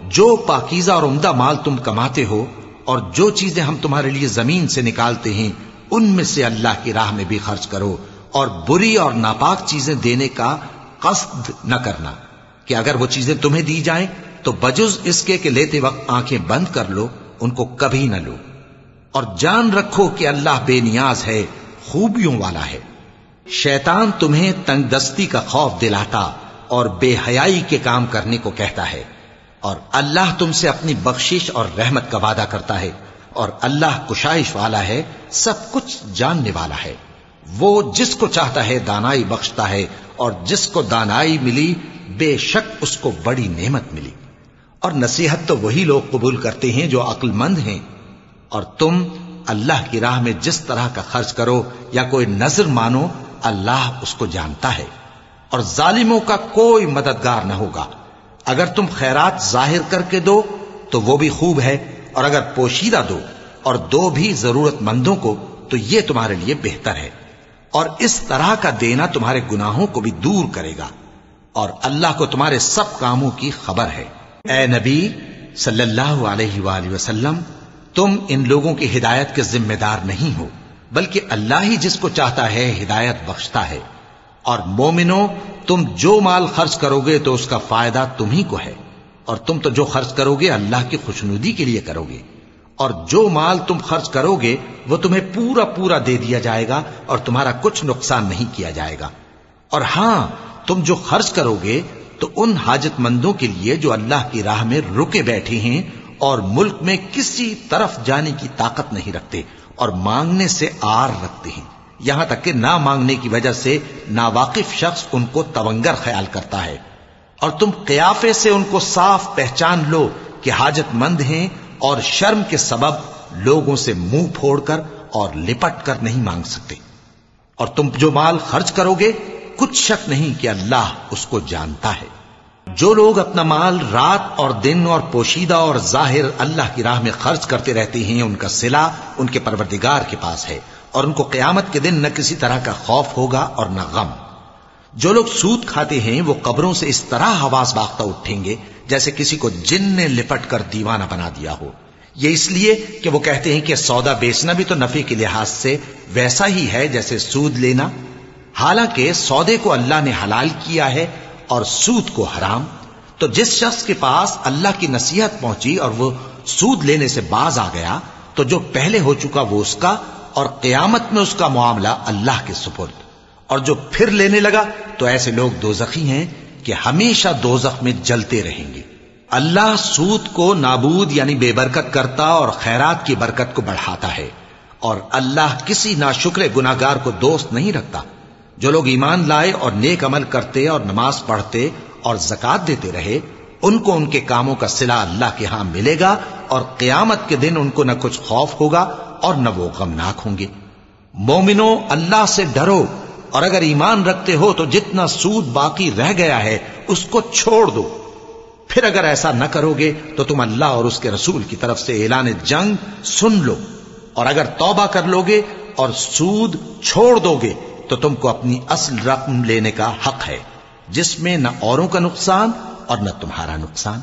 Speaker 1: جو پاکیزہ اور عمدہ مال تم کماتے ہو اور جو چیزیں ہم تمہارے لیے زمین سے نکالتے ہیں، ان میں سے اللہ کی راہ میں بھی خرچ کرو اور بری اور ناپاک چیزیں دینے کا قصد نہ کرنا کہ اگر وہ چیزیں تمہیں دی جائیں تو بجز اس کے کہ لیتے وقت آنکھیں بند کر لو، ان کو کبھی نہ لو۔ اور جان رکھو کہ اللہ بے نیاز ہے، خوبیوں والا ہے۔ شیطان تمہیں تنگ دستی کا خوف دلاتا اور بے حیائی کے کام کرنے کو کہتا ہے۔ اور اللہ تم سے اپنی بخشش اور رحمت کا وعدہ کرتا ہے۔ اور اللہ کشائش والا ہے، سب کچھ جاننے والا ہے۔ وہ جس کو چاہتا ہے دانائی بخشتا ہے، اور جس کو دانائی ملی، بے شک اس کو بڑی نعمت ملی۔ اور نصیحت تو وہی لوگ قبول کرتے ہیں جو عقل مند ہیں۔ اور تم اللہ کی راہ میں جس طرح کا خرچ کرو یا کوئی نظر مانو، اللہ اس کو جانتا ہے۔ اور ظالموں کا کوئی مددگار نہ ہوگا۔ اگر تم خیرات ظاہر کر کے دو، تو وہ بھی خوب ہے، اور اگر پوشیدہ دو اور دو بھی ضرورت مندوں کو، تو یہ تمہارے لیے بہتر ہے۔ اور اس طرح کا دینا تمہارے گناہوں کو بھی دور کرے گا۔ اور اللہ کو تمہارے سب کاموں کی خبر ہے۔ اے نبی صلی اللہ علیہ وآلہ وسلم، تم ان لوگوں کی ہدایت کے ذمہ دار نہیں ہو، بلکہ اللہ ہی جس کو چاہتا ہے ہدایت بخشتا ہے۔ اور مومنو، تم جو مال خرچ کرو گے تو اس کا فائدہ تم ہی کو ہے، اور تم تو جو خرچ کرو گے اللہ کی خوشنودی کے لیے کرو گے اور جو مال تم خرچ کرو گے وہ تمہیں پورا پورا دے دیا جائے گا اور تمہارا کچھ نقصان نہیں کیا جائے گا۔ اور ہاں تم جو خرچ کرو گے تو ان حاجت مندوں کے لیے جو اللہ کی راہ میں رکے بیٹھے ہیں اور ملک میں کسی طرف جانے کی طاقت نہیں رکھتے اور مانگنے سے آر رکھتے ہیں۔ یہاں تک کہ نہ مانگنے کی وجہ سے ناواقف شخص ان کو تونگر خیال کرتا ہے۔ اور تم قیافے سے ان کو صاف پہچان لو کہ حاجت مند ہیں اور شرم کے سبب لوگوں سے منہ پھوڑ کر اور لپٹ کر نہیں مانگ سکتے۔ اور تم جو مال خرچ کرو گے، کچھ شک نہیں کہ اللہ اس کو جانتا ہے۔ جو لوگ اپنا مال رات اور دن اور پوشیدہ اور ظاہر اللہ کی راہ میں خرچ کرتے رہتے ہیں، ان کا سلا ان کے پروردگار کے پاس ہے۔ اور ان کو قیامت کے دن نہ کسی طرح کا خوف ہوگا اور نہ غم۔ جو لوگ سود کھاتے ہیں، وہ قبروں سے اس طرح حواس باختہ اٹھیں گے جیسے کسی کو جن نے لپٹ کر دیوانہ بنا دیا ہو۔ یہ اس لیے کہ وہ کہتے ہیں کہ سودا بیچنا بھی تو نفے کے لحاظ سے ویسا ہی ہے جیسے سود لینا۔ حالانکہ سودے کو اللہ نے حلال کیا ہے اور سود کو حرام۔ تو جس شخص کے پاس اللہ کی نصیحت پہنچی اور وہ سود لینے سے باز آ گیا، تو جو پہلے ہو چکا وہ اس کا اور قیامت میں اس کا معاملہ اللہ کے سپرد۔ اور جو پھر لینے لگا تو ایسے لوگ دوزخی ہیں کہ ہمیشہ دوزخ میں جلتے رہیں گے۔ اللہ سود کو نابود یعنی بے برکت کرتا اور خیرات کی برکت کو بڑھاتا ہے۔ اور اللہ کسی ناشکر گناگار کو دوست نہیں رکھتا۔ جو لوگ ایمان لائے اور نیک عمل کرتے اور نماز پڑھتے اور زکات دیتے رہے، ان کو ان کے کاموں کا سلا اللہ کے ہاں ملے گا اور قیامت کے دن ان کو نہ کچھ خوف ہوگا اور نہ وہ غمناک ہوں گے۔ مومنو، اللہ سے ڈرو، اور اگر ایمان رکھتے ہو تو جتنا سود باقی رہ گیا ہے، اس کو چھوڑ دو۔ پھر اگر ایسا نہ کرو گے تو تم اللہ اور اس کے رسول کی طرف سے اعلان جنگ سن لو۔ اور اگر توبہ کر لو گے اور سود چھوڑ دو گے تو تم کو اپنی اصل رقم لینے کا حق ہے، جس میں نہ اوروں کا نقصان اور نہ تمہارا نقصان۔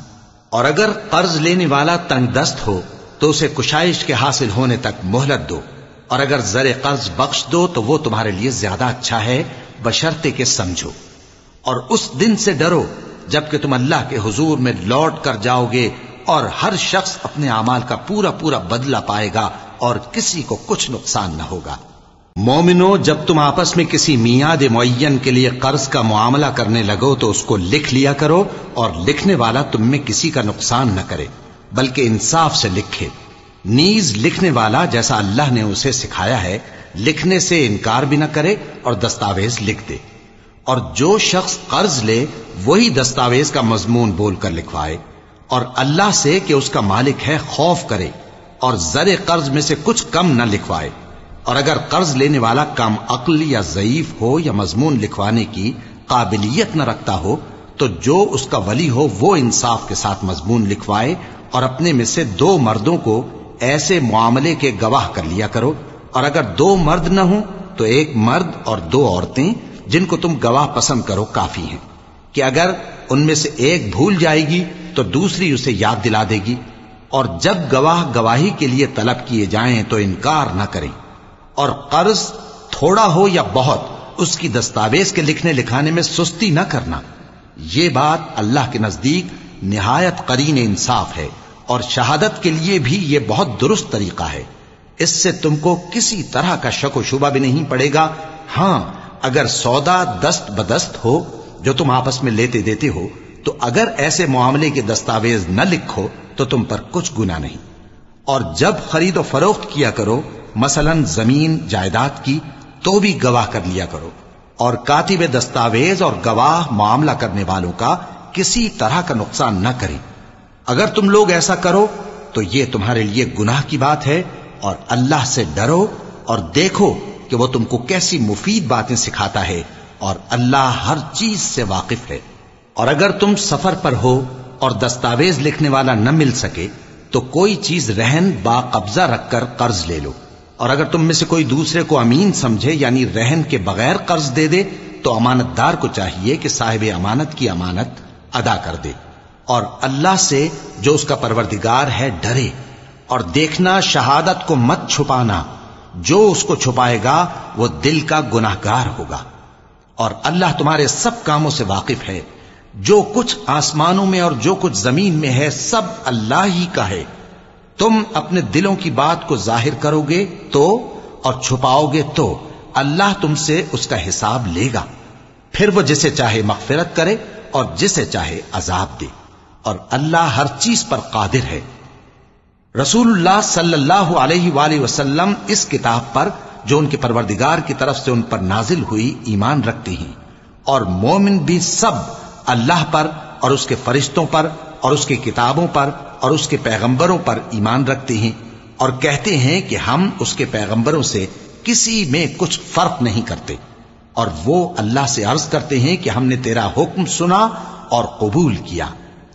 Speaker 1: اور اگر قرض لینے والا تنگ دست ہو تو اسے کشائش کے حاصل ہونے تک مہلت دو۔ اور اگر زر قرض بخش دو تو وہ تمہارے لیے زیادہ اچھا ہے بشرتے کے سمجھو۔ اور اس دن سے ڈرو جبکہ تم اللہ کے حضور میں لوٹ کر جاؤ گے اور ہر شخص اپنے اعمال کا پورا پورا بدلہ پائے گا اور کسی کو کچھ نقصان نہ ہوگا۔ مومنو، جب تم آپس میں کسی میاد معین کے لیے قرض کا معاملہ کرنے لگو تو اس کو لکھ لیا کرو اور لکھنے والا تم میں کسی کا نقصان نہ کرے۔ بلکہ انصاف سے لکھے۔ نیز لکھنے والا جیسا اللہ نے اسے سکھایا ہے، لکھنے سے انکار بھی نہ کرے اور دستاویز لکھ دے۔ اور جو شخص قرض لے، وہی دستاویز کا مضمون بول کر لکھوائے۔ اور اللہ سے کہ اس کا مالک ہے، خوف کرے۔ اور زر قرض میں سے کچھ کم نہ لکھوائے۔ اور اگر قرض لینے والا کم عقل یا ضعیف ہو یا مضمون لکھوانے کی قابلیت نہ رکھتا ہو، تو جو اس کا ولی ہو، وہ انصاف کے ساتھ مضمون لکھوائے۔ اور اپنے میں سے دو مردوں کو ایسے معاملے کے گواہ کر لیا کرو۔ اور اگر دو مرد نہ ہوں تو ایک مرد اور دو عورتیں جن کو تم گواہ پسند کرو کافی ہیں۔ کہ اگر ان میں سے ایک بھول جائے گی تو دوسری اسے یاد دلا دے گی۔ اور جب گواہ گواہی کے لیے طلب کیے جائیں تو انکار نہ کریں۔ اور قرض تھوڑا ہو یا بہت، اس کی دستاویز کے لکھنے لکھانے میں سستی نہ کرنا۔ یہ بات اللہ کے نزدیک نہایت قرین انصاف ہے۔ اور شہادت کے لیے بھی یہ بہت درست طریقہ ہے۔ اس سے تم کو کسی طرح کا شک و شبہ بھی نہیں پڑے گا۔ ہاں اگر سودا دست بدست ہو، جو تم آپس میں لیتے دیتے ہو، تو اگر ایسے معاملے کے دستاویز نہ لکھو، تو تم پر کچھ گنا نہیں۔ اور جب خرید و فروخت کیا کرو، مثلا زمین، جائیداد کی، تو بھی گواہ کر لیا کرو۔ اور کاتب دستاویز اور گواہ معاملہ کرنے والوں کا کسی طرح کا نقصان نہ کریں۔ اگر تم لوگ ایسا کرو تو یہ تمہارے لیے گناہ کی بات ہے اور اللہ سے ڈرو اور دیکھو کہ وہ تم کو کیسی مفید باتیں سکھاتا ہے اور اللہ ہر چیز سے واقف ہے۔ اور اگر تم سفر پر ہو اور دستاویز لکھنے والا نہ مل سکے تو کوئی چیز رہن با قبضہ رکھ کر قرض لے لو۔ اور اگر تم میں سے کوئی دوسرے کو امین سمجھے یعنی رہن کے بغیر قرض دے دے تو امانت دار کو چاہیے کہ صاحب امانت کی امانت ادا کر دے۔ اور اللہ سے جو اس کا پروردگار ہے ڈرے اور دیکھنا شہادت کو مت چھپانا، جو اس کو چھپائے گا وہ دل کا گناہ گار ہوگا۔ اور اللہ تمہارے سب کاموں سے واقف ہے۔ جو کچھ آسمانوں میں اور جو کچھ زمین میں ہے، سب اللہ ہی کا ہے۔ تم اپنے دلوں کی بات کو ظاہر کرو گے تو اور چھپاؤ گے تو اللہ تم سے اس کا حساب لے گا۔ پھر وہ جسے چاہے مغفرت کرے اور جسے چاہے عذاب دے۔ اور اللہ ہر چیز پر قادر ہے۔ رسول اللہ صلی اللہ علیہ وآلہ وسلم اس کتاب پر جو ان کے پروردگار کی طرف سے ان پر نازل ہوئی ایمان رکھتے ہیں۔ اور مومن بھی سب اللہ پر اور اس کے فرشتوں پر اور اس کی کتابوں پر اور اس کے پیغمبروں پر ایمان رکھتے ہیں اور کہتے ہیں کہ ہم اس کے پیغمبروں سے کسی میں کچھ فرق نہیں کرتے۔ اور وہ اللہ سے عرض کرتے ہیں کہ ہم نے تیرا حکم سنا اور قبول کیا۔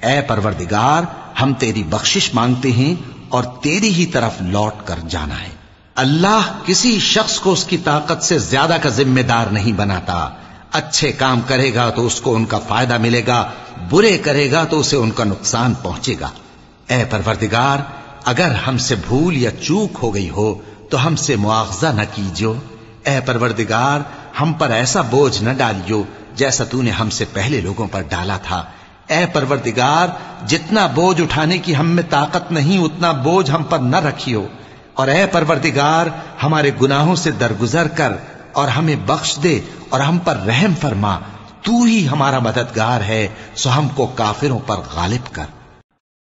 Speaker 1: اے پروردگار، ہم تیری بخشش مانگتے ہیں اور تیری ہی طرف لوٹ کر جانا ہے۔ اللہ کسی شخص کو اس کی طاقت سے زیادہ کا ذمہ دار نہیں بناتا۔ اچھے کام کرے گا تو اس کو ان کا فائدہ ملے گا، برے کرے گا تو اسے ان کا نقصان پہنچے گا۔ اے پروردگار، اگر ہم سے بھول یا چوک ہو گئی ہو تو ہم سے معاوضہ نہ کیجو اے پروردگار، ہم پر ایسا بوجھ نہ ڈالیو جیسا تو نے ہم سے پہلے لوگوں پر ڈالا تھا۔ اے پروردگار، جتنا بوجھ اٹھانے کی ہم میں طاقت نہیں، اتنا بوجھ ہم پر نہ رکھیو۔ اور اے پروردگار، ہمارے گناہوں سے درگزر کر اور ہمیں بخش دے اور ہم پر رحم فرما۔ تو ہی ہمارا مددگار ہے، سو ہم کو کافروں پر غالب کر۔